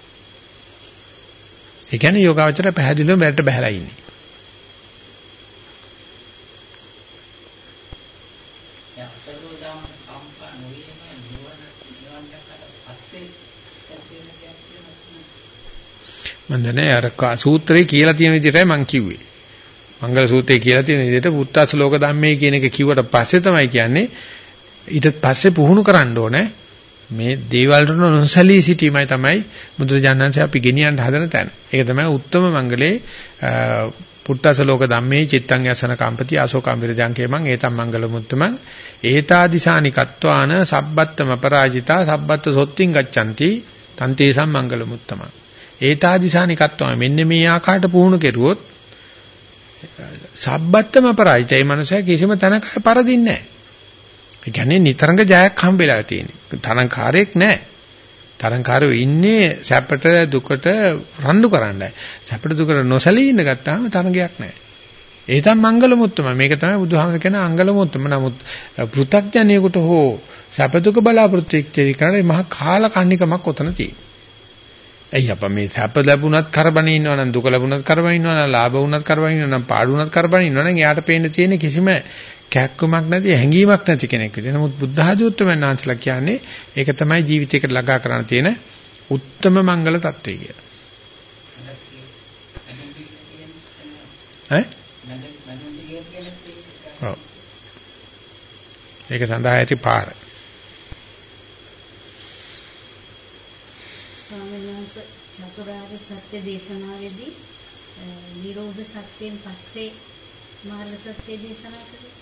Speaker 2: ඒ කියන්නේ යෝගාවචර පැහැදිලිවම වැරට බහැලා ඉන්නේ
Speaker 3: යක්ෂරෝදාම කම්පා නොවීම නිවන නිවන් දැක්කට පස්සේ ඇතිවෙන දෙයක් කියලා
Speaker 2: මම දන්නේ අර කා- සූත්‍රේ කියලා තියෙන විදිහටයි මම කිව්වේ. මංගල සූත්‍රයේ කියලා තියෙන විදිහට පුත්තා ශ්ලෝක ධම්මේ කියන එක කිව්වට පස්සේ තමයි කියන්නේ ඊට පස්සේ පුහුණු කරන්න ඕනේ මේ දේවල් වල නොසලී සිටීමයි තමයි බුදුරජාණන්සේ අපි ගෙනියන්න හදන තැන. ඒක තමයි උත්තරම මංගලේ පුත්තා ශ්ලෝක ධම්මේ චිත්තං යසන කම්පති ආසෝකම් විරජංකේ මං ඒතම් මංගල මුත්තමං ඒතාදිසානි කත්වාන සබ්බත්තම පරාජිතා සබ්බත්ත සොත්තිං ගච්ඡanti තන්තේසම් මංගල මුත්තමං ඒතාදිසානි කත්වාන මෙන්න මේ ආකාරයට පුහුණු කෙරුවොත් සබ්බත්තම පරාජිතයි මනුස්සය කිසිම තැනක පරදින්නේ නැහැ. ඒ කියන්නේ නිතරංග ජයක් හම්බෙලා තියෙන්නේ. තරංකාරයක් නැහැ. තරංකාරයෝ ඉන්නේ සැපට දුකට රණ්ඩු කරන්නයි. සැපට දුකට නොසලී ඉන්න ගත්තාම තරංගයක් නැහැ. ඒ තමයි මංගල මුත්තම. මේක තමයි බුදුහාමර කියන අංගල මුත්තම. නමුත් පෘථග්ජනයෙකුට හෝ සැප දුක බලාපොරොත්තු වෙච්ච කරන්නේ මහා කාල කන්නිකමක් ඔතන තියෙනවා. ඇයි අප මේ සැප ලැබුණත් කරබනේ ඉන්නවනම් දුක ලැබුණත් කරබනේ ඉන්නවනම් ලාභ වුණත් කරබනේ ඉන්නවනම් පාඩු වුණත් කරබනේ ඉන්නවනම් එයාට පේන්න තියෙන කිසිම කැක්කමක් නැති හැඟීමක් නැති කෙනෙක් විදිහට. නමුත් බුද්ධ ආධුත්තමයන් වහන්සේලා කියන්නේ ඒක තමයි ජීවිතයකට ළඟා කරන්න තියෙන උත්තරම මංගල தත්ත්වය කියලා. ඈ? ඒක සඳහා ඇති
Speaker 4: පාරයි. සත්‍ය දේශනාවේදී නිරෝධ සත්‍යයෙන් පස්සේ මාර්ග සත්‍ය දේශනා කළේ.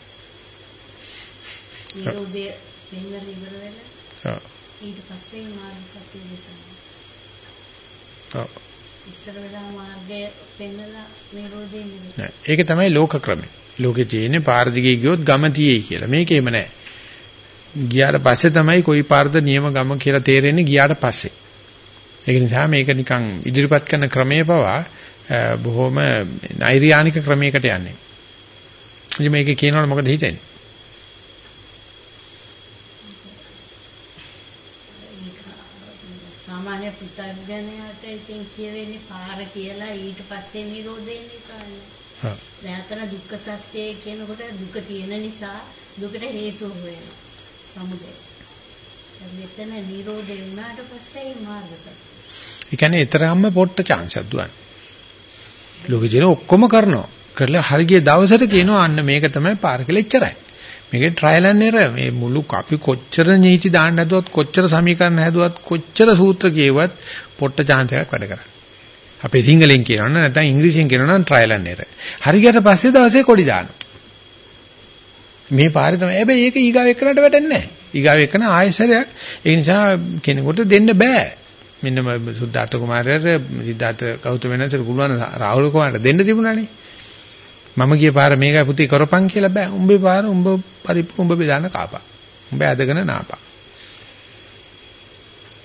Speaker 4: නිරෝධය පෙන්වලා ඉවර වෙලා. ඊට පස්සේ මාර්ග සත්‍ය දේශනා.
Speaker 2: ඔව්.
Speaker 4: ඉස්සර වෙලා මාර්ගය පෙන්වලා නිරෝධය නිරෝධ.
Speaker 2: නෑ. ඒක තමයි ලෝක ක්‍රමය. ලෝකේ තියෙන්නේ පාර දිගේ ගියොත් ගම තියෙයි කියලා. මේකේම නෑ. ගියාට පස්සේ තමයි කොයි පාරද නියම ගම කියලා තේරෙන්නේ ගියාට පස්සේ. ඒක නිසා මේක නිකන් ඉදිරිපත් කරන ක්‍රමයේ පවා බොහොම නෛර්යානික ක්‍රමයකට යන්නේ. ඉතින් මේකේ කියනවනේ මොකද හිතෙන්නේ?
Speaker 4: සාමාන්‍ය පුතග්ජනයාට ඉතින් කියවෙන්නේ පාර කියලා ඊට පස්සේ නිරෝධය නිසානේ.
Speaker 2: ඔව්.
Speaker 4: දැන් දුක්ඛ සත්‍යය කියනකොට දුක තියෙන නිසා දුකට හේතුව වෙනවා. සමුදය. මෙතන නිරෝධය වුණාට පස්සේ මාර්ග සත්‍ය.
Speaker 2: ඒ කියන්නේ ඊතරම්ම පොට්ට chance එකක් දුවන්නේ. ලෝකේ ජන ඔක්කොම කරනවා. කරලා හරිය දවසට කියනවා අන්න මේක තමයි පාර කියලා එච්චරයි. මේකේ ට්‍රයිල් ඇන් එරර් මේ මුළු අපි කොච්චර නීති දාන්න හදුවත් කොච්චර සමීකරණ හැදුවත් කොච්චර සූත්‍ර කියවත් පොට්ට chance එකක් වැඩ කරන්නේ. අපේ සිංහලෙන් කියනවනම් නැත්නම් ඉංග්‍රීසියෙන් කියනවනම් ට්‍රයිල් ඇන් එරර්. හරියට පස්සේ දවසේ කොඩි දානවා. මේ පාරේ තමයි. හැබැයි ඒක ඊගාව එක්කනට වැටෙන්නේ නැහැ. ඊගාව එක්කන ආයෙසරයක්. ඒ නිසා කෙනෙකුට දෙන්න බෑ. මෙන්න සුද්ධාර්ථ කුමාරයාට සිද්ධාර්ථ ගෞතම වෙනසට පුළුවන් රාහුල කුමාරට දෙන්න තිබුණානේ. මම ගිය පාර මේකයි පුතේ කරපන් කියලා බෑ. උඹේ පාර උඹ පරිප්පු උඹ බෙදාන කාපා. උඹ ඇදගෙන නාපා.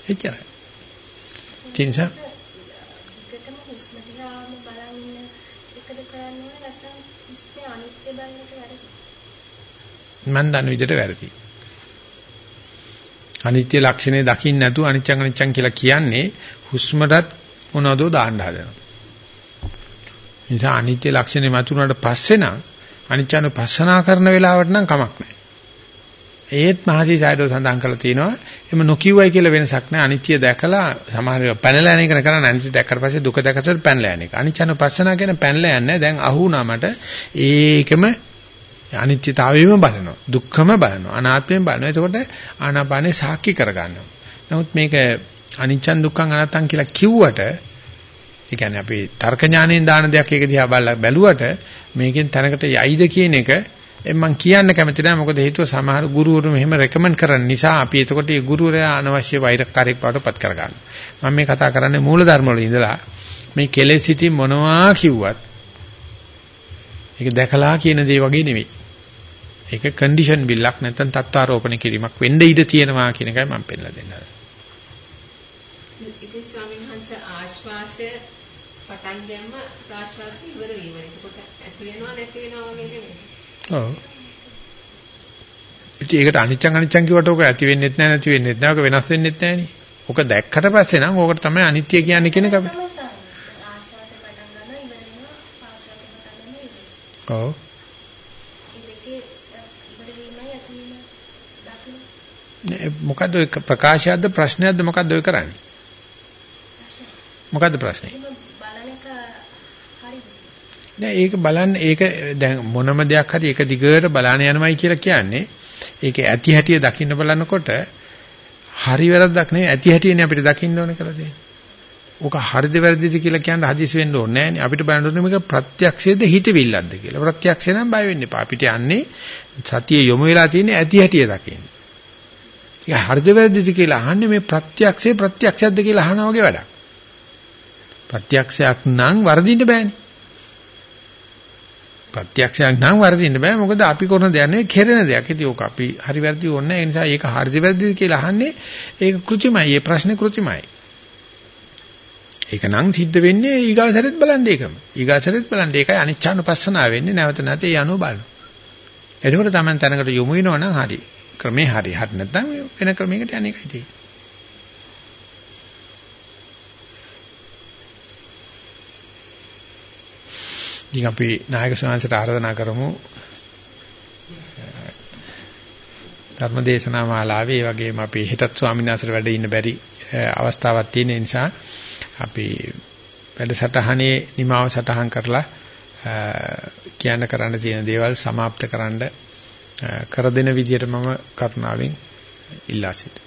Speaker 2: එච්චරයි. ඒ නිසා
Speaker 5: එකටම හුස්ම දිහාම අනිත්‍ය
Speaker 2: ලක්ෂණේ දකින්න නැතුව අනිච්චං අනිච්චං කියලා කියන්නේ හුස්මටත් මොනවදෝ දාන්න හදනවා. ඒ නිසා අනිත්‍ය ලක්ෂණේ මතුනට පස්සේ නම් අනිච්චානුපස්සනා කරන වෙලාවට නම් කමක් නැහැ. ඒත් මහසි සයිඩෝ සඳහන් කරලා තිනවා එම නොකියුවයි කියලා වෙනසක් නැහැ. අනිත්‍ය දැකලා සමහර වෙලාව පැනලා යන එක කරන්නේ අනිත්‍ය දැක්කට පස්සේ දුක දැකලා පැනලා යන එක. අනිච්චානුපස්සනා කියන්නේ පැනලා යන්නේ දැන් අහුණා මට ඒකම අනිත්‍යතාවයම බලනවා. දුක්ඛම බලනවා. අනාත්මයෙන් බලනවා. එතකොට ආනාපානේ සාක්ෂි කරගන්නවා. නමුත් මේක අනිච්චන් දුක්ඛං අනාත්තං කියලා කිව්වට ඒ කියන්නේ අපි තර්ක ඥාණයෙන් දාන දෙයක් ඒක දිහා බලලා බැලුවට මේකෙන් තැනකට යයිද කියන එක මම කියන්න කැමති නැහැ. මොකද හේතුව සමහර ගුරුවරු මෙහෙම රෙකමන්ඩ් කරන නිසා අපි එතකොට ඒ ගුරුවරයා අනවශ්‍ය වෛරකාරයක් බවට පත් කරගන්නවා. මම මේ කතා කරන්නේ මූල ධර්ම වල ඉඳලා මේ කෙලෙස් සිටි මොනවා කිව්වත් ඒක දැකලා කියන දේ වගේ නෙවෙයි. ඒක කන්ඩිෂන් බිල්ලක් නැත්නම් තත්ත්වාරෝපණ කිරීමක් වෙන්න ඉඩ තියෙනවා කියන එකයි මම පෙන්නලා දෙන්නවා.
Speaker 5: ඉතින් ස්වාමීන්
Speaker 6: පටන් දැම්ම ප්‍රාශ්වාසය ඉවර වීම. එතකොට ඇති වෙනවා නැති වෙනවා වගේ නෙමෙයි.
Speaker 2: ඔව්. ඉතින් ඒකට අනිච්චං අනිච්චං කිව්වට ඔක ඇති වෙන්නෙත් නැහැ නැති වෙන්නෙත් නැහැ. ඔක වෙනස් වෙන්නෙත් නැහැ නේ. ඔක දැක්කට පස්සේ නම් ඕකට තමයි අනිත්‍ය කියන්නේ කියන එක අපි.
Speaker 5: ආශ්වාසය පටන් ගන්නවා ඉවර වෙනවා ආශ්වාසය පටන් ගන්නවා ඉවර වෙනවා.
Speaker 2: ඔව්.
Speaker 5: ඒ
Speaker 2: මොකද්ද ඔය ප්‍රකාශයක්ද ප්‍රශ්නයක්ද මොකද්ද ඔය කරන්නේ? මොකද්ද ප්‍රශ්නේ? නෑ ඒක බලන්න ඒක දැන් මොනම දෙයක් හරි එක දිගට බලාන යනවයි කියලා කියන්නේ ඒක ඇති හැටිය දකින්න බලනකොට හරි වැරද්දක් නෙවෙයි ඇති හැටියනේ අපිට දකින්න ඕනේ කියලා තියෙන්නේ. ඕක හරිද වැරදිද කියලා කියන්න හදිසි වෙන්න ඕනේ නෑනේ. අපිට බලන්න ඕනේ මේක ප්‍රත්‍යක්ෂයේද හිතවිල්ලක්ද කියලා. ප්‍රත්‍යක්ෂය නම් බය වෙන්න එපා. අපිට යන්නේ සතිය යොමු වෙලා තියෙන්නේ ඇති හැටිය දකින්න. ඒක හරිද වැරදිද කියලා අහන්නේ මේ ප්‍රත්‍යක්ෂේ ප්‍රත්‍යක්ෂයක්ද කියලා අහනා වගේ වැඩක්. ප්‍රත්‍යක්ෂයක් නම් වර්ධින්න බෑනේ. ප්‍රත්‍යක්ෂයක් නම් වර්ධින්න බෑ මොකද අපි කරන දෙයක් නෙවෙයි කෙරෙන දෙයක්. ඉතින් ඕක අපි හරි වැරදි ඕනේ නැහැ. ඒ නිසා ඒක හරිද වැරදිද කියලා අහන්නේ ඒක કૃතිමයි. ඒ ප්‍රශ්නේ කෘතිමයි. ඒක නම් සිද්ධ වෙන්නේ ඊගාසරෙත් බලන්න ඒකම. ඊගාසරෙත් බලන්න ඒකයි අනිච්චානුපස්සනාව වෙන්නේ නැවත නැත ඒ අනුව බලන. එතකොට තමයි තැනකට යොමු වෙනවනම් හරි. ක්‍රමේ හරි. හරි නැත්නම් වෙන ක්‍රමයකට යන්නේ එකයි තියෙන්නේ. ඉතින් අපි නායක ස්වාමීන්ට ආරාධනා කරමු ධර්මදේශනා මාලාවේ ඒ වගේම අපි හෙටත් ස්වාමීන් වහන්සේට වැඩ ඉන්න බැරි අවස්ථාවක් තියෙන නිසා අපි වැඩසටහනේ නිමාව සටහන් කරලා කියන්න කරන්න තියෙන දේවල් સમાપ્ત කරන්න කර දෙන විදියට මම කරුණාවෙන් ඉල්ලා සිටිනවා